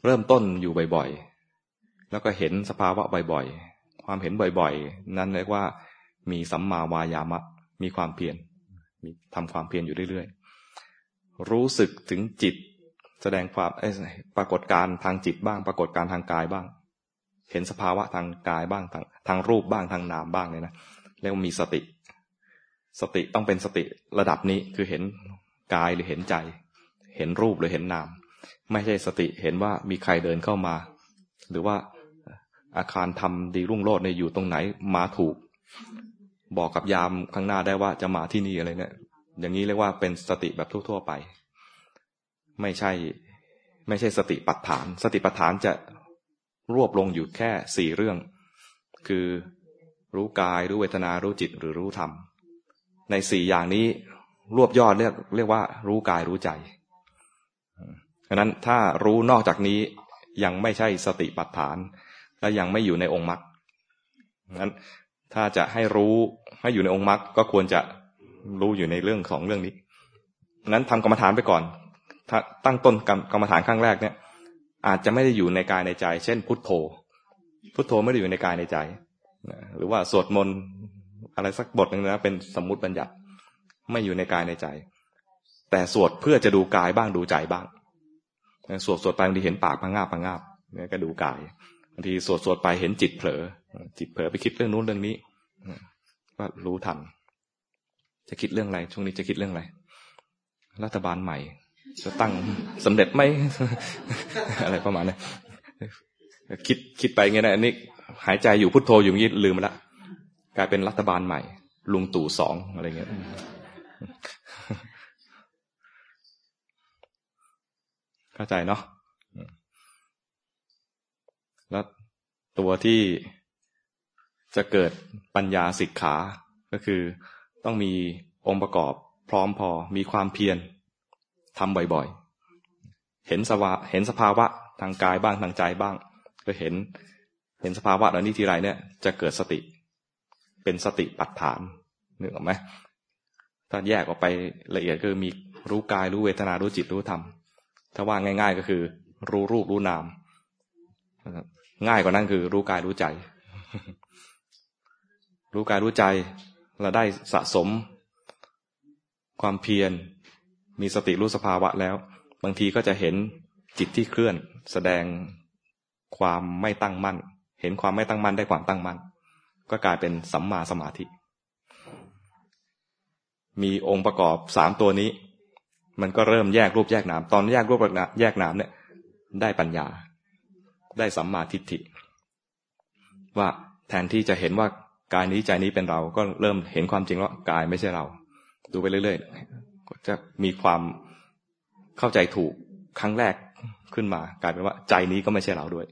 เริ่มต้นอยู่บ่อยๆ แล้วก็เห็นสภาวะบ่อยๆ ความเห็นบ่อยๆ นั้นเรียกว่ามีสัมมาวายามะ มีความเพียร มีทำความเพียรอยู่เรื่อยๆ รู้สึกถึงจิต แสดงความปรากฏการทางจิตบ้าง ปรากฏการทางกายบ้าง เห็นสภาวะทางกายบ้างทางทางรูปบ้างทางนามบ้างเนี่ยนะเรียกว่ามีสติ สติต้องเป็นสติระดับนี้คือเห็นกายหรือเห็นใจ เห็นรูปหรือเห็นนาม ไม่ใช่สติเห็นว่ามีใครเดินเข้ามา หรือว่าอาคารทำดีรุ่งโรจน์ในอยู่ตรงไหนมาถูก บอกกับยามข้างหน้าได้ว่าจะมาที่นี่อะไรเนี่ย อย่างนี้เรียกว่าเป็นสติแบบทั่ว ๆ ไป ไม่ใช่ ไม่ใช่สติปัฏฐาน สติปัฏฐานจะรวบลงอยู่แค่สี่เรื่อง คือรู้กายรู้เวทนารู้จิตหรือรู้ธรรม ในสี่อย่างนี้รวบยอดเรียกเรียกว่า รู้กายรู้ใจฉะนั้นถ้ารู้นอกจากนี้ยังไม่ใช่สติปัฏฐาน และยังไม่อยู่ในองค์มรรคนั้น ถ้าจะให้รู้ให้อยู่ในองค์มรรคก็ควรจะรู้อยู่ในเรื่องของเรื่องนี้นั้นทำกรรมฐานไปก่อน ถ้าตั้งต้นกรรมฐานครั้งแรกเนี่ย อาจจะไม่ได้อยู่ในกายในใจ เช่น พุทโธ พุทโธไม่ได้อยู่ในกายในใจ หรือว่าสวดมนต์อะไรสักบทหนึ่งนะเป็นสมมุติบัญญัติ ไม่อยู่ในกายในใจ แต่สวดเพื่อจะดูกายบ้างดูใจบ้าง สวดสวดไปบางทีเห็นปากพังงาบพังงาบเนี่ยก็ดูกาย บางทีสวดสวดไปเห็นจิตเผลอ จิตเผลอไปคิดเรื่องนู้นเรื่องนี้ก็รู้ทัน จะคิดเรื่องอะไร ช่วงนี้จะคิดเรื่องอะไร รัฐบาลใหม่ จะตั้งสำเร็จไหม อะไรประมาณนี้คิดคิดไปเงี้ยนะอันนี้ หายใจอยู่พุทโธอยู่งี้ลืมไปละ กลายเป็นรัฐบาลใหม่ ลุงตู่สองอะไรเงี้ยเข้าใจเนาะแล้วตัวที่ จะเกิดปัญญาสิกขา ก็คือต้องมีองค์ประกอบพร้อมพอมีความเพียรทำบ่อยๆ เห็นสภาเห็นสภาวะทางกายบ้างทางใจบ้าง ก็เห็นเห็นสภาวะเหล่านี้ทีไรเนี่ยจะเกิดสติ เป็นสติปัฏฐานนึกออกไหมถ้าแยกออกไปละเอียดคือมีรู้กายรู้เวทนารู้จิตรู้ธรรมถ้าว่าง่าย ๆ ก็คือ รู้รูปรู้นามง่ายกว่านั้นคือรู้กายรู้ใจ รู้กายรู้ใจ เราได้สะสม ความเพียร มีสติรู้สภาวะแล้ว บางทีก็จะเห็นจิตที่เคลื่อน แสดงความไม่ตั้งมั่น เห็นความไม่ตั้งมั่นได้ความตั้งมั่น ก็กลายเป็นสัมมาสมาธิ มีองค์ประกอบสามตัวนี้ มันก็เริ่มแยกรูปแยกนาม ตอนแยกรูปแยกนามเนี่ย ได้ปัญญา ได้สัมมาทิฏฐิ ว่าแทนที่จะเห็นว่า กายนี้ใจนี้เป็นเรา ก็เริ่มเห็นความจริงว่ากายไม่ใช่เรา ดูไปเรื่อยๆก็จะมีความเข้าใจถูกครั้งแรกขึ้นมา กลายเป็นว่าใจนี้ก็ไม่ใช่เราด้วย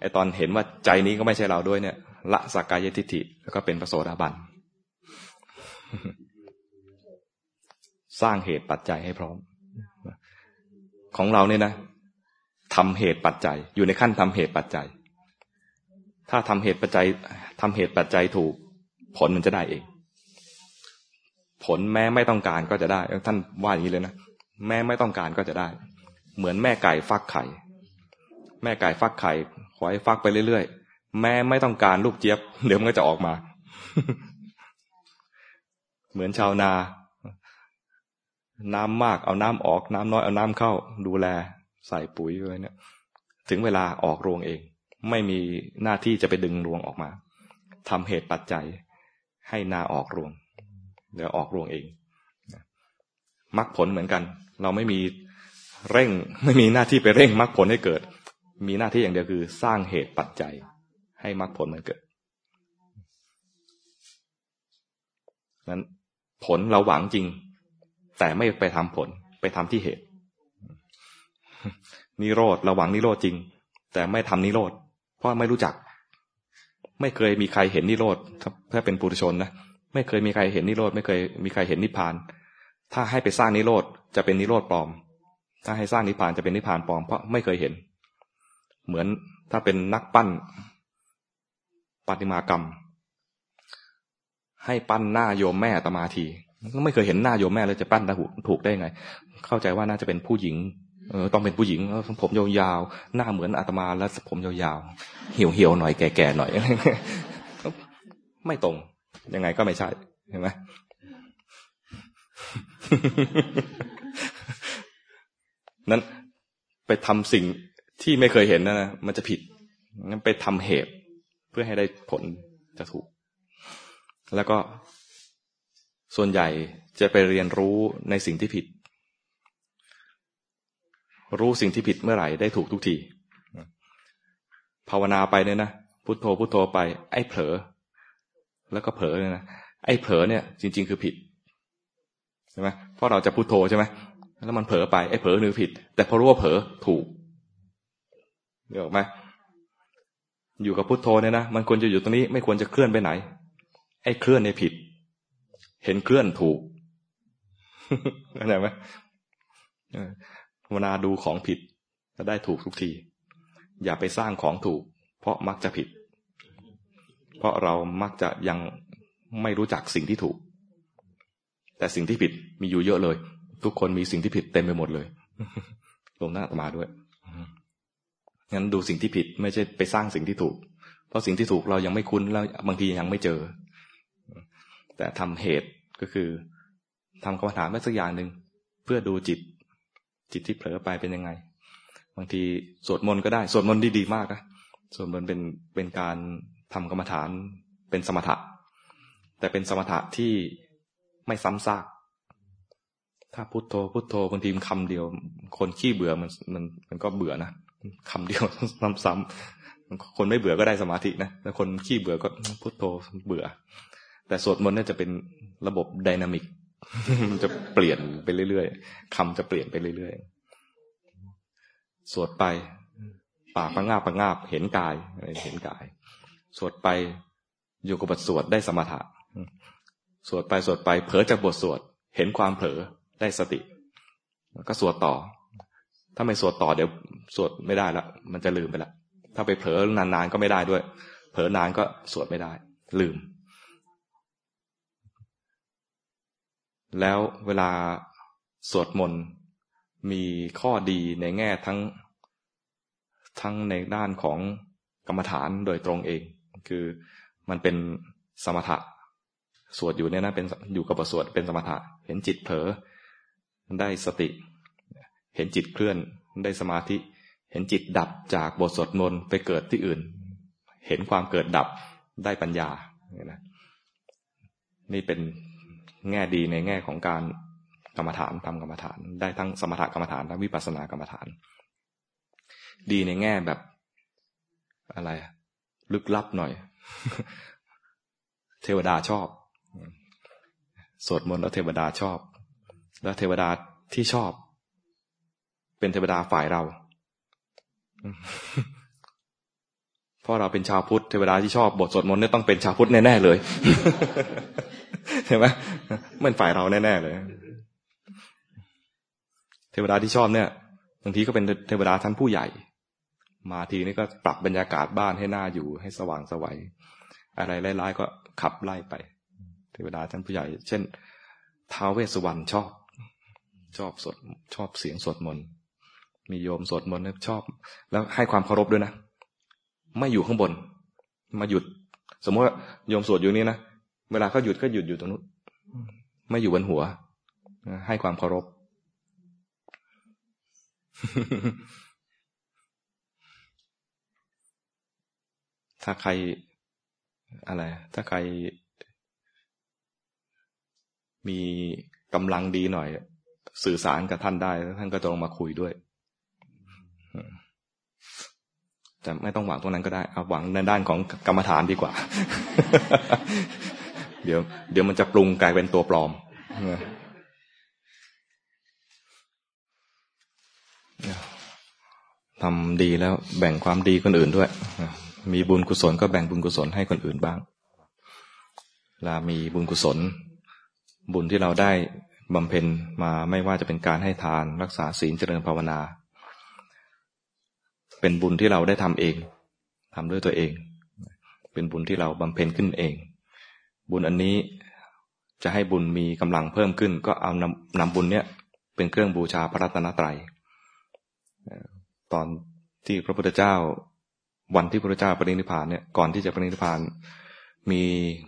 ไอตอนเห็นว่าใจนี้ก็ไม่ใช่เราด้วยเนี่ย ละสักกายทิฏฐิแล้วก็เป็นประโสดาบันสร้างเหตุปัจจัยให้พร้อม ของเราเนี่ยนะทำเหตุปัจจัย อยู่ในขั้นทำเหตุปัจจัย ถ้าทำเหตุปัจจัยทำเหตุปัจจัยถูก ผลมันจะได้เอง ผลแม้ไม่ต้องการก็จะได้ ท่านว่าอย่างนี้เลยนะแม้ไม่ต้องการก็จะได้ เหมือนแม่ไก่ฟักไข่ แม่ไก่ฟักไข่ขอให้ฟักไปเรื่อยๆ แม้ไม่ต้องการลูกเจี๊ยบ เดี๋ยวมันก็จะออกมา เหมือนชาวนา น้ำมากเอาน้ำออก น้ำน้อยเอาน้ำเข้า ดูแล ใส่ปุ๋ยอะไรเนี่ย ถึงเวลาออกรวงเอง ไม่มีหน้าที่จะไปดึงรวงออกมาทำเหตุปัจจัยให้นาออกรวงเดี๋ยวออกรวงเองมรรคผลเหมือนกัน เราไม่มีเร่งไม่มีหน้าที่ไปเร่งมรรคผลให้เกิด มีหน้าที่อย่างเดียวคือ สร้างเหตุปัจจัย ให้มรรคผลมันเกิดนั้นผลเราหวังจริง แต่ไม่ไปทำผลไปทำที่เหตุ นิโรธเระหวังนิโรธจริง แต่ไม่ทำนิโรธ พราะไม่รู้จัก ไม่เคยมีใครเห็นนิโรธถ้าเป็นปุถุชนนะไม่เคยมีใครเห็นนิโรธไม่เคยมีใครเห็นนิพพาน ถ้าให้ไปสร้างนิโรธจะเป็นนิโรธปลอม ถ้าให้สร้างนิพพานจะเป็นนิพพานปลอมเพราะไม่เคยเห็น เหมือนถ้าเป็นนักปั้นปฏิมากรรม ให้ปั้นหน้าโยมแม่ตมาที ไม่เคยเห็นหน้าโยมแม่เลยจะปั้นถูกได้ไง เข้าใจว่าน่าจะเป็นผู้หญิง เออต้องเป็นผู้หญิงผมยาวๆหน้าเหมือนอาตมาแล้วผมยาวๆเหี่ยวเหี่ยวหน่อยแก่ๆหน่อย ไม่ตรง ยังไงก็ไม่ใช่เห็นไหมนั้นไปทำสิ่งที่ไม่เคยเห็นนะมันจะผิดงั้นไปทำเหตุ เพื่อให้ได้ผลจะถูก แล้วก็ส่วนใหญ่จะไปเรียนรู้ในสิ่งที่ผิด รู้สิ่งที่ผิดเมื่อไหร่ได้ถูกทุกทีภาวนาไปเนี่ยนะพุโทโธพุโทโธไป ไอ้เผลอ แล้วก็เผลอเนี่ยนะไอ้เผลอเนี่ย จริง ๆ คือผิดใช่ไหมเพราะเราจะพุโทโธใช่ไหมแล้วมันเผลอไปไอ้เผลอนือผิด แต่พอรู้ว่าเผลอถูกเดี๋ยวไหมอยู่กับพุโทโธเนี่ยนะมันควรจะอยู่ตรงนี้ไม่ควรจะเคลื่อนไปไหน ไอ้เคลื่อนในผิด เห็นเคลื่อนถูกเข้าใจไหม ภาวนาดูของผิดจะได้ถูกทุกที อย่าไปสร้างของถูก เพราะมักจะผิด เพราะเรามักจะยังไม่รู้จักสิ่งที่ถูก แต่สิ่งที่ผิดมีอยู่เยอะเลย ทุกคนมีสิ่งที่ผิดเต็มไปหมดเลยลงหน้าตมาด้วยงั้นดูสิ่งที่ผิดไม่ใช่ไปสร้างสิ่งที่ถูก เพราะสิ่งที่ถูกเรายังไม่คุ้นแล้วบางทียังไม่เจอ แต่ทำเหตุก็คือทำกรรมฐานไว้สักอย่างหนึ่งเพื่อดูจิต จิตที่เผลอไปเป็นยังไง บางทีสวดมนต์ก็ได้ สวดมนต์ดีดีมากนะสวดมนต์เป็นเป็นการทำกรรมฐานเป็นสมถะ แต่เป็นสมถะที่ไม่ซ้ำซากถ้าพุโทโธพุโทโธบางทีคำเดียว คนขี้เบื่อมันมันมันก็เบื่อนะคำเดียวซ้ำๆคนไม่เบื่อก็ได้สมาธินะแต่คนขี้เบื่อก็พุโทโธเบื่อ แต่สวดมนต์เนี่ยจะเป็นระบบดินามิก มันจะเปลี่ยนไปเรื่อยๆคำจะเปลี่ยนไปเรื่อยๆ สวดไป ปากประงาบประงาบ เห็นกาย เห็นกาย สวดไปอยู่กับ บทสวดได้สมถะ สวดไปสวดไป เผลอจากบทสวด เห็นความเผลอได้สติก็สวดต่อ ถ้าไม่สวดต่อเดี๋ยวสวดไม่ได้ละมันจะลืมไปละ ถ้าไปเผลอนานๆก็ไม่ได้ด้วย เผลอนานก็สวดไม่ได้ ลืม แล้วเวลาสวดมนต์มีข้อดีในแง่ทั้งทั้งในด้านของกรรมฐานโดยตรงเอง คือมันเป็นสมถะสวดอยู่เนี่ยนะเป็นอยู่กับบทสวดเป็นสมถะ เห็นจิตเผลอได้สติ เห็นจิตเคลื่อนได้สมาธิ เห็นจิตดับจากบทสวดมนต์ไปเกิดที่อื่น เห็นความเกิดดับได้ปัญญาเนี่ยนะนี่เป็น แง่ดีในแง่ของการกรรมฐานทำกรรมฐาน ได้ทั้งสมถกรรมฐานและวิปัสสนากรรมฐาน ดีในแง่แบบอะไร ลึกลับหน่อย เทวดาชอบสวดมนต์แล้วเทวดาชอบ แล้วเทวดาที่ชอบ เป็นเทวดาฝ่ายเราเพราะเราเป็นชาวพุทธเทวดาที่ชอบบทสวดมนต์เนี่ยต้องเป็นชาวพุทธแน่ๆเลย ใช่ไหมมันฝ่ายเราแน่ๆเลย เทวดาที่ชอบเนี่ยบางทีก็เป็นเทวดาท่านผู้ใหญ่ มาทีนี้ก็ปรับบรรยากาศบ้านให้หน่าอยู่ให้สว่างสวัยอะไรร้ายๆก็ขับไล่ไป เทวดาท่านผู้ใหญ่ เช่นท้าวเวสสุวรรณชอบ ชอบสดชอบเสียงสวดมนต์มีโยมสวดมนต์ชอบ แล้วให้ความเคารพด้วยนะ ไม่อยู่ข้างบน มาหยุด สมมติว่าโยมสวดอยู่นี้นะ เวลาเขาหยุดก็หยุดอยู่ตรงนู้นไม่อยู่บนหัว ให้ความเคารพ ถ้าใครอะไร ถ้าใคร มีกำลังดีหน่อย สื่อสารกับท่านได้ ท่านก็จะลงมาคุยด้วย แต่ไม่ต้องหวังตรงนั้นก็ได้ เอาหวังในด้านของกรรมฐานดีกว่า เดี๋ยวเดี๋ยวมันจะปรุงกลายเป็นตัวปลอมทำดีแล้วแบ่งความดีคนอื่นด้วย มีบุญกุศลก็แบ่งบุญกุศลให้คนอื่นบ้างลามีบุญกุศล บุญที่เราได้บำเพ็ญมาไม่ว่าจะเป็นการให้ทานรักษาศีลเจริญภาวนา เป็นบุญที่เราได้ทำเองทำด้วยตัวเอง เป็นบุญที่เราบำเพ็ญขึ้นเอง บุญอันนี้จะให้บุญมีกำลังเพิ่มขึ้น ก็เอานำนำบุญเนี้ยเป็นเครื่องบูชาพระรัตนตรัยตอนที่พระพุทธเจ้าวันที่พระพุทธเจ้าปรินิพานเนี่ยก่อนที่จะปรินิพาน มี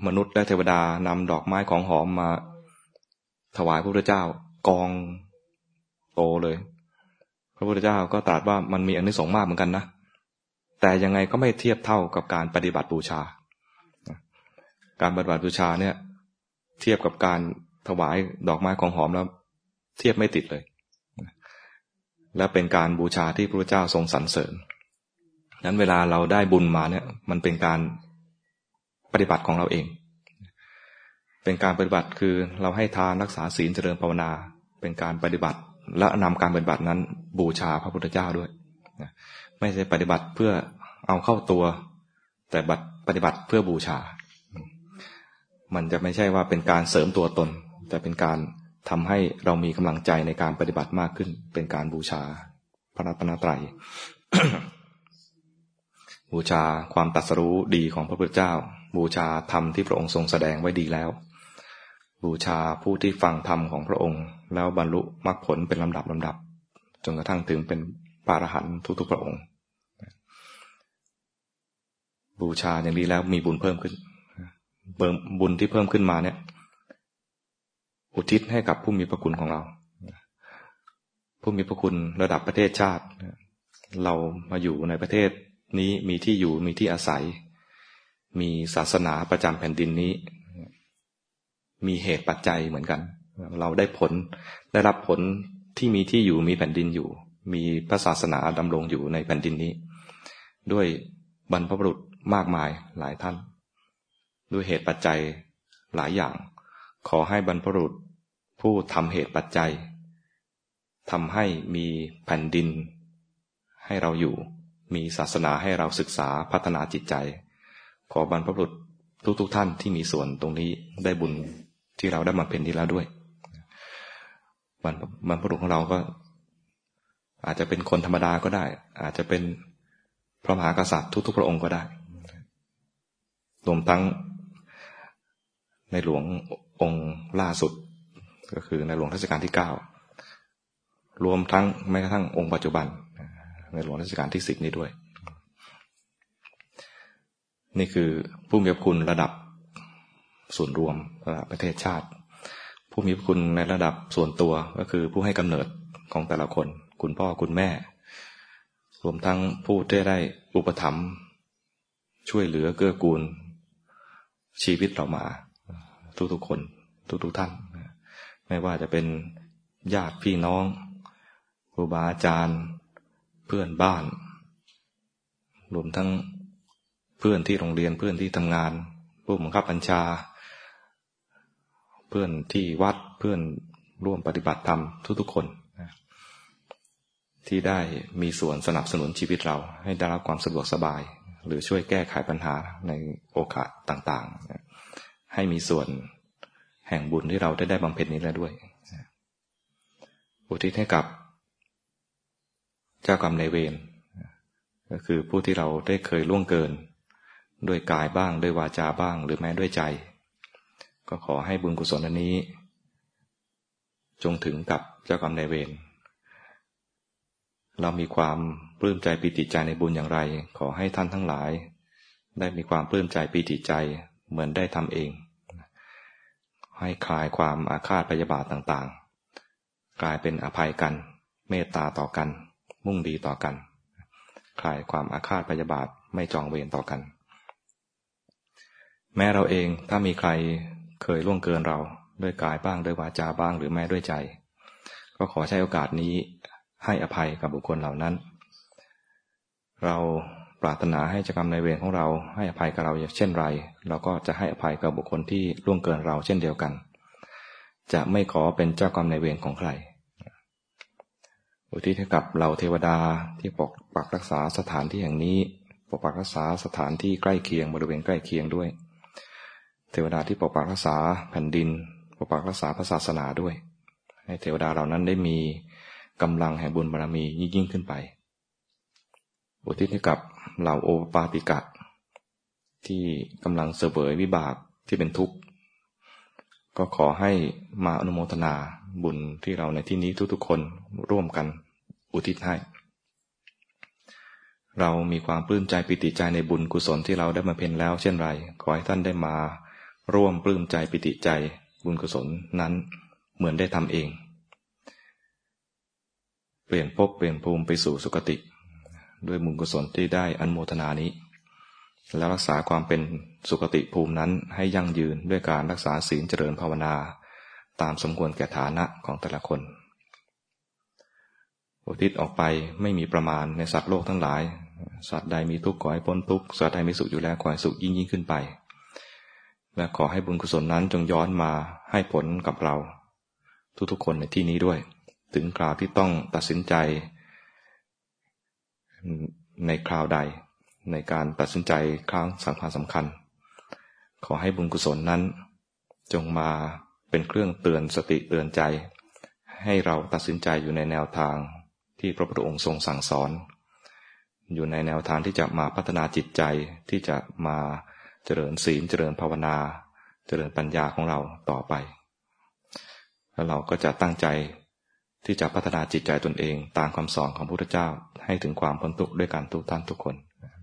มนุษย์และเทวดานำดอกไม้ของหอมมา ถวายพระพุทธเจ้ากองโตเลย พระพุทธเจ้าก็ตรัสว่ามันมีอันนี้สงมากเหมือนกันนะแต่ยังไงก็ไม่เทียบเท่ากับการปฏิบัติบูชา การปฏิบัติบูชาเนี่ย เทียบกับการถวายดอกไม้ของหอมแล้ว เทียบไม่ติดเลย และเป็นการบูชาที่พระเจ้าทรงสรรเสริญนั้นเวลาเราได้บุญมาเนี่ย มันเป็นการปฏิบัติของเราเอง เป็นการปฏิบัติคือเราให้ทานรักษาศีลเจริญภาวนา เป็นการปฏิบัติ และนำการปฏิบัตินั้น บูชาพระพุทธเจ้าด้วยไม่ใช่ปฏิบัติเพื่อเอาเข้าตัว แต่บัตปฏิบัติเพื่อบูชา มันจะไม่ใช่ว่าเป็นการเสริมตัวตน แต่เป็นการทำให้เรามีกำลังใจในการปฏิบัติมากขึ้น เป็นการบูชาพระรัตนตรัย บูชาความตัดสรู้ดีของพระพุทธเจ้า บูชาธรรมที่พระองค์ทรงแสดงไว้ดีแล้ว บูชาผู้ที่ฟังธรรมของพระองค์ แล้วบรรลุมรรคผลเป็นลำดับลำดับ จนกระทั่งถึงเป็นพระอรหันต์ทุกๆพระองค์ บูชาอย่างนี้แล้วมีบุญเพิ่มขึ้น บุญที่เพิ่มขึ้นมาเนี่ย อุทิศให้กับผู้มีพระคุณของเรา ผู้มีพระคุณระดับประเทศชาติ เรามาอยู่ในประเทศนี้มีที่อยู่มีที่อาศัย มีศาสนาประจำแผ่นดินนี้ มีเหตุปัจจัยเหมือนกัน เราได้ผลได้รับผลที่มีที่อยู่มีแผ่นดินอยู่ มีพระศาสนาดำรงอยู่ในแผ่นดินนี้ ด้วยบรรพบุรุษมากมายหลายท่าน ด้วยเหตุปัจจัยหลายอย่าง ขอให้บรรพบุรุษผู้ทำเหตุปัจจัยทำให้มีแผ่นดิน ให้เราอยู่ มีศาสนาให้เราศึกษาพัฒนาจิตใจ ขอบรรพบุรุษทุกๆทท่านที่มีส่วนตรงนี้ได้บุญที่เราได้มาเป็นนี้แล้วด้วยบรบรรพบุรุษของเราก็ อาจจะเป็นคนธรรมดาก็ได้ อาจจะเป็นพระมหากษัตริย์ทุกๆพระองค์ก็ได้รวมทั้ง ในหลวงองค์ล่าสุด ก็คือในหลวงรัชกาลที่เก้ารวมทั้งแม้กระทั่งองค์ปัจจุบัน ในหลวงรัชกาลที่สิบนี้ด้วย นี่คือผู้มีพระคุณระดับส่วนรวมประเทศชาติ ผู้มีพระคุณในระดับส่วนตัวก็คือผู้ให้กำเนิดของแต่ละคน คุณพ่อคุณแม่ รวมทั้งผู้ที่ได้อุปถัมภ์ช่วยเหลือเกื้อกูลชีวิตเรามา ทุกๆคน ทุกๆท่านไม่ว่าจะเป็นญาติพี่น้องครูบาอาจารย์ เพื่อนบ้าน รวมทั้งเพื่อนที่โรงเรียนเพื่อนที่ทำงาน ผู้บังคับบัญชา เพื่อนที่วัดเพื่อนร่วมปฏิบัติธรรมทุกๆคนที่ได้มีส่วนสนับสนุนชีวิตเรา ให้ได้รับความสะดวกสบาย หรือช่วยแก้ไขปัญหาในโอกาสต่าง ๆ ให้มีส่วนแห่งบุญที่เราได้ได้บำเพ็ญนี้แล้วด้วย อุทิศให้กับ เจ้ากรรมในเวรก็คือผู้ที่เราได้เคยล่วงเกิน ด้วยกายบ้างด้วยวาจาบ้าง หรือแม้ด้วยใจ ก็ขอให้บุญกุศลอันนี้ จงถึงกับเจ้ากรรมในเวรเรามีความปลื้มใจปีติใจในบุญอย่างไร ขอให้ท่านทั้งหลาย ได้มีความปลื้มใจปีติใจเหมือนได้ทำเอง ให้คลายความอาฆาตพยาบาทต่างๆ กลายเป็นอภัยกัน เมตตาต่อกัน มุ่งดีต่อกัน คลายความอาฆาตพยาบาทไม่จองเวรต่อกัน แม้เราเองถ้ามีใครเคยล่วงเกินเราด้วยกายบ้างด้วยวาจาบ้างหรือแม้ด้วยใจ ก็ขอใช้โอกาสนี้ให้อภัยกับบุคคลเหล่านั้น เรา ปรารถนาให้เจ้ากรรมในเวรของเราให้อภัยกับเราเช่นไร เราก็จะให้อภัยกับบุคคลที่ล่วงเกินเราเช่นเดียวกัน จะไม่ขอเป็นเจ้ากรรมในเวรของใคร อุทิศให้กับเราเทวดาที่ปกปักรักษาสถานที่แห่งนี้ ปกปักรักษาสถานที่ใกล้เคียงบริเวณใกล้เคียงด้วย เทวดาที่ปกปักรักษาแผ่นดิน ปกปักรักษาพระศาสนาด้วย ให้เทวดาเหล่านั้นได้มีกำลังแห่งบุญบารรมียิ่งยิ่งขึ้นไป อุทิศให้กับ เหล่าโอปาติกะ ที่กำลังเสวยวิบากที่เป็นทุกข์ ก็ขอให้มาอนุโมทนาบุญที่เราในที่นี้ทุกๆคนร่วมกันอุทิศให้ เรามีความปลื้มใจปิติใจในบุญกุศลที่เราได้มาเพ็ญแล้ว เช่นไร ขอให้ท่านได้มาร่วมปลื้มใจปิติใจบุญกุศลนั้นเหมือนได้ทำเอง เปลี่ยนภพเปลี่ยนภูมิไปสู่สุคติ ด้วยบุญกุศลที่ได้อันโมทนานี้ แล้วรักษาความเป็นสุคติภูมินั้นให้ยั่งยืนด้วยการรักษาศีลเจริญภาวนา ตามสมควรแก่ฐานะของแต่ละคน อุทิศออกไปไม่มีประมาณในสัตว์โลกทั้งหลาย สัตว์ใดมีทุกข์ขอให้พ้นทุกข์สัตว์ใดมีสุขอยู่แล้วขอให้สุขยิ่งยิ่งขึ้นไป และขอให้บุญกุศลนั้นจงย้อนมาให้ผลกับเรา ทุกๆคนในที่นี้ด้วย ถึงคราวที่ต้องตัดสินใจ ในคราวใด ในการตัดสินใจครั้งสำคัญสำคัญ ขอให้บุญกุศลนั้น จงมาเป็นเครื่องเตือนสติเตือนใจ ให้เราตัดสินใจอยู่ในแนวทางที่พระพุทธองค์ทรงสั่งสอน อยู่ในแนวทางที่จะมาพัฒนาจิตใจที่จะมาเจริญศีลเจริญภาวนา เจริญปัญญาของเราต่อไป แล้วเราก็จะตั้งใจ ที่จะพัฒนาจิตใจตนเองตามคำสอนของพระพุทธเจ้า ให้ถึงความพ้นทุกข์ด้วยกันทุกท่านทุกคน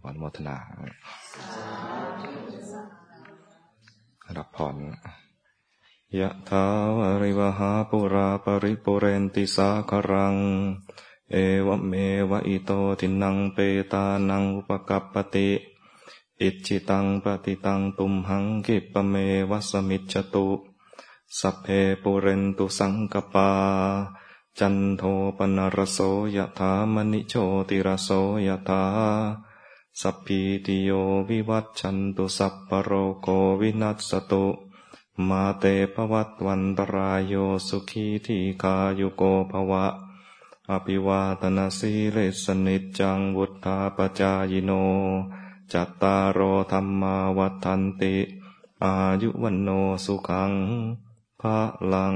วันโมทนารับพรยะถาวริวหาปุราปริปุเรนติสาครัง เอวเมวะอิโตทินังเปตานังอุปกัปปติ อิจิตังปฏิตังตุมหังกิปเมวัสมิจตุ สัพเพปุเรนตุสังกปา จันโทปนรโสยถามณิโชติรโสยถาสัพพีติโยวิวัตชันตุสัพปโรโกวินัสตุ มาเตภวัตวันตรายโยสุขีทีคายุโกภวะ อภิวาตนาสีเลสนิจังวุธาปจายโน จัตตารโอธรรมาวัฏันติ อายุวันโนสุขังพระลัง